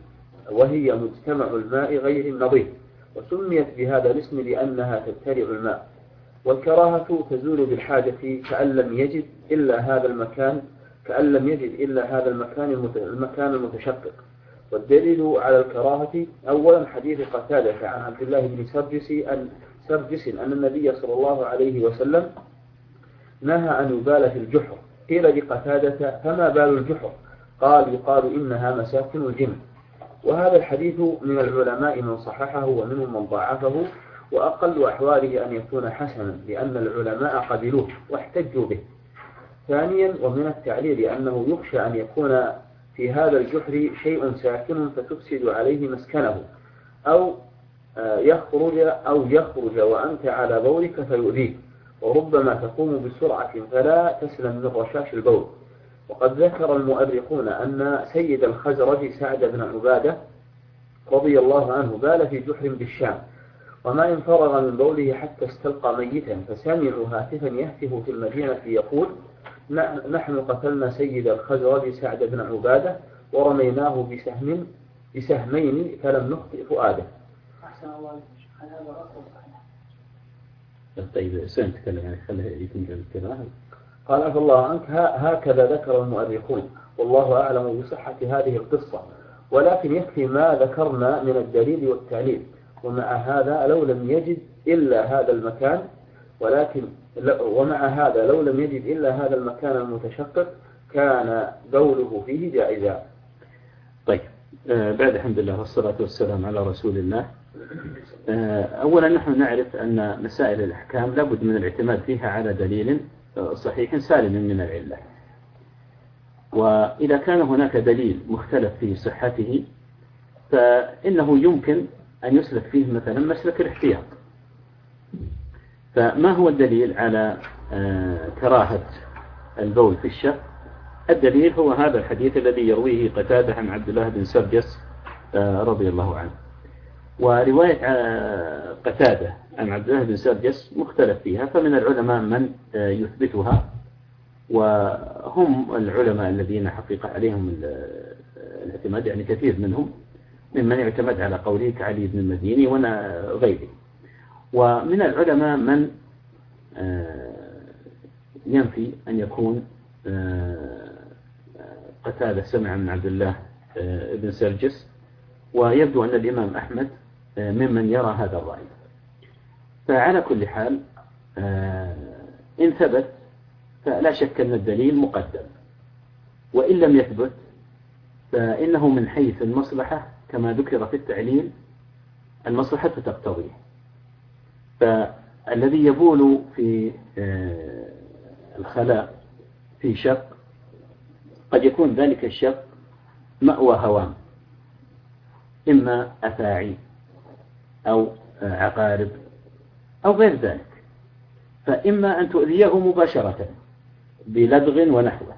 S2: وهي مجتمع الماء غير النظيف وسميت بهذا الاسم لأنها تبتلع الماء. والكراهة تزول بالحاجة كأن لم يجد إلا هذا المكان كأن لم يجد إلا هذا المكان المكان المتشقق. والدليل على الكراهة أولا حديث قتادة عن عبد الله بن سرجس أن سرجس أن النبي صلى الله عليه وسلم نهى أن يبال في الجحر. قيل لقتادة فما بال الجحر؟ قال يقال إنها مساكن الجن. وهذا الحديث من العلماء من صححه ومنهم من ضعفه وأقل أحواله أن يكون حسنا لأن العلماء قبلوه واحتجوا به. ثانيا ومن التعليل أنه يخشى أن يكون في هذا الجحر شيء ساكن فتفسد عليه مسكنه أو آه، يخرج أو يخرج وأنت على بولك فيؤذيك. وربما تقوم بسرعة فلا تسلم من رشاش البول. وقد ذكر المؤرخون أن سيد الخزرج سعد بن عبادة رضي الله عنه بال في جحر بالشام وما إن فرغ من بوله حتى استلقى ميتا فسمعوا هاتفا يهتف في المدينة يقول نحن قتلنا سيد الخزرج سعد بن عبادة ورميناه بسهم بسهمين فلم نخطئ فؤاده. أحسن الله هذا
S1: طيب سنتكلم يعني خليه يكون كذا.
S2: قال عفى الله عنك هكذا ذكر المؤرخون. والله أعلم بصحة هذه القصة. ولكن يكفي ما ذكرنا من الدليل والتعليل. ومع هذا لو لم يجد إلا هذا المكان ولكن ومع هذا لو لم يجد إلا هذا المكان المتشقق كان بوله فيه جائزا
S1: طيب آه بعد الحمد لله والصلاة والسلام على رسول الله. أولا نحن نعرف أن مسائل الأحكام لابد من الاعتماد فيها على دليل آه، صحيح سالم من العلة. وإذا كان هناك دليل مختلف في صحته فإنه يمكن أن يسلك فيه مثلا مسلك الاحتياط. فما هو الدليل على آه، كراهة البول في الشق الدليل هو هذا الحديث الذي يرويه قتادة عن عبد الله بن سرجس آه، رضي الله عنه. ورواية آه، قتادة عن عبد الله بن سرجس مختلف فيها فمن العلماء من يثبتها وهم العلماء الذين حقيقة عليهم الاعتماد يعني كثير منهم ممن يعتمد على قوله كعلي بن المديني وغيره ومن العلماء من آه، ينفي أن يكون آه، قتادة سمع من عبد الله آه، بن سرجس ويبدو أن الإمام أحمد ممن يرى هذا الرأي. فعلى كل حال إن ثبت فلا شك أن الدليل مقدم. وإن لم يثبت فإنه من حيث المصلحة كما ذكر في التعليل المصلحة تقتضيه. فالذي يبول في آه، الخلاء في شق قد يكون ذلك الشق مأوى هوام إما أفاعي أو عقارب أو غير ذلك. فإما أن تؤذيه مباشرة بلدغ ونحوه.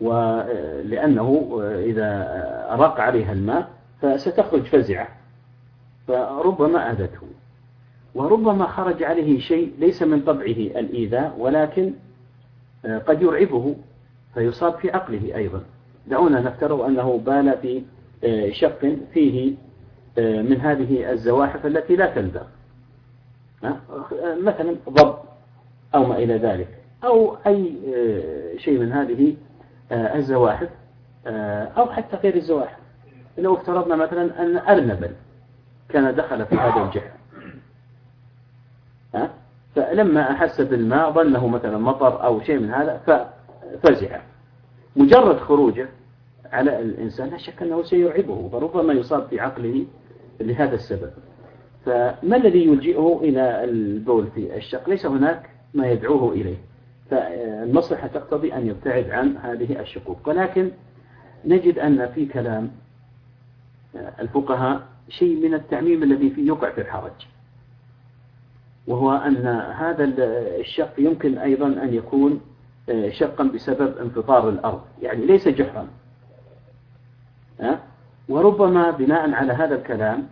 S1: ولأنه إذا أرق عليها الماء فستخرج فزعة. فربما أذته. وربما خرج عليه شيء ليس من طبعه الإيذاء ولكن آه، قد يرعبه فيصاب في عقله أيضا. دعونا نفترض أنه بال في آه، شق فيه من هذه الزواحف التي لا تلدغ مثلا ضب أو ما إلى ذلك أو أي شيء من هذه الزواحف أو حتى غير الزواحف. لو افترضنا مثلا أن أرنبا كان دخل في هذا الجحر. فلما أحس بالماء ظنه مثلا مطر أو شيء من هذا ففزع مجرد خروجه على الإنسان لا شك أنه سيعيبه فربما يصاب في عقله لهذا السبب. فما الذي يلجئه إلى البول في الشق؟ ليس هناك ما يدعوه إليه. فالمصلحة تقتضي أن يبتعد عن هذه الشقوق. ولكن نجد أن في كلام الفقهاء شيء من التعميم الذي فيه يقع في الحرج. وهو أن هذا الشق يمكن أيضا أن يكون شقا بسبب انفطار الأرض. يعني ليس جحرا. وربما بناء على هذا الكلام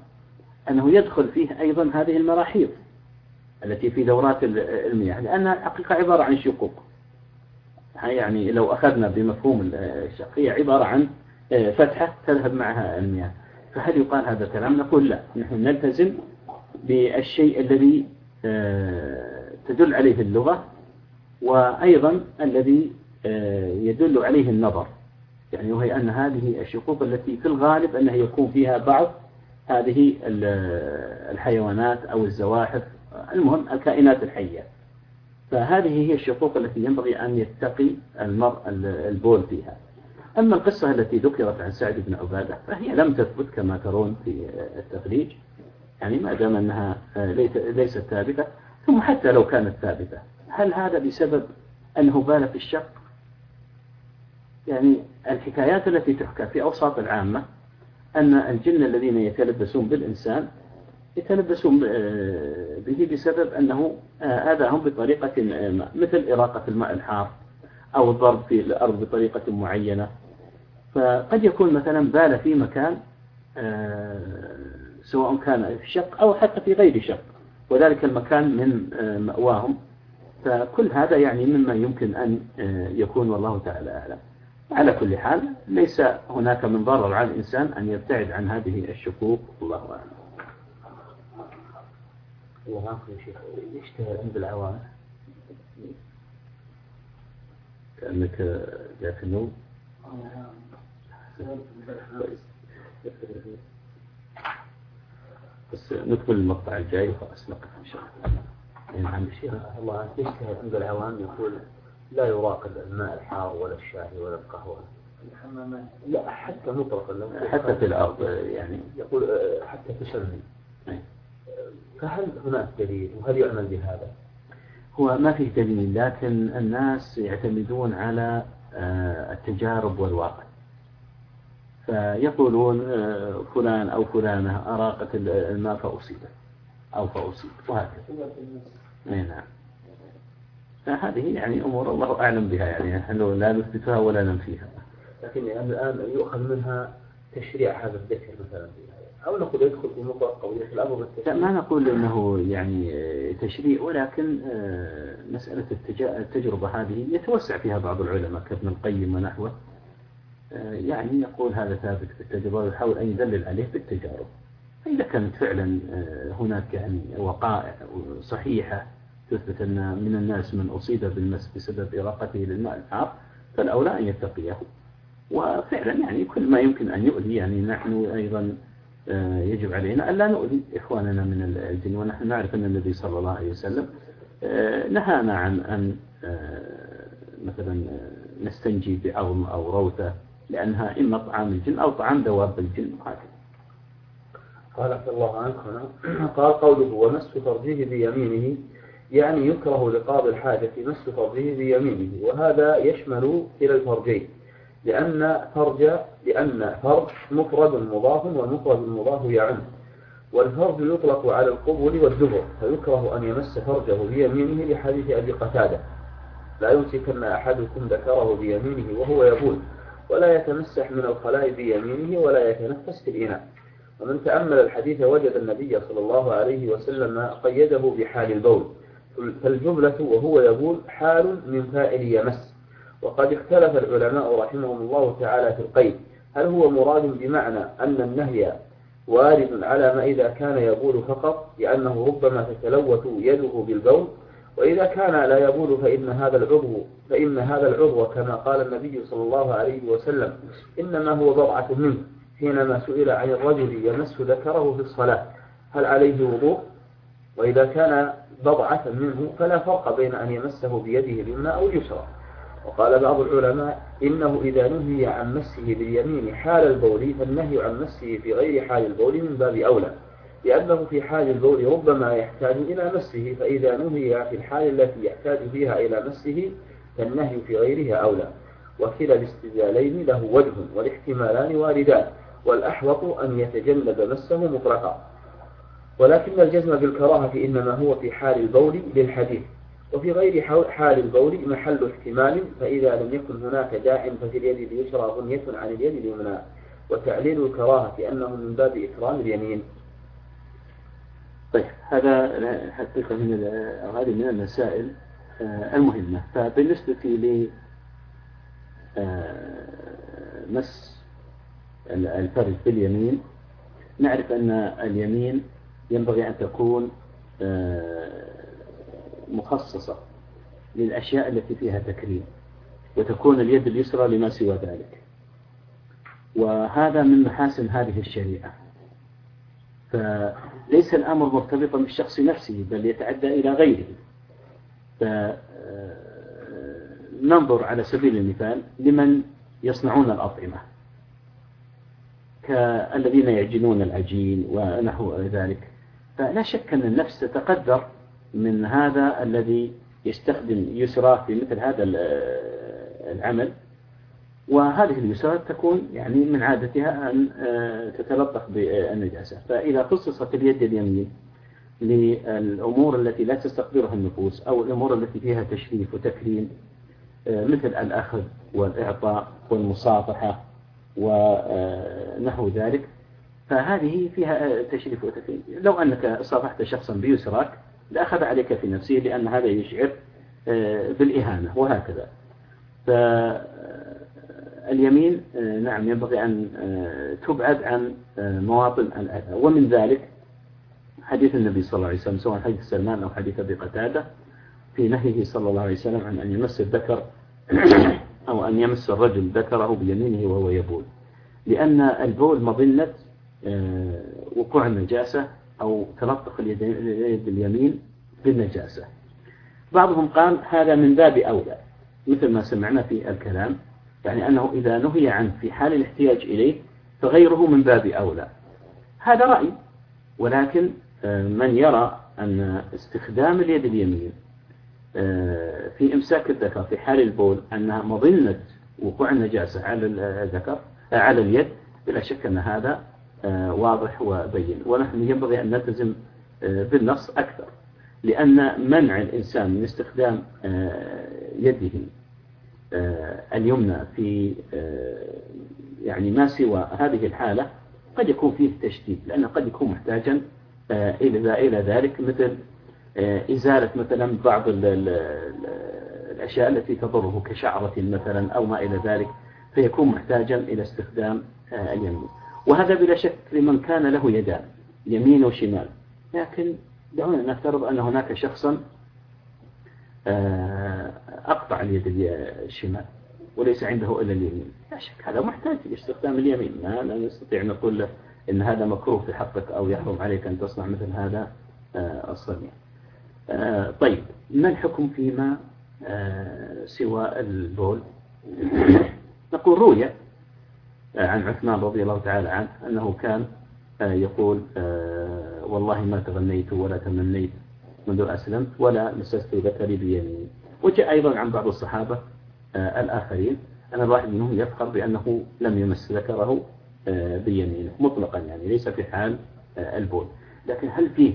S1: أنه يدخل فيه أيضا هذه المراحيض التي في دورات المياه لأنها الحقيقة عبارة عن شقوق. يعني لو أخذنا بمفهوم الشق هي عبارة عن فتحة تذهب معها المياه. فهل يقال هذا الكلام؟ نقول لا. نحن نلتزم بالشيء الذي تدل عليه اللغة وأيضا الذي يدل عليه النظر. يعني وهي أن هذه الشقوق التي في الغالب أنها يكون فيها بعض هذه الحيوانات أو الزواحف المهم الكائنات الحية. فهذه هي الشقوق التي ينبغي أن يتقي المرء البول فيها. أما القصة التي ذكرت عن سعد بن عبادة فهي لم تثبت كما ترون في التخريج يعني ما دام أنها ليست ثابتة ثم حتى لو كانت ثابتة هل هذا بسبب أنه بال في الشق؟ يعني الحكايات التي تحكى في أوساط العامة أن الجن الذين يتلبسون بالإنسان يتلبسون به بسبب أنه آذاهم بطريقة ما مثل إراقة الماء الحار أو الضرب في الأرض بطريقة معينة. فقد يكون مثلا بال في مكان سواء كان في شق أو حتى في غير شق وذلك المكان من مأواهم. فكل هذا يعني مما يمكن أن يكون والله تعالى أعلم. على كل حال ليس هناك من ضرر على الإنسان أن يبتعد عن هذه الشكوك. والله أعلم.
S2: الله يا شيخ. عند العوام؟
S1: كأنك جاء النوم. بس ندخل المقطع الجاي وخلاص نقف إن شاء الله.
S2: نعم الشيخ الله يشتهر عند العوام يقول لا يراقب الماء الحار ولا الشاي ولا القهوة. الحمامات لا حتى مطلقا.
S1: حتى في الأرض يعني.
S2: يقول آه، حتى في شرمي فهل هناك دليل؟ وهل يعمل بهذا؟
S1: هو ما في دليل لكن الناس يعتمدون على آه، التجارب والواقع. فيقولون آه، فلان أو فلانة أراقت الماء فأصيبت أو فأصيب وهكذا. نعم. فهذه يعني أمور الله أعلم بها يعني نحن لا نثبتها ولا ننفيها.
S2: لكن يعني الآن يؤخذ منها تشريع هذا الذكر مثلا. أو نقول يدخل في أو يدخل الأمر بالتشريع
S1: ما نقول أنه يعني تشريع ولكن آه، مسألة التجربة هذه يتوسع فيها بعض العلماء كابن القيم ونحوه. آه، يعني يقول هذا ثابت في التجربة ويحاول أن يدلل عليه بالتجارب. فإذا كانت فعلا آه، هناك يعني وقائع صحيحة تثبت أن من الناس من أصيب بالمس بسبب إراقته للماء الحار فالأولى أن يتقيه. وفعلا يعني كل ما يمكن أن يؤذي يعني نحن أيضا آه، يجب علينا أن لا نؤذي إخواننا من الجن ونحن نعرف أن النبي صلى الله عليه وسلم آه، نهانا عن أن آه، مثلا نستنجي بعظم أو روثة لأنها إما طعام الجن أو طعام دواب الجن. وهكذا
S2: قال الله عنك قال قوله ومس فرجه بيمينه يعني يكره لقاضي الحاجة مس فرجه بيمينه وهذا يشمل إلى الفرجين لأن فرج لأن فرج مفرد مضاف والمفرد المضاف يعم والفرج يطلق على القبل والدبر فيكره أن يمس فرجه بيمينه لحديث أبي قتادة. لا يمسكن أحدكم ذكره بيمينه وهو يبول ولا يتمسح من الخلاء بيمينه ولا يتنفس في الإناء ومن تأمل الحديث وجد النبي صلى الله عليه وسلم قيده بحال البول. فالجملة وهو يقول حال من فاعل يمس. وقد اختلف العلماء رحمهم الله تعالى في القيد. هل هو مراد بمعنى أن النهي وارد على ما إذا كان يقول فقط؟ لأنه ربما تتلوث يده بالبول. وإذا كان لا يبول فإن هذا العضو فإن هذا العضو كما قال النبي صلى الله عليه وسلم إنما هو بضعة منه حينما سئل عن الرجل يمس ذكره في الصلاة. هل عليه وضوء؟ وإذا كان بضعة منه فلا فرق بين أن يمسه بيده اليمنى أو اليسرى. وقال بعض العلماء إنه إذا نهي عن مسه باليمين حال البول فالنهي عن مسه في غير حال البول من باب أولى لأنه في حال البول ربما يحتاج إلى مسه فإذا نهي في الحال التي يحتاج فيها إلى مسه فالنهي في غيرها أولى. وكلا الاستدلالين له وجه والاحتمالان واردان والأحوط أن يتجنب مسه مطلقا. ولكن الجزم بالكراهة إنما هو في حال البول للحديث وفي غير حال البول محل احتمال فإذا لم يكن هناك داع ففي اليد اليسرى غنية عن اليد اليمنى وتعليل الكراهة أنه من باب إكرام اليمين.
S1: طيب هذا حقيقة من هذه من المسائل آه، المهمة. فبالنسبة لي آه، مس الفرج باليمين نعرف أن اليمين ينبغي أن تكون آه، مخصصة للأشياء التي فيها تكريم وتكون اليد اليسرى لما سوى ذلك. وهذا من محاسن هذه الشريعة. فليس الأمر مرتبطا بالشخص نفسه بل يتعدى إلى غيره. فننظر على سبيل المثال لمن يصنعون الأطعمة. كالذين يعجنون العجين ونحو ذلك. فلا شك أن النفس تتقدر من هذا الذي يستخدم يسرى في مثل هذا العمل. وهذه اليسرى تكون يعني من عادتها أن آه، تتلطخ بالنجاسة. فإذا خصصت اليد اليمين للأمور التي لا تستقدرها النفوس أو الأمور التي فيها تشريف وتكريم آه، مثل الأخذ والإعطاء والمصافحة ونحو ذلك فهذه فيها تشريف وتكريم لو أنك صافحت شخصا بيسرك لأخذ عليك في نفسه لأن هذا يشعر آه، بالإهانة وهكذا. فاليمين آه، نعم ينبغي أن آه، تبعد عن مواطن الأذى. ومن ذلك حديث النبي صلى الله عليه وسلم سواء حديث سلمان أو حديث أبي قتادة في نهيه صلى الله عليه وسلم عن أن يمس الذكر أو أن يمس الرجل ذكره بيمينه وهو يبول. لأن البول مظنة وقوع النجاسة أو تلطخ اليد باليمين بالنجاسة. بعضهم قال هذا من باب أولى مثل ما سمعنا في الكلام يعني أنه إذا نهي عنه في حال الاحتياج إليه فغيره من باب أولى. هذا رأي ولكن آه، من يرى أن استخدام اليد اليمين آه، في إمساك الذكر في حال البول أنها مظنة وقوع النجاسة على الذكر آه، على اليد بلا شك أن هذا آه، واضح وبين. ونحن ينبغي أن نلتزم آه، بالنص أكثر لأن منع الإنسان من استخدام آه، يده اليمنى في يعني ما سوى هذه الحالة قد يكون فيه تشديد لأنه قد يكون محتاجا إلى إلى ذلك مثل إزالة مثلا بعض الأشياء التي تضره كشعرة مثلا أو ما إلى ذلك فيكون محتاجا إلى استخدام اليمين وهذا بلا شك لمن كان له يدان يمين وشمال. لكن دعونا نفترض أن هناك شخصا آه، أقطع اليد الشمال وليس عنده إلا اليمين. لا شك هذا محتاج لاستخدام اليمين. ما لا نستطيع أن نقول له إن هذا مكروه في حقك أو يحرم عليك أن تصنع مثل هذا آه، الصنيع. آه، طيب ما الحكم فيما سوى البول؟ نقول رؤية. عن عثمان رضي الله تعالى عنه أنه كان آه، يقول آه، والله ما تغنيت ولا تمنيت منذ أسلمت ولا مسست ذكري بيميني. وجاء أيضا عن بعض الصحابة آه، الآخرين أن الواحد منهم يفخر بأنه لم يمس ذكره بيمينه مطلقا يعني ليس في حال البول. لكن هل فيه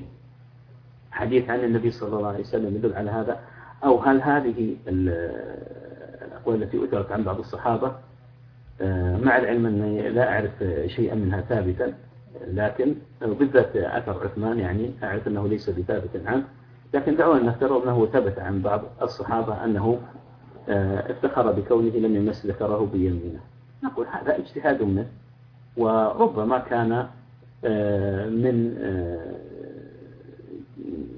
S1: حديث عن النبي صلى الله عليه وسلم يدل على هذا؟ أو هل هذه الأقوال التي أثرت عن بعض الصحابة مع العلم أني لا أعرف شيئا منها ثابتا لكن بالذات أثر عثمان يعني أعرف أنه ليس بثابت عنه لكن دعونا نفترض أنه ثبت عن بعض الصحابة أنه آه، افتخر بكونه لم يمس ذكره بيمينه. نقول هذا اجتهاد منه وربما كان آه، من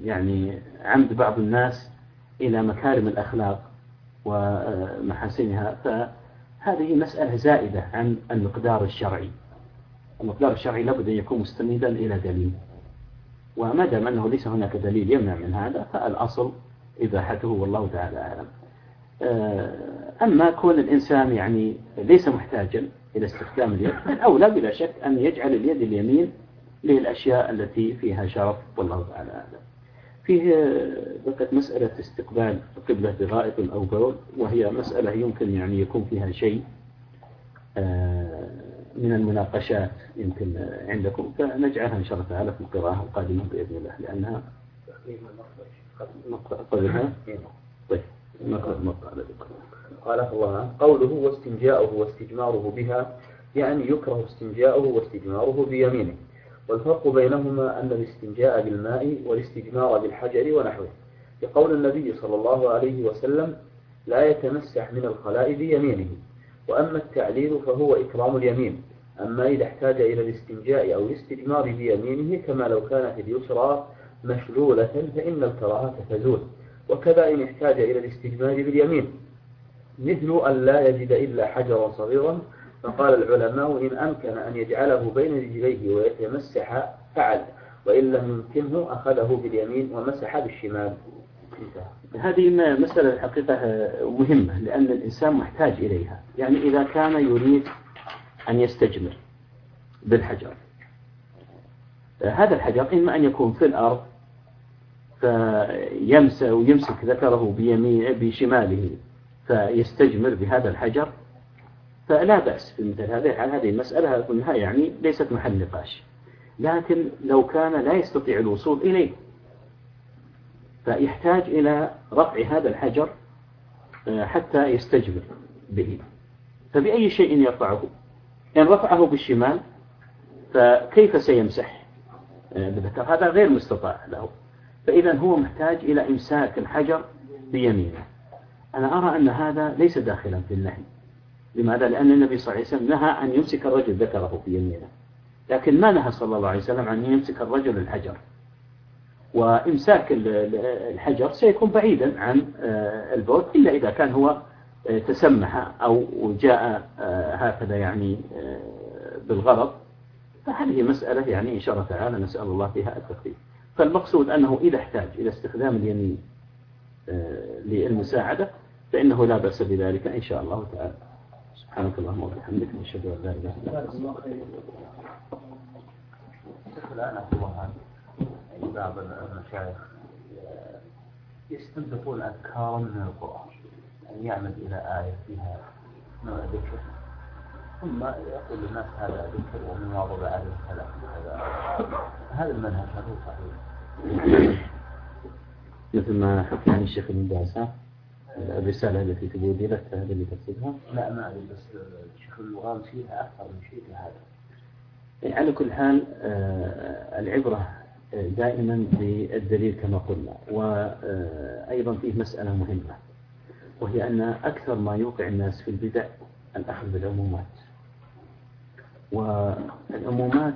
S1: يعني عمد بعض الناس إلى مكارم الأخلاق ومحاسنها. فهذه مسألة زائدة عن المقدار الشرعي. المقدار الشرعي لابد أن يكون مستندا إلى دليل. وما دام أنه ليس هناك دليل يمنع من هذا فالأصل إباحته والله تعالى أعلم. آه، أما كون الإنسان يعني ليس محتاجا إلى استخدام اليد فالأولى بلا شك أن يجعل اليد اليمين للأشياء التي فيها شرف والله تعالى أعلم. فيه بقت مسألة استقبال قبلة بغائط أو بول وهي مسألة يمكن يعني يكون فيها شيء آه، من المناقشات يمكن عندكم. فنجعلها إن شاء الله تعالى في القراءة القادمة بإذن الله لأنها قبلها. طيب نقرأ نقرأ
S2: قال الله قوله واستنجاؤه واستجماره بها يعني يكره استنجاؤه واستجماره بيمينه. والفرق بينهما أن الاستنجاء بالماء والاستجمار بالحجر ونحوه. لقول النبي صلى الله عليه وسلم لا يتمسح من الخلاء بيمينه. وأما التعليل فهو إكرام اليمين. أما إذا احتاج إلى الاستنجاء أو الاستجمار بيمينه كما لو كانت اليسرى مشلولة فإن الكراهة تزول. وكذا إن احتاج إلى الاستجمار باليمين. مثل أن لا يجد إلا حجرا صغيرا فقال العلماء إن أمكن أن يجعله بين رجليه ويتمسح فعل وإن لم يمكنه أخذه باليمين ومسح بالشمال.
S1: هذه مسألة الحقيقة مهمة لأن الإنسان محتاج إليها. يعني إذا كان يريد أن يستجمر بالحجر هذا الحجر إما أن يكون في الأرض فيمسك ويمسك ذكره بيمين بشماله فيستجمر بهذا الحجر فلا بأس في مثل هذه هذه المسألة كلها يعني ليست محل نقاش. لكن لو كان لا يستطيع الوصول إليه فيحتاج إلى رفع هذا الحجر آه، حتى يستجمر به. فبأي شيء يرفعه؟ إن رفعه بالشمال فكيف سيمسح؟ آه، بذكر هذا غير مستطاع له. فإذا هو محتاج إلى إمساك الحجر بيمينه. أنا أرى أن هذا ليس داخلا في النهي. لماذا؟ لأن النبي صلى الله عليه وسلم نهى أن يمسك الرجل ذكره في يمينه. لكن ما نهى صلى الله عليه وسلم أن يمسك الرجل الحجر. وإمساك الحجر سيكون بعيدا عن آه، البول إلا إذا كان هو آه، تسمح أو جاء آه، هكذا يعني بالغلط فهذه مسألة يعني إن شاء الله تعالى نسأل الله فيها التخفيف فالمقصود أنه إذا احتاج إلى استخدام اليمين للمساعدة فإنه لا بأس بذلك إن شاء الله تعالى. سبحانك اللهم وبحمدك نشهد أن لا إله إلا أنت.
S2: الآن أخوها بعض المشايخ يستنبطون أذكارا من القرآن أن يعمد إلى آية فيها نوع ذكر. ثم يقول للناس هذا ذكر ومن واظب عليه كذا هذا. المنهج هل هو صحيح؟
S1: مثل ما حكى عن الشيخ ابن باز الرسالة التي تبودي لك هذا اللي تقصدها؟
S2: لا ما أدري بس الشيخ المغام فيها أكثر من شيء هذا.
S1: إيه، على كل حال آه، العبرة آه، دائما بالدليل كما قلنا وأيضا فيه مسألة مهمة وهي أن أكثر ما يوقع الناس في البدع الأخذ بالعمومات والعمومات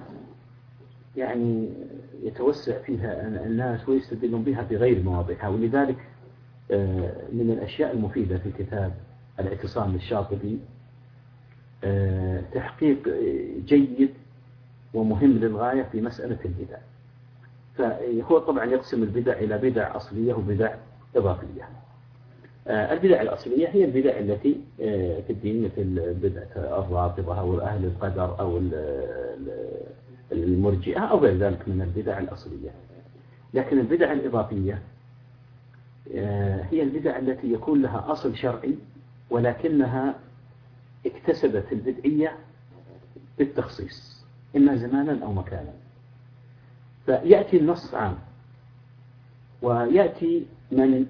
S1: يعني يتوسع فيها الناس ويستدلون بها بغير مواضعها ولذلك آه، من الأشياء المفيدة في كتاب الاعتصام للشاطبي. آه، تحقيق جيد ومهم للغاية في مسألة البدع. فهو طبعا يقسم البدع إلى بدع أصلية وبدع إضافية. آه، البدع الأصلية هي البدع التي في الدين مثل بدعة الرافضة أو أهل القدر أو المرجئة أو غير ذلك من البدع الأصلية. لكن البدع الإضافية آه، هي البدع التي يكون لها أصل شرعي ولكنها اكتسبت البدعية بالتخصيص إما زمانا أو مكانا. فيأتي النص عام ويأتي من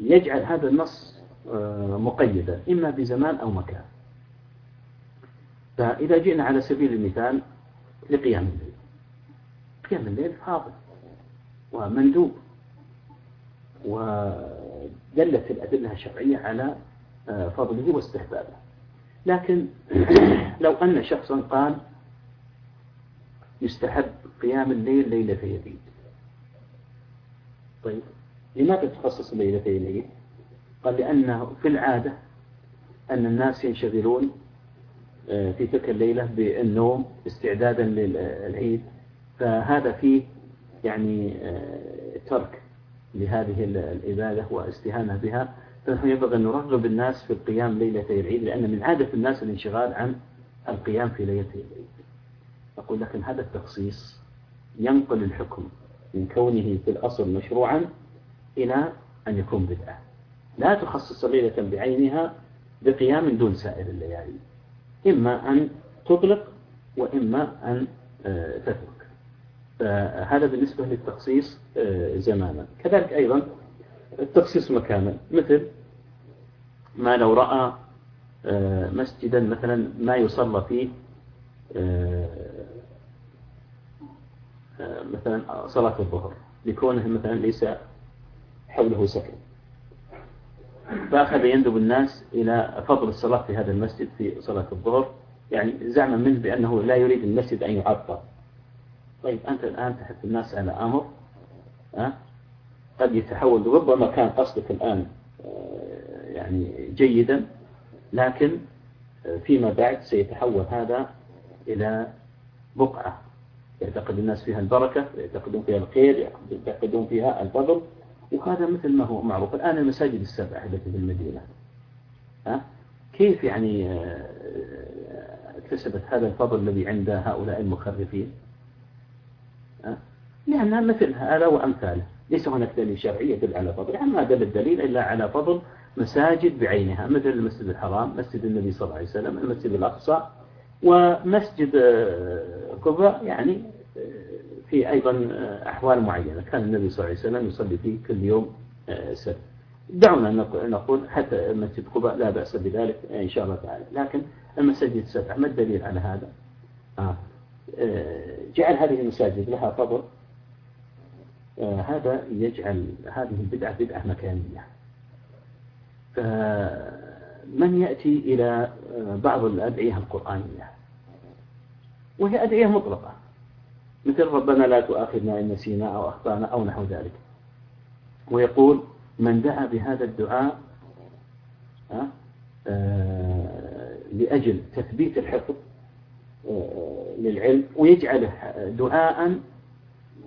S1: يجعل هذا النص آه، مقيدا إما بزمان أو مكان. فإذا جئنا على سبيل المثال لقيام الليل. قيام الليل فاضل ومندوب. ودلت الأدلة الشرعية على آه، فضله واستحبابه. لكن لو أن شخصا قال يستحب قيام الليل ليلة يزيد طيب لماذا تخصص ليلتي العيد؟ قال لأنه في العادة أن الناس ينشغلون آه، في تلك الليلة بالنوم استعدادا للعيد. فهذا فيه يعني آه، ترك. لهذه العبادة واستهانة بها فنحن ينبغي أن نرغب الناس في القيام ليلتي العيد لأن من عادة الناس الانشغال عن القيام في ليلتي العيد. أقول لكن هذا التخصيص ينقل الحكم من كونه في الأصل مشروعا إلى أن يكون بدعة. لا تخصص ليلة بعينها بقيام دون سائر الليالي إما أن تطلق وإما أن آه، تترك فهذا بالنسبة للتخصيص آه، زمانا كذلك أيضا التخصيص مكانا مثل ما لو رأى آه، مسجدا مثلا ما يصلى فيه مثلا صلاة الظهر لكونه مثلا ليس حوله سكن. فأخذ يندب الناس إلى فضل الصلاة في هذا المسجد في صلاة الظهر يعني زعما منه بأنه لا يريد المسجد أن يعطل. طيب أنت الآن تحث الناس على أمر أه؟ قد يتحول ربما كان قصدك الآن آه، يعني جيدا لكن فيما بعد سيتحول هذا إلى بقعة يعتقد الناس فيها البركة يعتقدون فيها الخير يعتقدون فيها الفضل وهذا مثل ما هو معروف الآن المساجد السبعة التي في المدينة ها؟ كيف يعني آه، اكتسبت هذا الفضل الذي عند هؤلاء المخرفين لأنها مثل هذا وأمثاله. ليس هناك دليل شرعي يدل على فضل. يعني ما دل الدليل إلا على فضل مساجد بعينها مثل المسجد الحرام مسجد النبي صلى الله عليه وسلم المسجد الأقصى ومسجد آه، قباء يعني في أيضا أحوال معينة. كان النبي صلى الله عليه وسلم يصلي فيه كل يوم آه، سبت. دعونا نقول حتى مسجد قباء لا بأس بذلك إن شاء الله تعالى. لكن المساجد السبعة ما الدليل على هذا؟ آه. آه، جعل هذه المساجد لها فضل هذا يجعل هذه البدعة بدعة مكانية. فمن يأتي إلى بعض الأدعية القرآنية؟ وهي أدعية مطلقة. مثل ربنا لا تؤاخذنا إن نسينا أو أخطأنا أو نحو ذلك. ويقول من دعا بهذا الدعاء آه، لأجل تثبيت الحفظ آه، للعلم ويجعله دعاء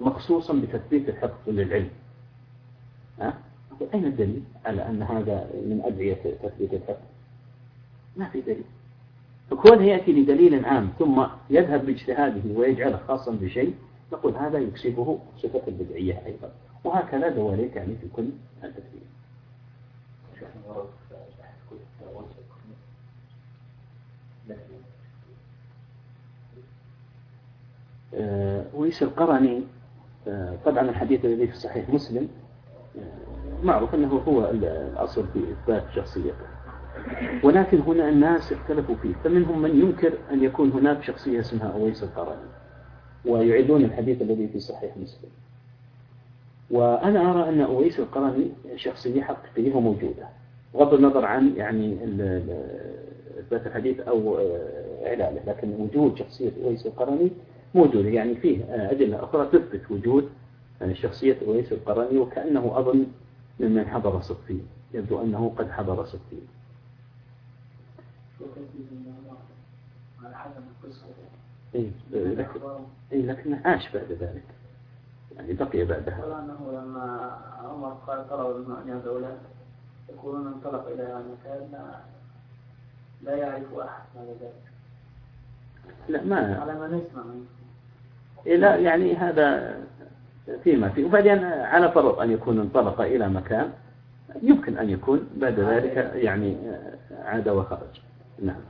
S1: مخصوصا بتثبيت الحفظ للعلم. أين الدليل على أن هذا من أدعية تثبيت الحفظ؟ ما في دليل. فكون يأتي لدليل عام ثم يذهب باجتهاده ويجعله خاصا بشيء؟ نقول هذا يكسبه صفة البدعية أيضا. وهكذا دواليك يعني في كل التكبير آه، ويس القرني آه، طبعا الحديث الذي في صحيح مسلم آه، معروف أنه هو الأصل في إثبات شخصيته. ولكن هنا الناس اختلفوا فيه. فمنهم من ينكر أن يكون هناك شخصية اسمها أويس القرني ويعيدون الحديث الذي في صحيح مسلم. وأنا أرى أن أويس القرني شخصية حقيقية وموجودة بغض النظر عن يعني إثبات الحديث أو إعلاله لكن وجود شخصية أويس القرني موجودة يعني فيه أدلة أخرى تثبت وجود يعني شخصية أويس القرني وكأنه أظن ممن حضر صفين يبدو أنه قد حضر صفين إيه لكن إيه لكنه عاش بعد ذلك يعني بقي بعدها.
S3: قال أنه لما عمر قال طلب أن يدعو يقولون انطلق إلى مكان لا يعرف أحد بعد ذلك.
S1: لا ما
S3: على ما نسمع
S1: إيه لا يعني هذا فيما فيه. وبعدين على فرض أن يكون انطلق إلى مكان يمكن أن يكون بعد ذلك يعني عاد وخرج. نعم.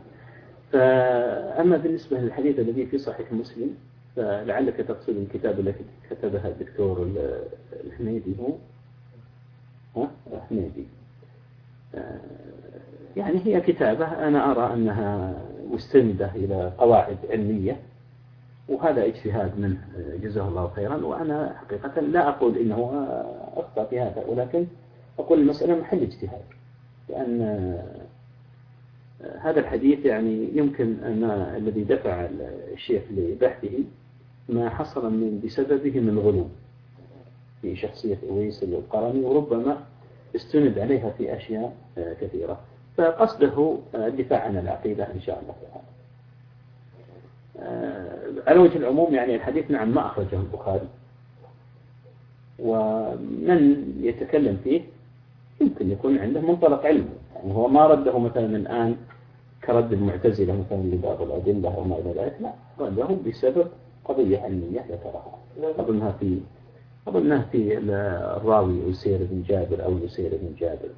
S1: فأما بالنسبة للحديث الذي في صحيح مسلم فلعلك تقصد الكتاب التي كتبها الدكتور الحميدي هو؟ ها؟ الحميدي يعني هي كتابة أنا أرى أنها مستندة إلى قواعد علمية. وهذا اجتهاد منه جزاه الله خيرا. وأنا حقيقة لا أقول إنه أخطأ في هذا ولكن أقول المسألة محل اجتهاد لأن هذا الحديث يعني يمكن أن الذي دفع الشيخ لبحثه ما حصل من بسببه من غلو في شخصية أويس القرني وربما استند عليها في أشياء آه، كثيرة. فقصده آه، الدفاع عن العقيدة إن شاء الله تعالى. آه، على وجه العموم يعني الحديث نعم ما أخرجه البخاري. ومن يتكلم فيه يمكن يكون عنده منطلق علمي يعني هو ما رده مثلا الآن كرد المعتزلة مثلا لبعض الأدلة أو ما إلى ذلك. لا رده بسبب قضية علمية ذكرها. أظنها في أظنها في الراوي يسير بن جابر أو يسير بن جابر.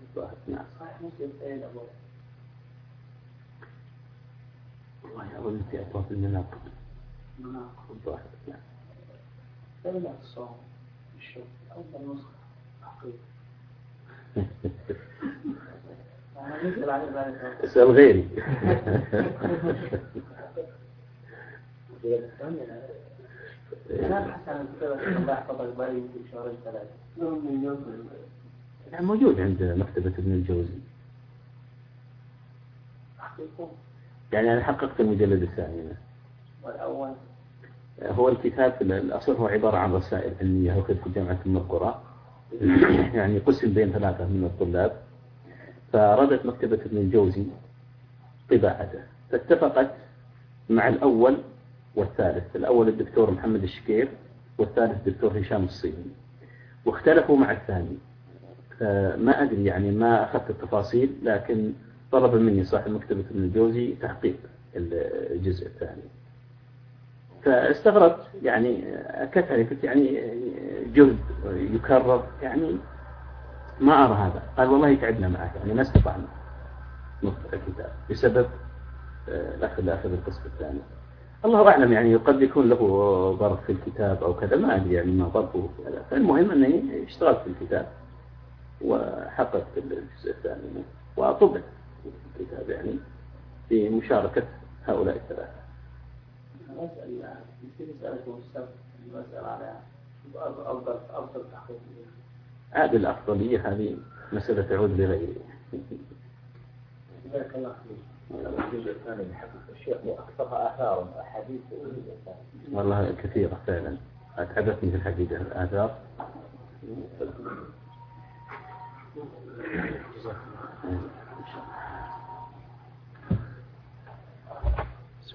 S1: نعم صحيح مسلم والله أظن في أطراف المناقب
S3: مناقب
S1: الظاهر نعم
S3: لا الصوم الشوك أفضل نسخة حقيقة
S1: اسأل غيري موجود عند مكتبة ابن الجوزي. يعني أنا حققت المجلد الثاني.
S3: والأول؟
S1: هو الكتاب الأصل هو عبارة عن رسائل علمية أخذت في جامعة أم القرى. يعني قسم بين ثلاثة من الطلاب. فأرادت مكتبة ابن الجوزي طباعته. فاتفقت مع الأول والثالث الأول الدكتور محمد الشكير والثالث الدكتور هشام الصيني. واختلفوا مع الثاني. ما أدري يعني ما أخذت التفاصيل لكن طلب مني صاحب مكتبة ابن الجوزي تحقيق الجزء الثاني. فاستغربت يعني عليه قلت يعني جهد يكرر يعني ما أرى هذا. قال والله تعبنا معك يعني ما استطعنا. نطبع الكتاب. بسبب آه، الأخ اللي أخذ القسم الثاني. الله أعلم يعني قد يكون له ظرف في الكتاب أو كذا ما أدري يعني ما ظرفه فالمهم أنه اشتغلت في الكتاب وحققت الجزء الثاني وطبع الكتاب يعني بمشاركة هؤلاء الثلاثة.
S3: أسأل يمكن يسألكم المسألة على أفضل أفضل تحقيق.
S1: عاد الأفضلية هذه مسألة تعود لغيره
S3: جزاك الله الجزء الثاني من الشيخ
S1: والله كثيرة فعلا. أتعبتني في الحقيقة الآثار.